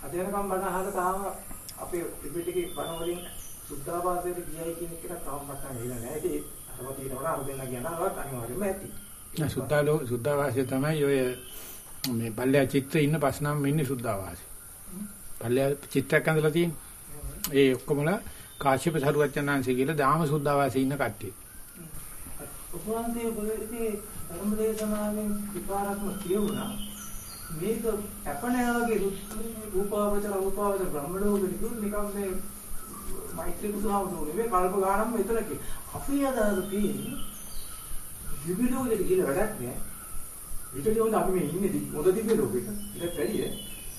අද වෙනකම් බණ අහලා තාම අපේ ත්‍රිපිටකේ බණ වලින් සුද්ධාවාසයට ගියයි කියන එක තාම මට නේද නැහැ. ඒක අරම තියෙනවා අර දෙන්න කියනවා අනිවාර්යයෙන්ම ඇති. නෑ සුද්ධාලෝ සුද්ධාවාසය තමයි ඔය මේ පල්ලෙය චිත්‍ර ඉන්න පස්නම් ඉන්නේ සුද්ධාවාසය. පල්ලෙය චිත්‍රයක් අඳලා තියෙන්නේ. ඒ ඔක්කොමලා කාශ්‍යප සරුවචනාංශය කියලා දාම සුද්ධාවාසයේ ඉන්න කට්ටිය. උපවන්තයේ පොතේ ධර්ම දේශනාවෙන් විපාරක්ම කියුණා මේක අපනෑ වගේ රූපාවචර රූපාවචර බ්‍රහ්ම ලෝකෙට නිකම් මේ මෛත්‍රී බුදුහාමුදුරුවෝ මේ කල්ප ගානක්ම එතන කි. අපි අදාළ තියෙන්නේ දිවි ලෝකෙට කියලා වැඩක් නෑ. ඊටදී හොඳ අපි මේ ඉන්නේ මොකද දිවි ලෝකෙට. ඊට පැරිය.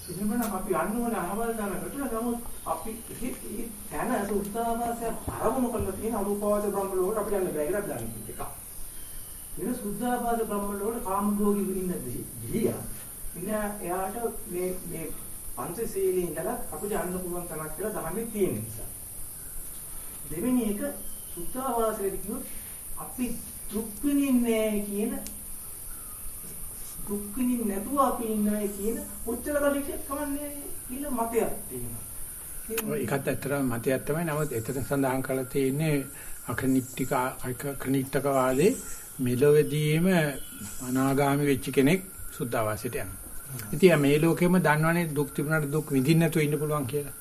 එහෙමනම් අපි යන්න ඕනේ අහවල් ගන්නකට නමුත් අපි මේ තැන උත්සාහවාසය ආරමුණු කරලා තියෙන අරූපාවචර බ්‍රහ්ම ලෝකෙට අපිට යන්න බැහැ කියලා දැනගන්න එක. වෙන සුද්ධාපාද බ්‍රහ්ම ලෝකෙට කාම භෝගී ඉන්න ගිහියා ඉතින් එයාට මේ මේ පංචශීලයේ ඉඳලා අපිට යන්න පුළුවන් තැනක් කියලා දහන්නේ තියෙන නිසා. දෙවෙනි එක සුද්ධාවාසයේදී කිව්වොත් අපි දුක් විඳින්නේ කියන දුක් විඳින්නේ නැතුව අපි ඉන්නයි කියන උච්චල කලියක් කමන්නේ කියලා මතයක් තියෙනවා. ඒකත් ඇත්තටම මතයක් තමයි. නමුත් එතන සඳහන් කරලා තියෙන්නේ අකනිට්ටික අකනිට්ටක වාදේ මෙලොවදීම අනාගාමි වෙච්ච කෙනෙක් සුද්ධාවාසයට යනවා. ඉතින් මේ ලෝකෙම දන්නවනේ දුක් තිබුණාට දුක් විඳින්න නැතුව ඉන්න පුළුවන් කියලා.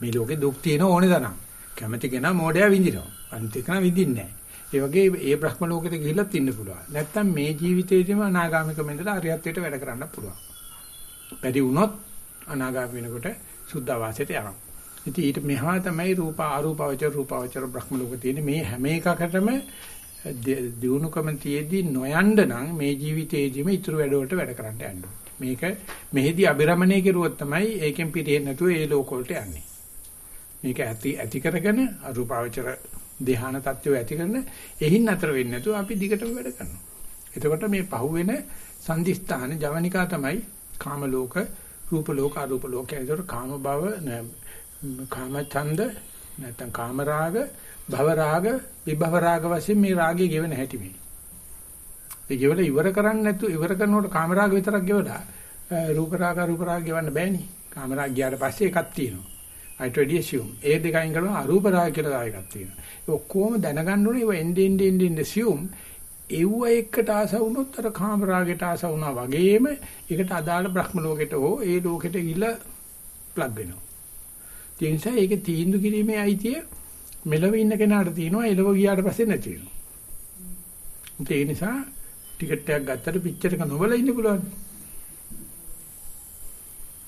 මේ ලෝකේ දුක් තියෙන ඕනේ තරම්. කැමති කෙනා මෝඩයා විඳිනවා. අනිත් කෙනා විඳින්නේ නැහැ. ඒ වගේ ඒ බ්‍රහ්ම ලෝකෙට ගිහිල්ලත් ඉන්න පුළුවන්. නැත්තම් මේ ජීවිතේදීම අනාගාමිකම ඉඳලා අරියත්වයට වැඩ කරන්න පුළුවන්. බැරි වුණොත් අනාගාමී වෙනකොට සුද්ධාවාසයට යනවා. ඉතින් ඊට මෙහා තමයි රූප අරූපවචර රූපවචර බ්‍රහ්ම ලෝක තියෙන්නේ. මේ හැම එකකටම දිනුකම තියේදී නොයන්න නම් මේ ජීවිතේදීම ඊතුරු වැඩවලට වැඩ කරන්න යන්න මේක මෙහිදී අබිරමණය කෙරුවොත් තමයි ඒකෙන් පිටින් නැතුව ඒ ලෝක වලට යන්නේ. මේක ඇති ඇති කරගෙන අරූපාවචර ධ්‍යාන තත්ත්වය ඇති කරන එහින් අතර වෙන්නේ නැතුව අපි දිගටම වැඩ කරනවා. එතකොට මේ පහුවෙන සංදිස්ථාන ජවනිකා තමයි කාම ලෝක, රූප ලෝක, අරූප ලෝක. ඒතකොට කාම භව, කාම ඡන්ද, නැත්නම් කාම රාග, භව රාග, විභව රාග වශයෙන් මේ රාගය ගෙවෙන හැටි මේ. ඒ ගෙවල ඉවර කරන්නේ නැතු ඉවර කරනකොට කාම රාග විතරක් ගෙවලා රූප රාග රූප රාග ගෙවන්න බෑනේ. කාම රාග ගියාට පස්සේ එකක් තියෙනවා. I'd ready assume. ඒ දෙකයින් කරනවා අරූප රාග කියලා තව එකක් තියෙනවා. ඒ ඔක්කොම දැනගන්න ඕනේ ඒව එnde end end end assume එව්ව එක්කට ආස වුණොත් අර කාම රාගයට ආස වුණා වගේම ඒකට අදාළ බ්‍රහ්ම ලෝකෙට හෝ ඒ ලෝකෙට ගිහිල්ලා ප්ලග් වෙනවා. ඒ නිසා ඒක තීන්දුව කිරීමේ අයිතිය මෙලව ඉන්න කෙනාට තියෙනවා එලව ගියාට පස්සේ නැති වෙනවා. ඒ නිසා ටිකට් එකක් ගත්තට පිච්චර් එක නොබල ඉන්න පුළුවන්.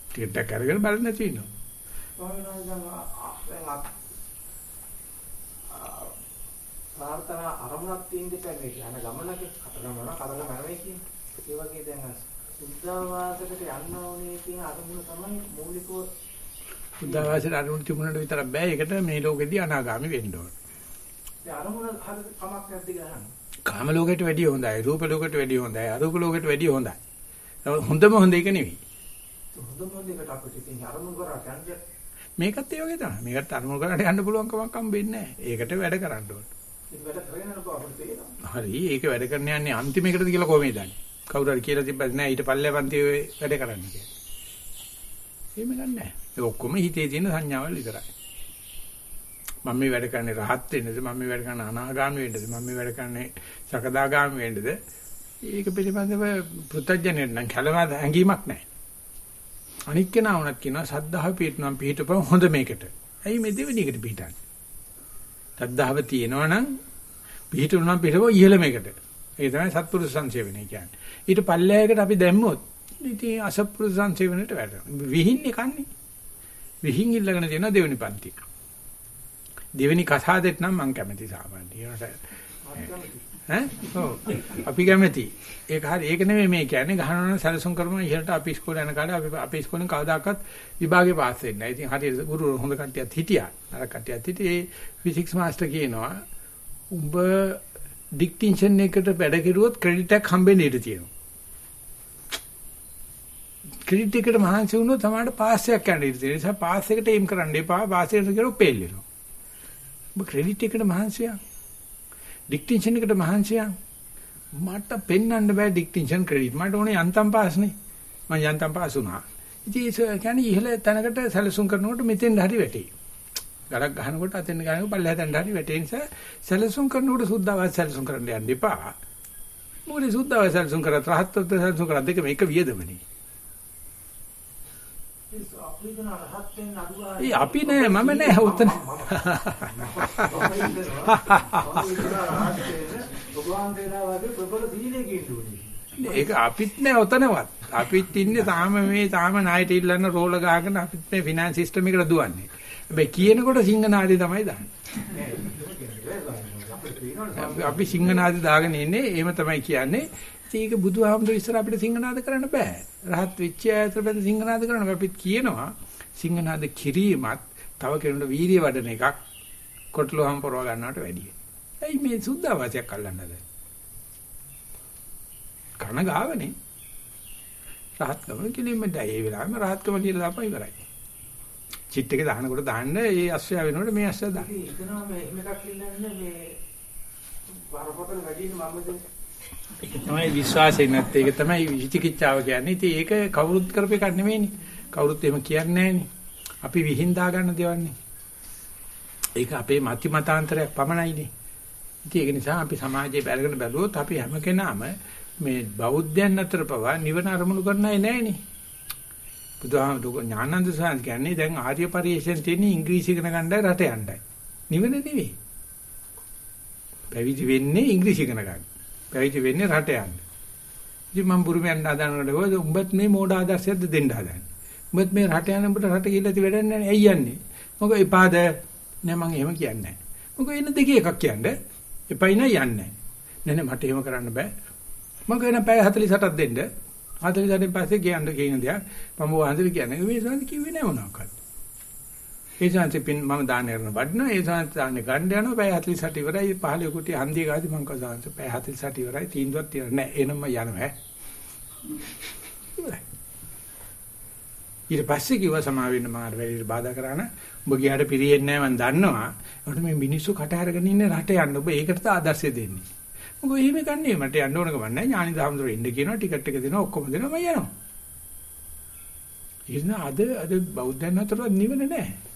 ටිකට් එකක් අරගෙන බලන්න නැති වෙනවා. ප්‍රාර්ථනා අරමුණක් තියෙන දෙයක් මේ යන ගමනක කතර ගමන කතර මරණය කියන්නේ. ඒ වගේ දැන් සුද්ධාවාසකට යන්න ඕනේ කියන අරමුණ තමයි මූලිකව සුද්ධාවාසයට අරමුණ තිබුණාට විතරක් බෑ. ඒකට මේ ලෝකෙදී අනාගාමි වෙන්න ඕන. ඒ අරමුණ හරි කමක් නැද්ද කියලා අහන්නේ. කාම ලෝකෙට වැඩිය හොඳයි. රූප ලෝකෙට වැඩිය හොඳයි. අරූප ලෝකෙට වැඩිය හොඳයි. හොඳම හොඳ එක නෙවෙයි. හොඳම හොඳ එකට අපිට ඉතින් අරමුණ කරා යන්න මේකත් ඒ වගේ තමයි. මේකට අරමුණු කරන්න යන්න පුළුවන් කමක් හම්බෙන්නේ නැහැ. ඒකට වැඩ කරන්න ඕන. හරි ඒක වැඩ කරන්න යන්නේ අන්තිමේකටද කියලා කොහොමද දන්නේ? කවුරු හරි කියලා තිබ්බද නැහැ ඊට පල්ලේ පන්ති වැඩ කරන්න කියලා. එහෙම ගන්නෑ. ඒ ඔක්කොම හිතේ තියෙන සංඥාවල් විතරයි. මම මේ වැඩ කරන්නේ රහත් වෙන්නද මම මේ වැඩ කරන්නේ අනාගාමී වෙන්නද මම මේ වැඩ කරන්නේ සකදාගාමී වෙන්නද ඒක පිළිබඳව පුතඥයෙක් නම් කලවා හැඟීමක් නැහැ. අනික් කෙනා වුණත් කියනවා සද්ධාව පිටනම් පිටපම හොඳ මේකට. ඇයි මේ දෙවෙනි එකට පිටන්නේ? සද්ධාව තියෙනවා නම් පිටුනම් පිටව ඉහළ මේකට. ඒ තමයි සත්පුරුෂ සංසේවනය කියන්නේ. ඊට පල්ලෑයකට අපි දැම්මොත් ඉතින් අසත්පුරුෂ සංසේවනයට වැටෙනවා. විහින්නේ කන්නේ. විහිං ඉල්ලගෙන තියෙන දෙවෙනි පන්ති. දෙවෙනි කසාදෙත් නම් මම කැමති සාමාන්‍යයෙන්. ඈ? ඔව්. අපි කැමති. ඒක හරි ඒක නෙමෙයි මේ කියන්නේ ගහනවන සැලසුම් කරනවා ඉහළට අපි ඉස්කෝලේ යන කාලේ අපි අපේ ඉස්කෝලෙන් කවදාකවත් විභාගේ පාස් වෙන්නේ නැහැ. ඉතින් හරියට ගුරු හොඳ කට්ටියත් හිටියා. අර කට්ටියත් හිටියේ ෆිසික්ස් මාස්ටර් කියනවා උඹ ඩික්ටින්ෂන් එකට වැඩ කෙරුවොත් ක්‍රෙඩිට් එකක් හම්බෙන්න ඉඩ තියෙනවා. ක්‍රෙඩිට් එකට මහන්සි වුණොත් තමයි පාස් එකක් යන්න ඉඩ තියෙනවා. ඒ නිසා පාස් එකට එයිම් කරන්න එපා. පාස් එකට ගියොත් ෆේල් වෙනවා. ඔබ ක්‍රෙඩිට් එකට මහන්සියක්. ඩික්ටින්ෂන් එකට මහන්සියක්. මට පෙන්වන්න බෑ ඩික්ටින්ෂන් ක්‍රෙඩිට්. මට ඕනේ යන්තම් පාස්නේ. මම යන්තම් පාස් වුණා. ඉතින් ඒ කියන්නේ ඉහළ තැනකට සැලසුම් කරනකොට මෙතෙන් හරි වැටේ. ගලක් ගහනකොට අතෙන් ගහනකොට පල්ලෙහා තැනට හරි වැටේ. නිසා සැලසුම් කරනකොට සුද්ධවස් සැලසුම් කරන්න යන්න එපා. මොකද සුද්ධවස් සැලසුම් කරත් රහත්ත්ව සැලසුම් කරත් දෙක මේක වියදමනේ. ඒ අපි නෑ මම නෑ උතන. ඒක අපිත් නෑ උතනවත්. අපිත් ඉන්නේ තාම මේ තාම ණයට ඉල්ලන්න රෝල ගහගෙන අපිත් මේ ෆිනෑන්ස් සිස්ටම් එකට දුවන්නේ. හැබැයි කියනකොට සිංහනාදී තමයි දාන්නේ. අපි සිංහනාදී දාගෙන ඉන්නේ එහෙම තමයි කියන්නේ. ඒක බුදුහාමුදුර ඉස්සර අපිට සිංහනාද කරන්න බෑ. රහත් වෙච්ච අයතර බඳ සිංහනාද කරන්න අපිත් කියනවා සිංහනාද කිරීමත් තව කෙනෙකුට වීර්ය වඩන එකක් කොටලුවම් පරව ගන්නවට වැඩියි. ඇයි මේ සුද්ධාවාසයක් අල්ලන්නද? කන ගාවනේ. රහත්කම කිලින්ම දැයි ඒ වෙලාවෙම රහත්කම කියලා දාපන් ඉවරයි. චිට් එක දානකොට දාන්න ඒ අස්සය වෙනකොට මේ අස්සය දාන්න. ඒකනවා මේ එහෙම එකක් ඉන්නන්නේ මේ බරපතල වැඩි මම ඒක තමයි විශ්වාසය නැත්තේ ඒක තමයි විචිකිච්ඡාව කියන්නේ. ඉතින් ඒක කවුරුත් කරපු එකක් නෙමෙයිනේ. කවුරුත් එහෙම කියන්නේ අපි විහිංදා ගන්න දේවල්නේ. ඒක අපේ මති මතාන්තරයක් පමණයිනේ. ඉතින් ඒක නිසා අපි සමාජයේ බැලගෙන බැලුවොත් අපි හැම කෙනාම මේ බෞද්ධයන් අතර පවා නිවන අරමුණු කරන අය නෑනේ. බුදුහාමුදුරුවෝ ඥානන්ද සාන්ත කියන්නේ දැන් ආර්ය පරිශ්‍රයෙන් තියෙන ඉංග්‍රීසි ඉගෙන ගන්නයි රට යන්නයි. නිවන නෙවෙයි. පැවිදි වෙන්නේ ඉංග්‍රීසි ඉගෙන ගන්න. පැවිදි වෙන්නේ රට යන්න. ඉතින් මම බුරුමෙන් හදානකොට උඹත් මේ මෝඩ ආදර්ශයක්ද දෙන්න හදන්නේ. උඹත් මේ රට යන උඹට රට ගිහිල්ලා ති වැඩක් නැහැ. ඇයි යන්නේ? මොකද එපාද? නෑ මම එහෙම කියන්නේ නැහැ. මොකද එන්න දෙකේ එකක් කියන්නේ. එපයි නෑ යන්නේ. නෑ නෑ මට එහෙම කරන්න බෑ. මම කියන පැය 48ක් දෙන්න. 48න් පස්සේ කියන්න කියන දෙයක් මම වහන්සේට කියන්නේ මේ සාන්ති කිව්වේ නෑ මොනවාක්වත්. ඒ සාන්ති පින් මම දාන කරන වඩන ඒ සාන්ති දාන්නේ ගන්න යනවා පැය 48 ඉවරයි 15 කුටි හන්දිය ගාති මම කව සාන්ති පැය 48 ඉවරයි තීන්දුවක් තියලා නෑ එනම යනවා ඈ. ඊට පස්සේ කිව්වා සමා වෙන්න මම අර වැඩිට බාධා කරා නම් ඔබ ගියාට පිරෙන්නේ නැහැ මම දන්නවා. ඒකට මේ මිනිස්සු කට අරගෙන ඉන්නේ රට යන්න ඔබ ඒකට ආදර්ශය දෙන්නේ. මොකද එහෙම ගන්නේ මට යන්න ඕන කම නැහැ. ඥානි දහම්දුර ඉන්න කියනවා ටිකට් එක දෙනවා ඔක්කොම දෙනවා මම යනවා. ඉතින් අද අද බෞද්ධයන් අතර නිවන නැහැ.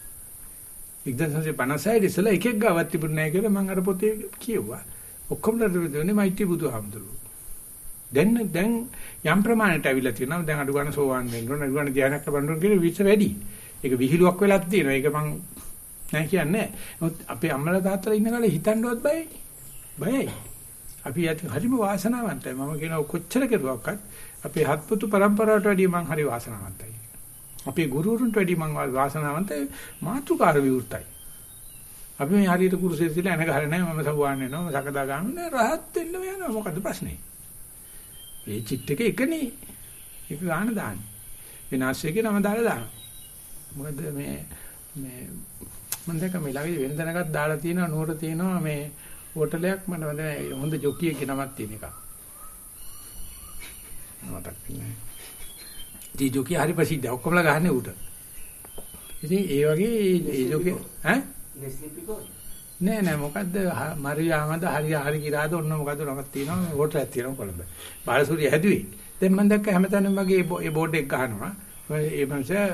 1956 ඉස්සලා එකෙක් ගාවක් තිබුණ නැහැ කියලා මම අර පොතේ කියුවා. ඔක්කොම දෙන්නේ මෛත්‍රී බුදුහාමුදුරුවෝ. දැන් දැන් යම් ප්‍රමාණයට අවිලා තියෙනවා. දැන් අඩු ගන්න සෝවාන් වෙන්න ඕන, අඩු ගන්න ධානයක් ලබන්න ඕන කියලා විශ්ස වැඩි. ඒක විහිළුවක් වෙලක් තියෙනවා. ඒක මං නෑ කියන්නේ. නමුත් අපේ අම්මලා තාත්තලා ඉන්න කාලේ හිතන්නවත් බයයි. බයයි. අපි යටි හරිම වාසනාවන්තයි. මම කියනවා කොච්චර කෙරුවක්වත් අපේ හත්පුතු પરම්පරාවට වැඩිය මං හරි වාසනාවන්තයි. අපේ ගුරුවරුන්ට වැඩිය මං වාසනාවන්තයි මාතෘකාර විවෘතයි. අපි මේ හරියට කුරුසෙ ඉඳලා එන ගහලා නැහැ මම සබුවාන් වෙනවා මම සකදා ගන්න නෑ රහත් වෙන්න යනවා මොකද්ද ප්‍රශ්නේ? මේ චිත්ත එක එකනේ. ඒක ගන්න දාන්නේ. විනාශයේ නම දාලා දානවා. මොකද මේ මේ මම දැක්ක මේ ළඟදී වෙන තැනකත් දාලා තියෙනවා නුවර තියෙනවා මේ හෝටලයක් මම හොඳ ජොකියගේ නමක් තියෙන එක. මතක් වෙන්නේ. දී ජොකිය හරි ප්‍රසිද්ධ. ඔක්කොමලා ගහන්නේ ඌට. ඉතින් ඒ වගේ ඒ ජොකිය ඈ නෑ නෑ මොකද්ද මරියාමද හරි හරි කිරාද ඔන්න මොකද්ද නමක් තියෙනවා හෝටලයක් තියෙනවා කොළඹ. බාලසූරිය හැදුවේ. දැන් මම දැක්ක හැමතැනම වගේ ඒ බෝඩ් එක ගහනවා. ඒ මනුස්සයා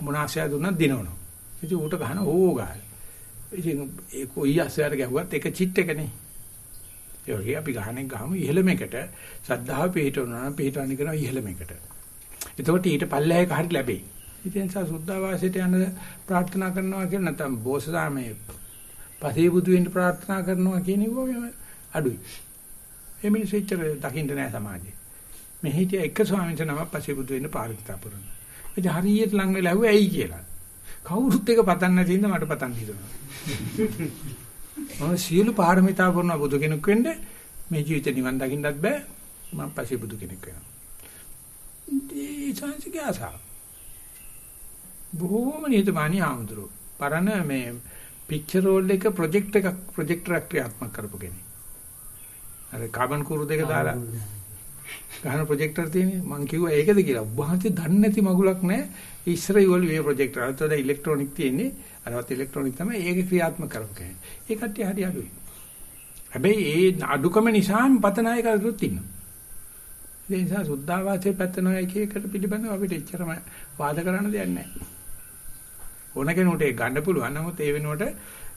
මොනාශය දුන්නත් දිනවනවා. ඉතින් ඌට ගහන ඕ ගාල. ඉතින් ඒ කොයි අස්සයට ගැහුවත් එක චිට් එකනේ. ඒ වගේ අපි ගහන්නේ ගහමු ඉහළමකට සද්ධාව පිටවනවා නම් පිටවන්නේ කරනවා ඉහළමකට. එතකොට ඊට පල්ලෙහායක හරි ලැබෙයි. ඉතින් සා සුද්ධාවාසයට යන ප්‍රාර්ථනා කරනවා කියලා නැත්නම් බෝසතාමේ පසේ බුදු වෙන්න ප්‍රාර්ථනා කරනවා කියන එක අඩුයි. මේ මිනිස්සු ඉච්චර දකින්න නෑ සමාජයේ. මේ හිටිය එක ස්වාමීන් වහන්සේ නමක් පසේ බුදු වෙන්න පාරමිතා පුරන. ඒ හරියට ලඟ වෙලා ඇහුවා ඇයි කියලා. කවුරුත් එක පතන්න නැති ඉඳ මට පතන් හිතනවා. මම සියලු පාරමිතා පුරන බුදු කෙනෙක් වෙන්න මේ ජීවිතේ නිවන් දකින්නත් බෑ. මම පසේ බුදු කෙනෙක් වෙනවා. ඒ සංසිකේ ආසාව. බොහෝම නිහතමානී ආමතුරු. පරණ මේ පික්චර් රෝල් එක ප්‍රොජෙක්ට් එකක් ප්‍රොජෙක්ටර් ක්‍රියාත්මක කරපු කෙනෙක්. අර කාබන් කුරු දෙක දාලා ගහන ප්‍රොජෙක්ටර් තියෙන්නේ මං කිව්වා ඒකද කියලා. උභාන්ති දන්නේ නැති මගුලක් නැහැ. ඉස්සර ඉවල මේ ප්‍රොජෙක්ටර්. අතට ඉලෙක්ට්‍රොනික තියෙන්නේ. අරවත් ඉලෙක්ට්‍රොනික තමයි ඒක ක්‍රියාත්මක කරපු කෙනෙක්. ඒ කට්ටිය හරි අඩුයි. හැබැයි ඒ අඩුකම නිසාම පතනායකරුත් ඉන්නවා. ඒ නිසා සුද්ධාවාසයේ පැත්තනවා එක එකට පිළිබඳව අපිට එච්චරම වාද කරන්න දෙයක් නැහැ. ඕන කෙනෙකුට ඒක ගන්න පුළුවන්. නමුත් ඒ වෙනුවට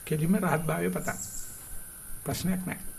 කෙලිම රහත් භාවය පතන්න. ප්‍රශ්නයක් නැහැ.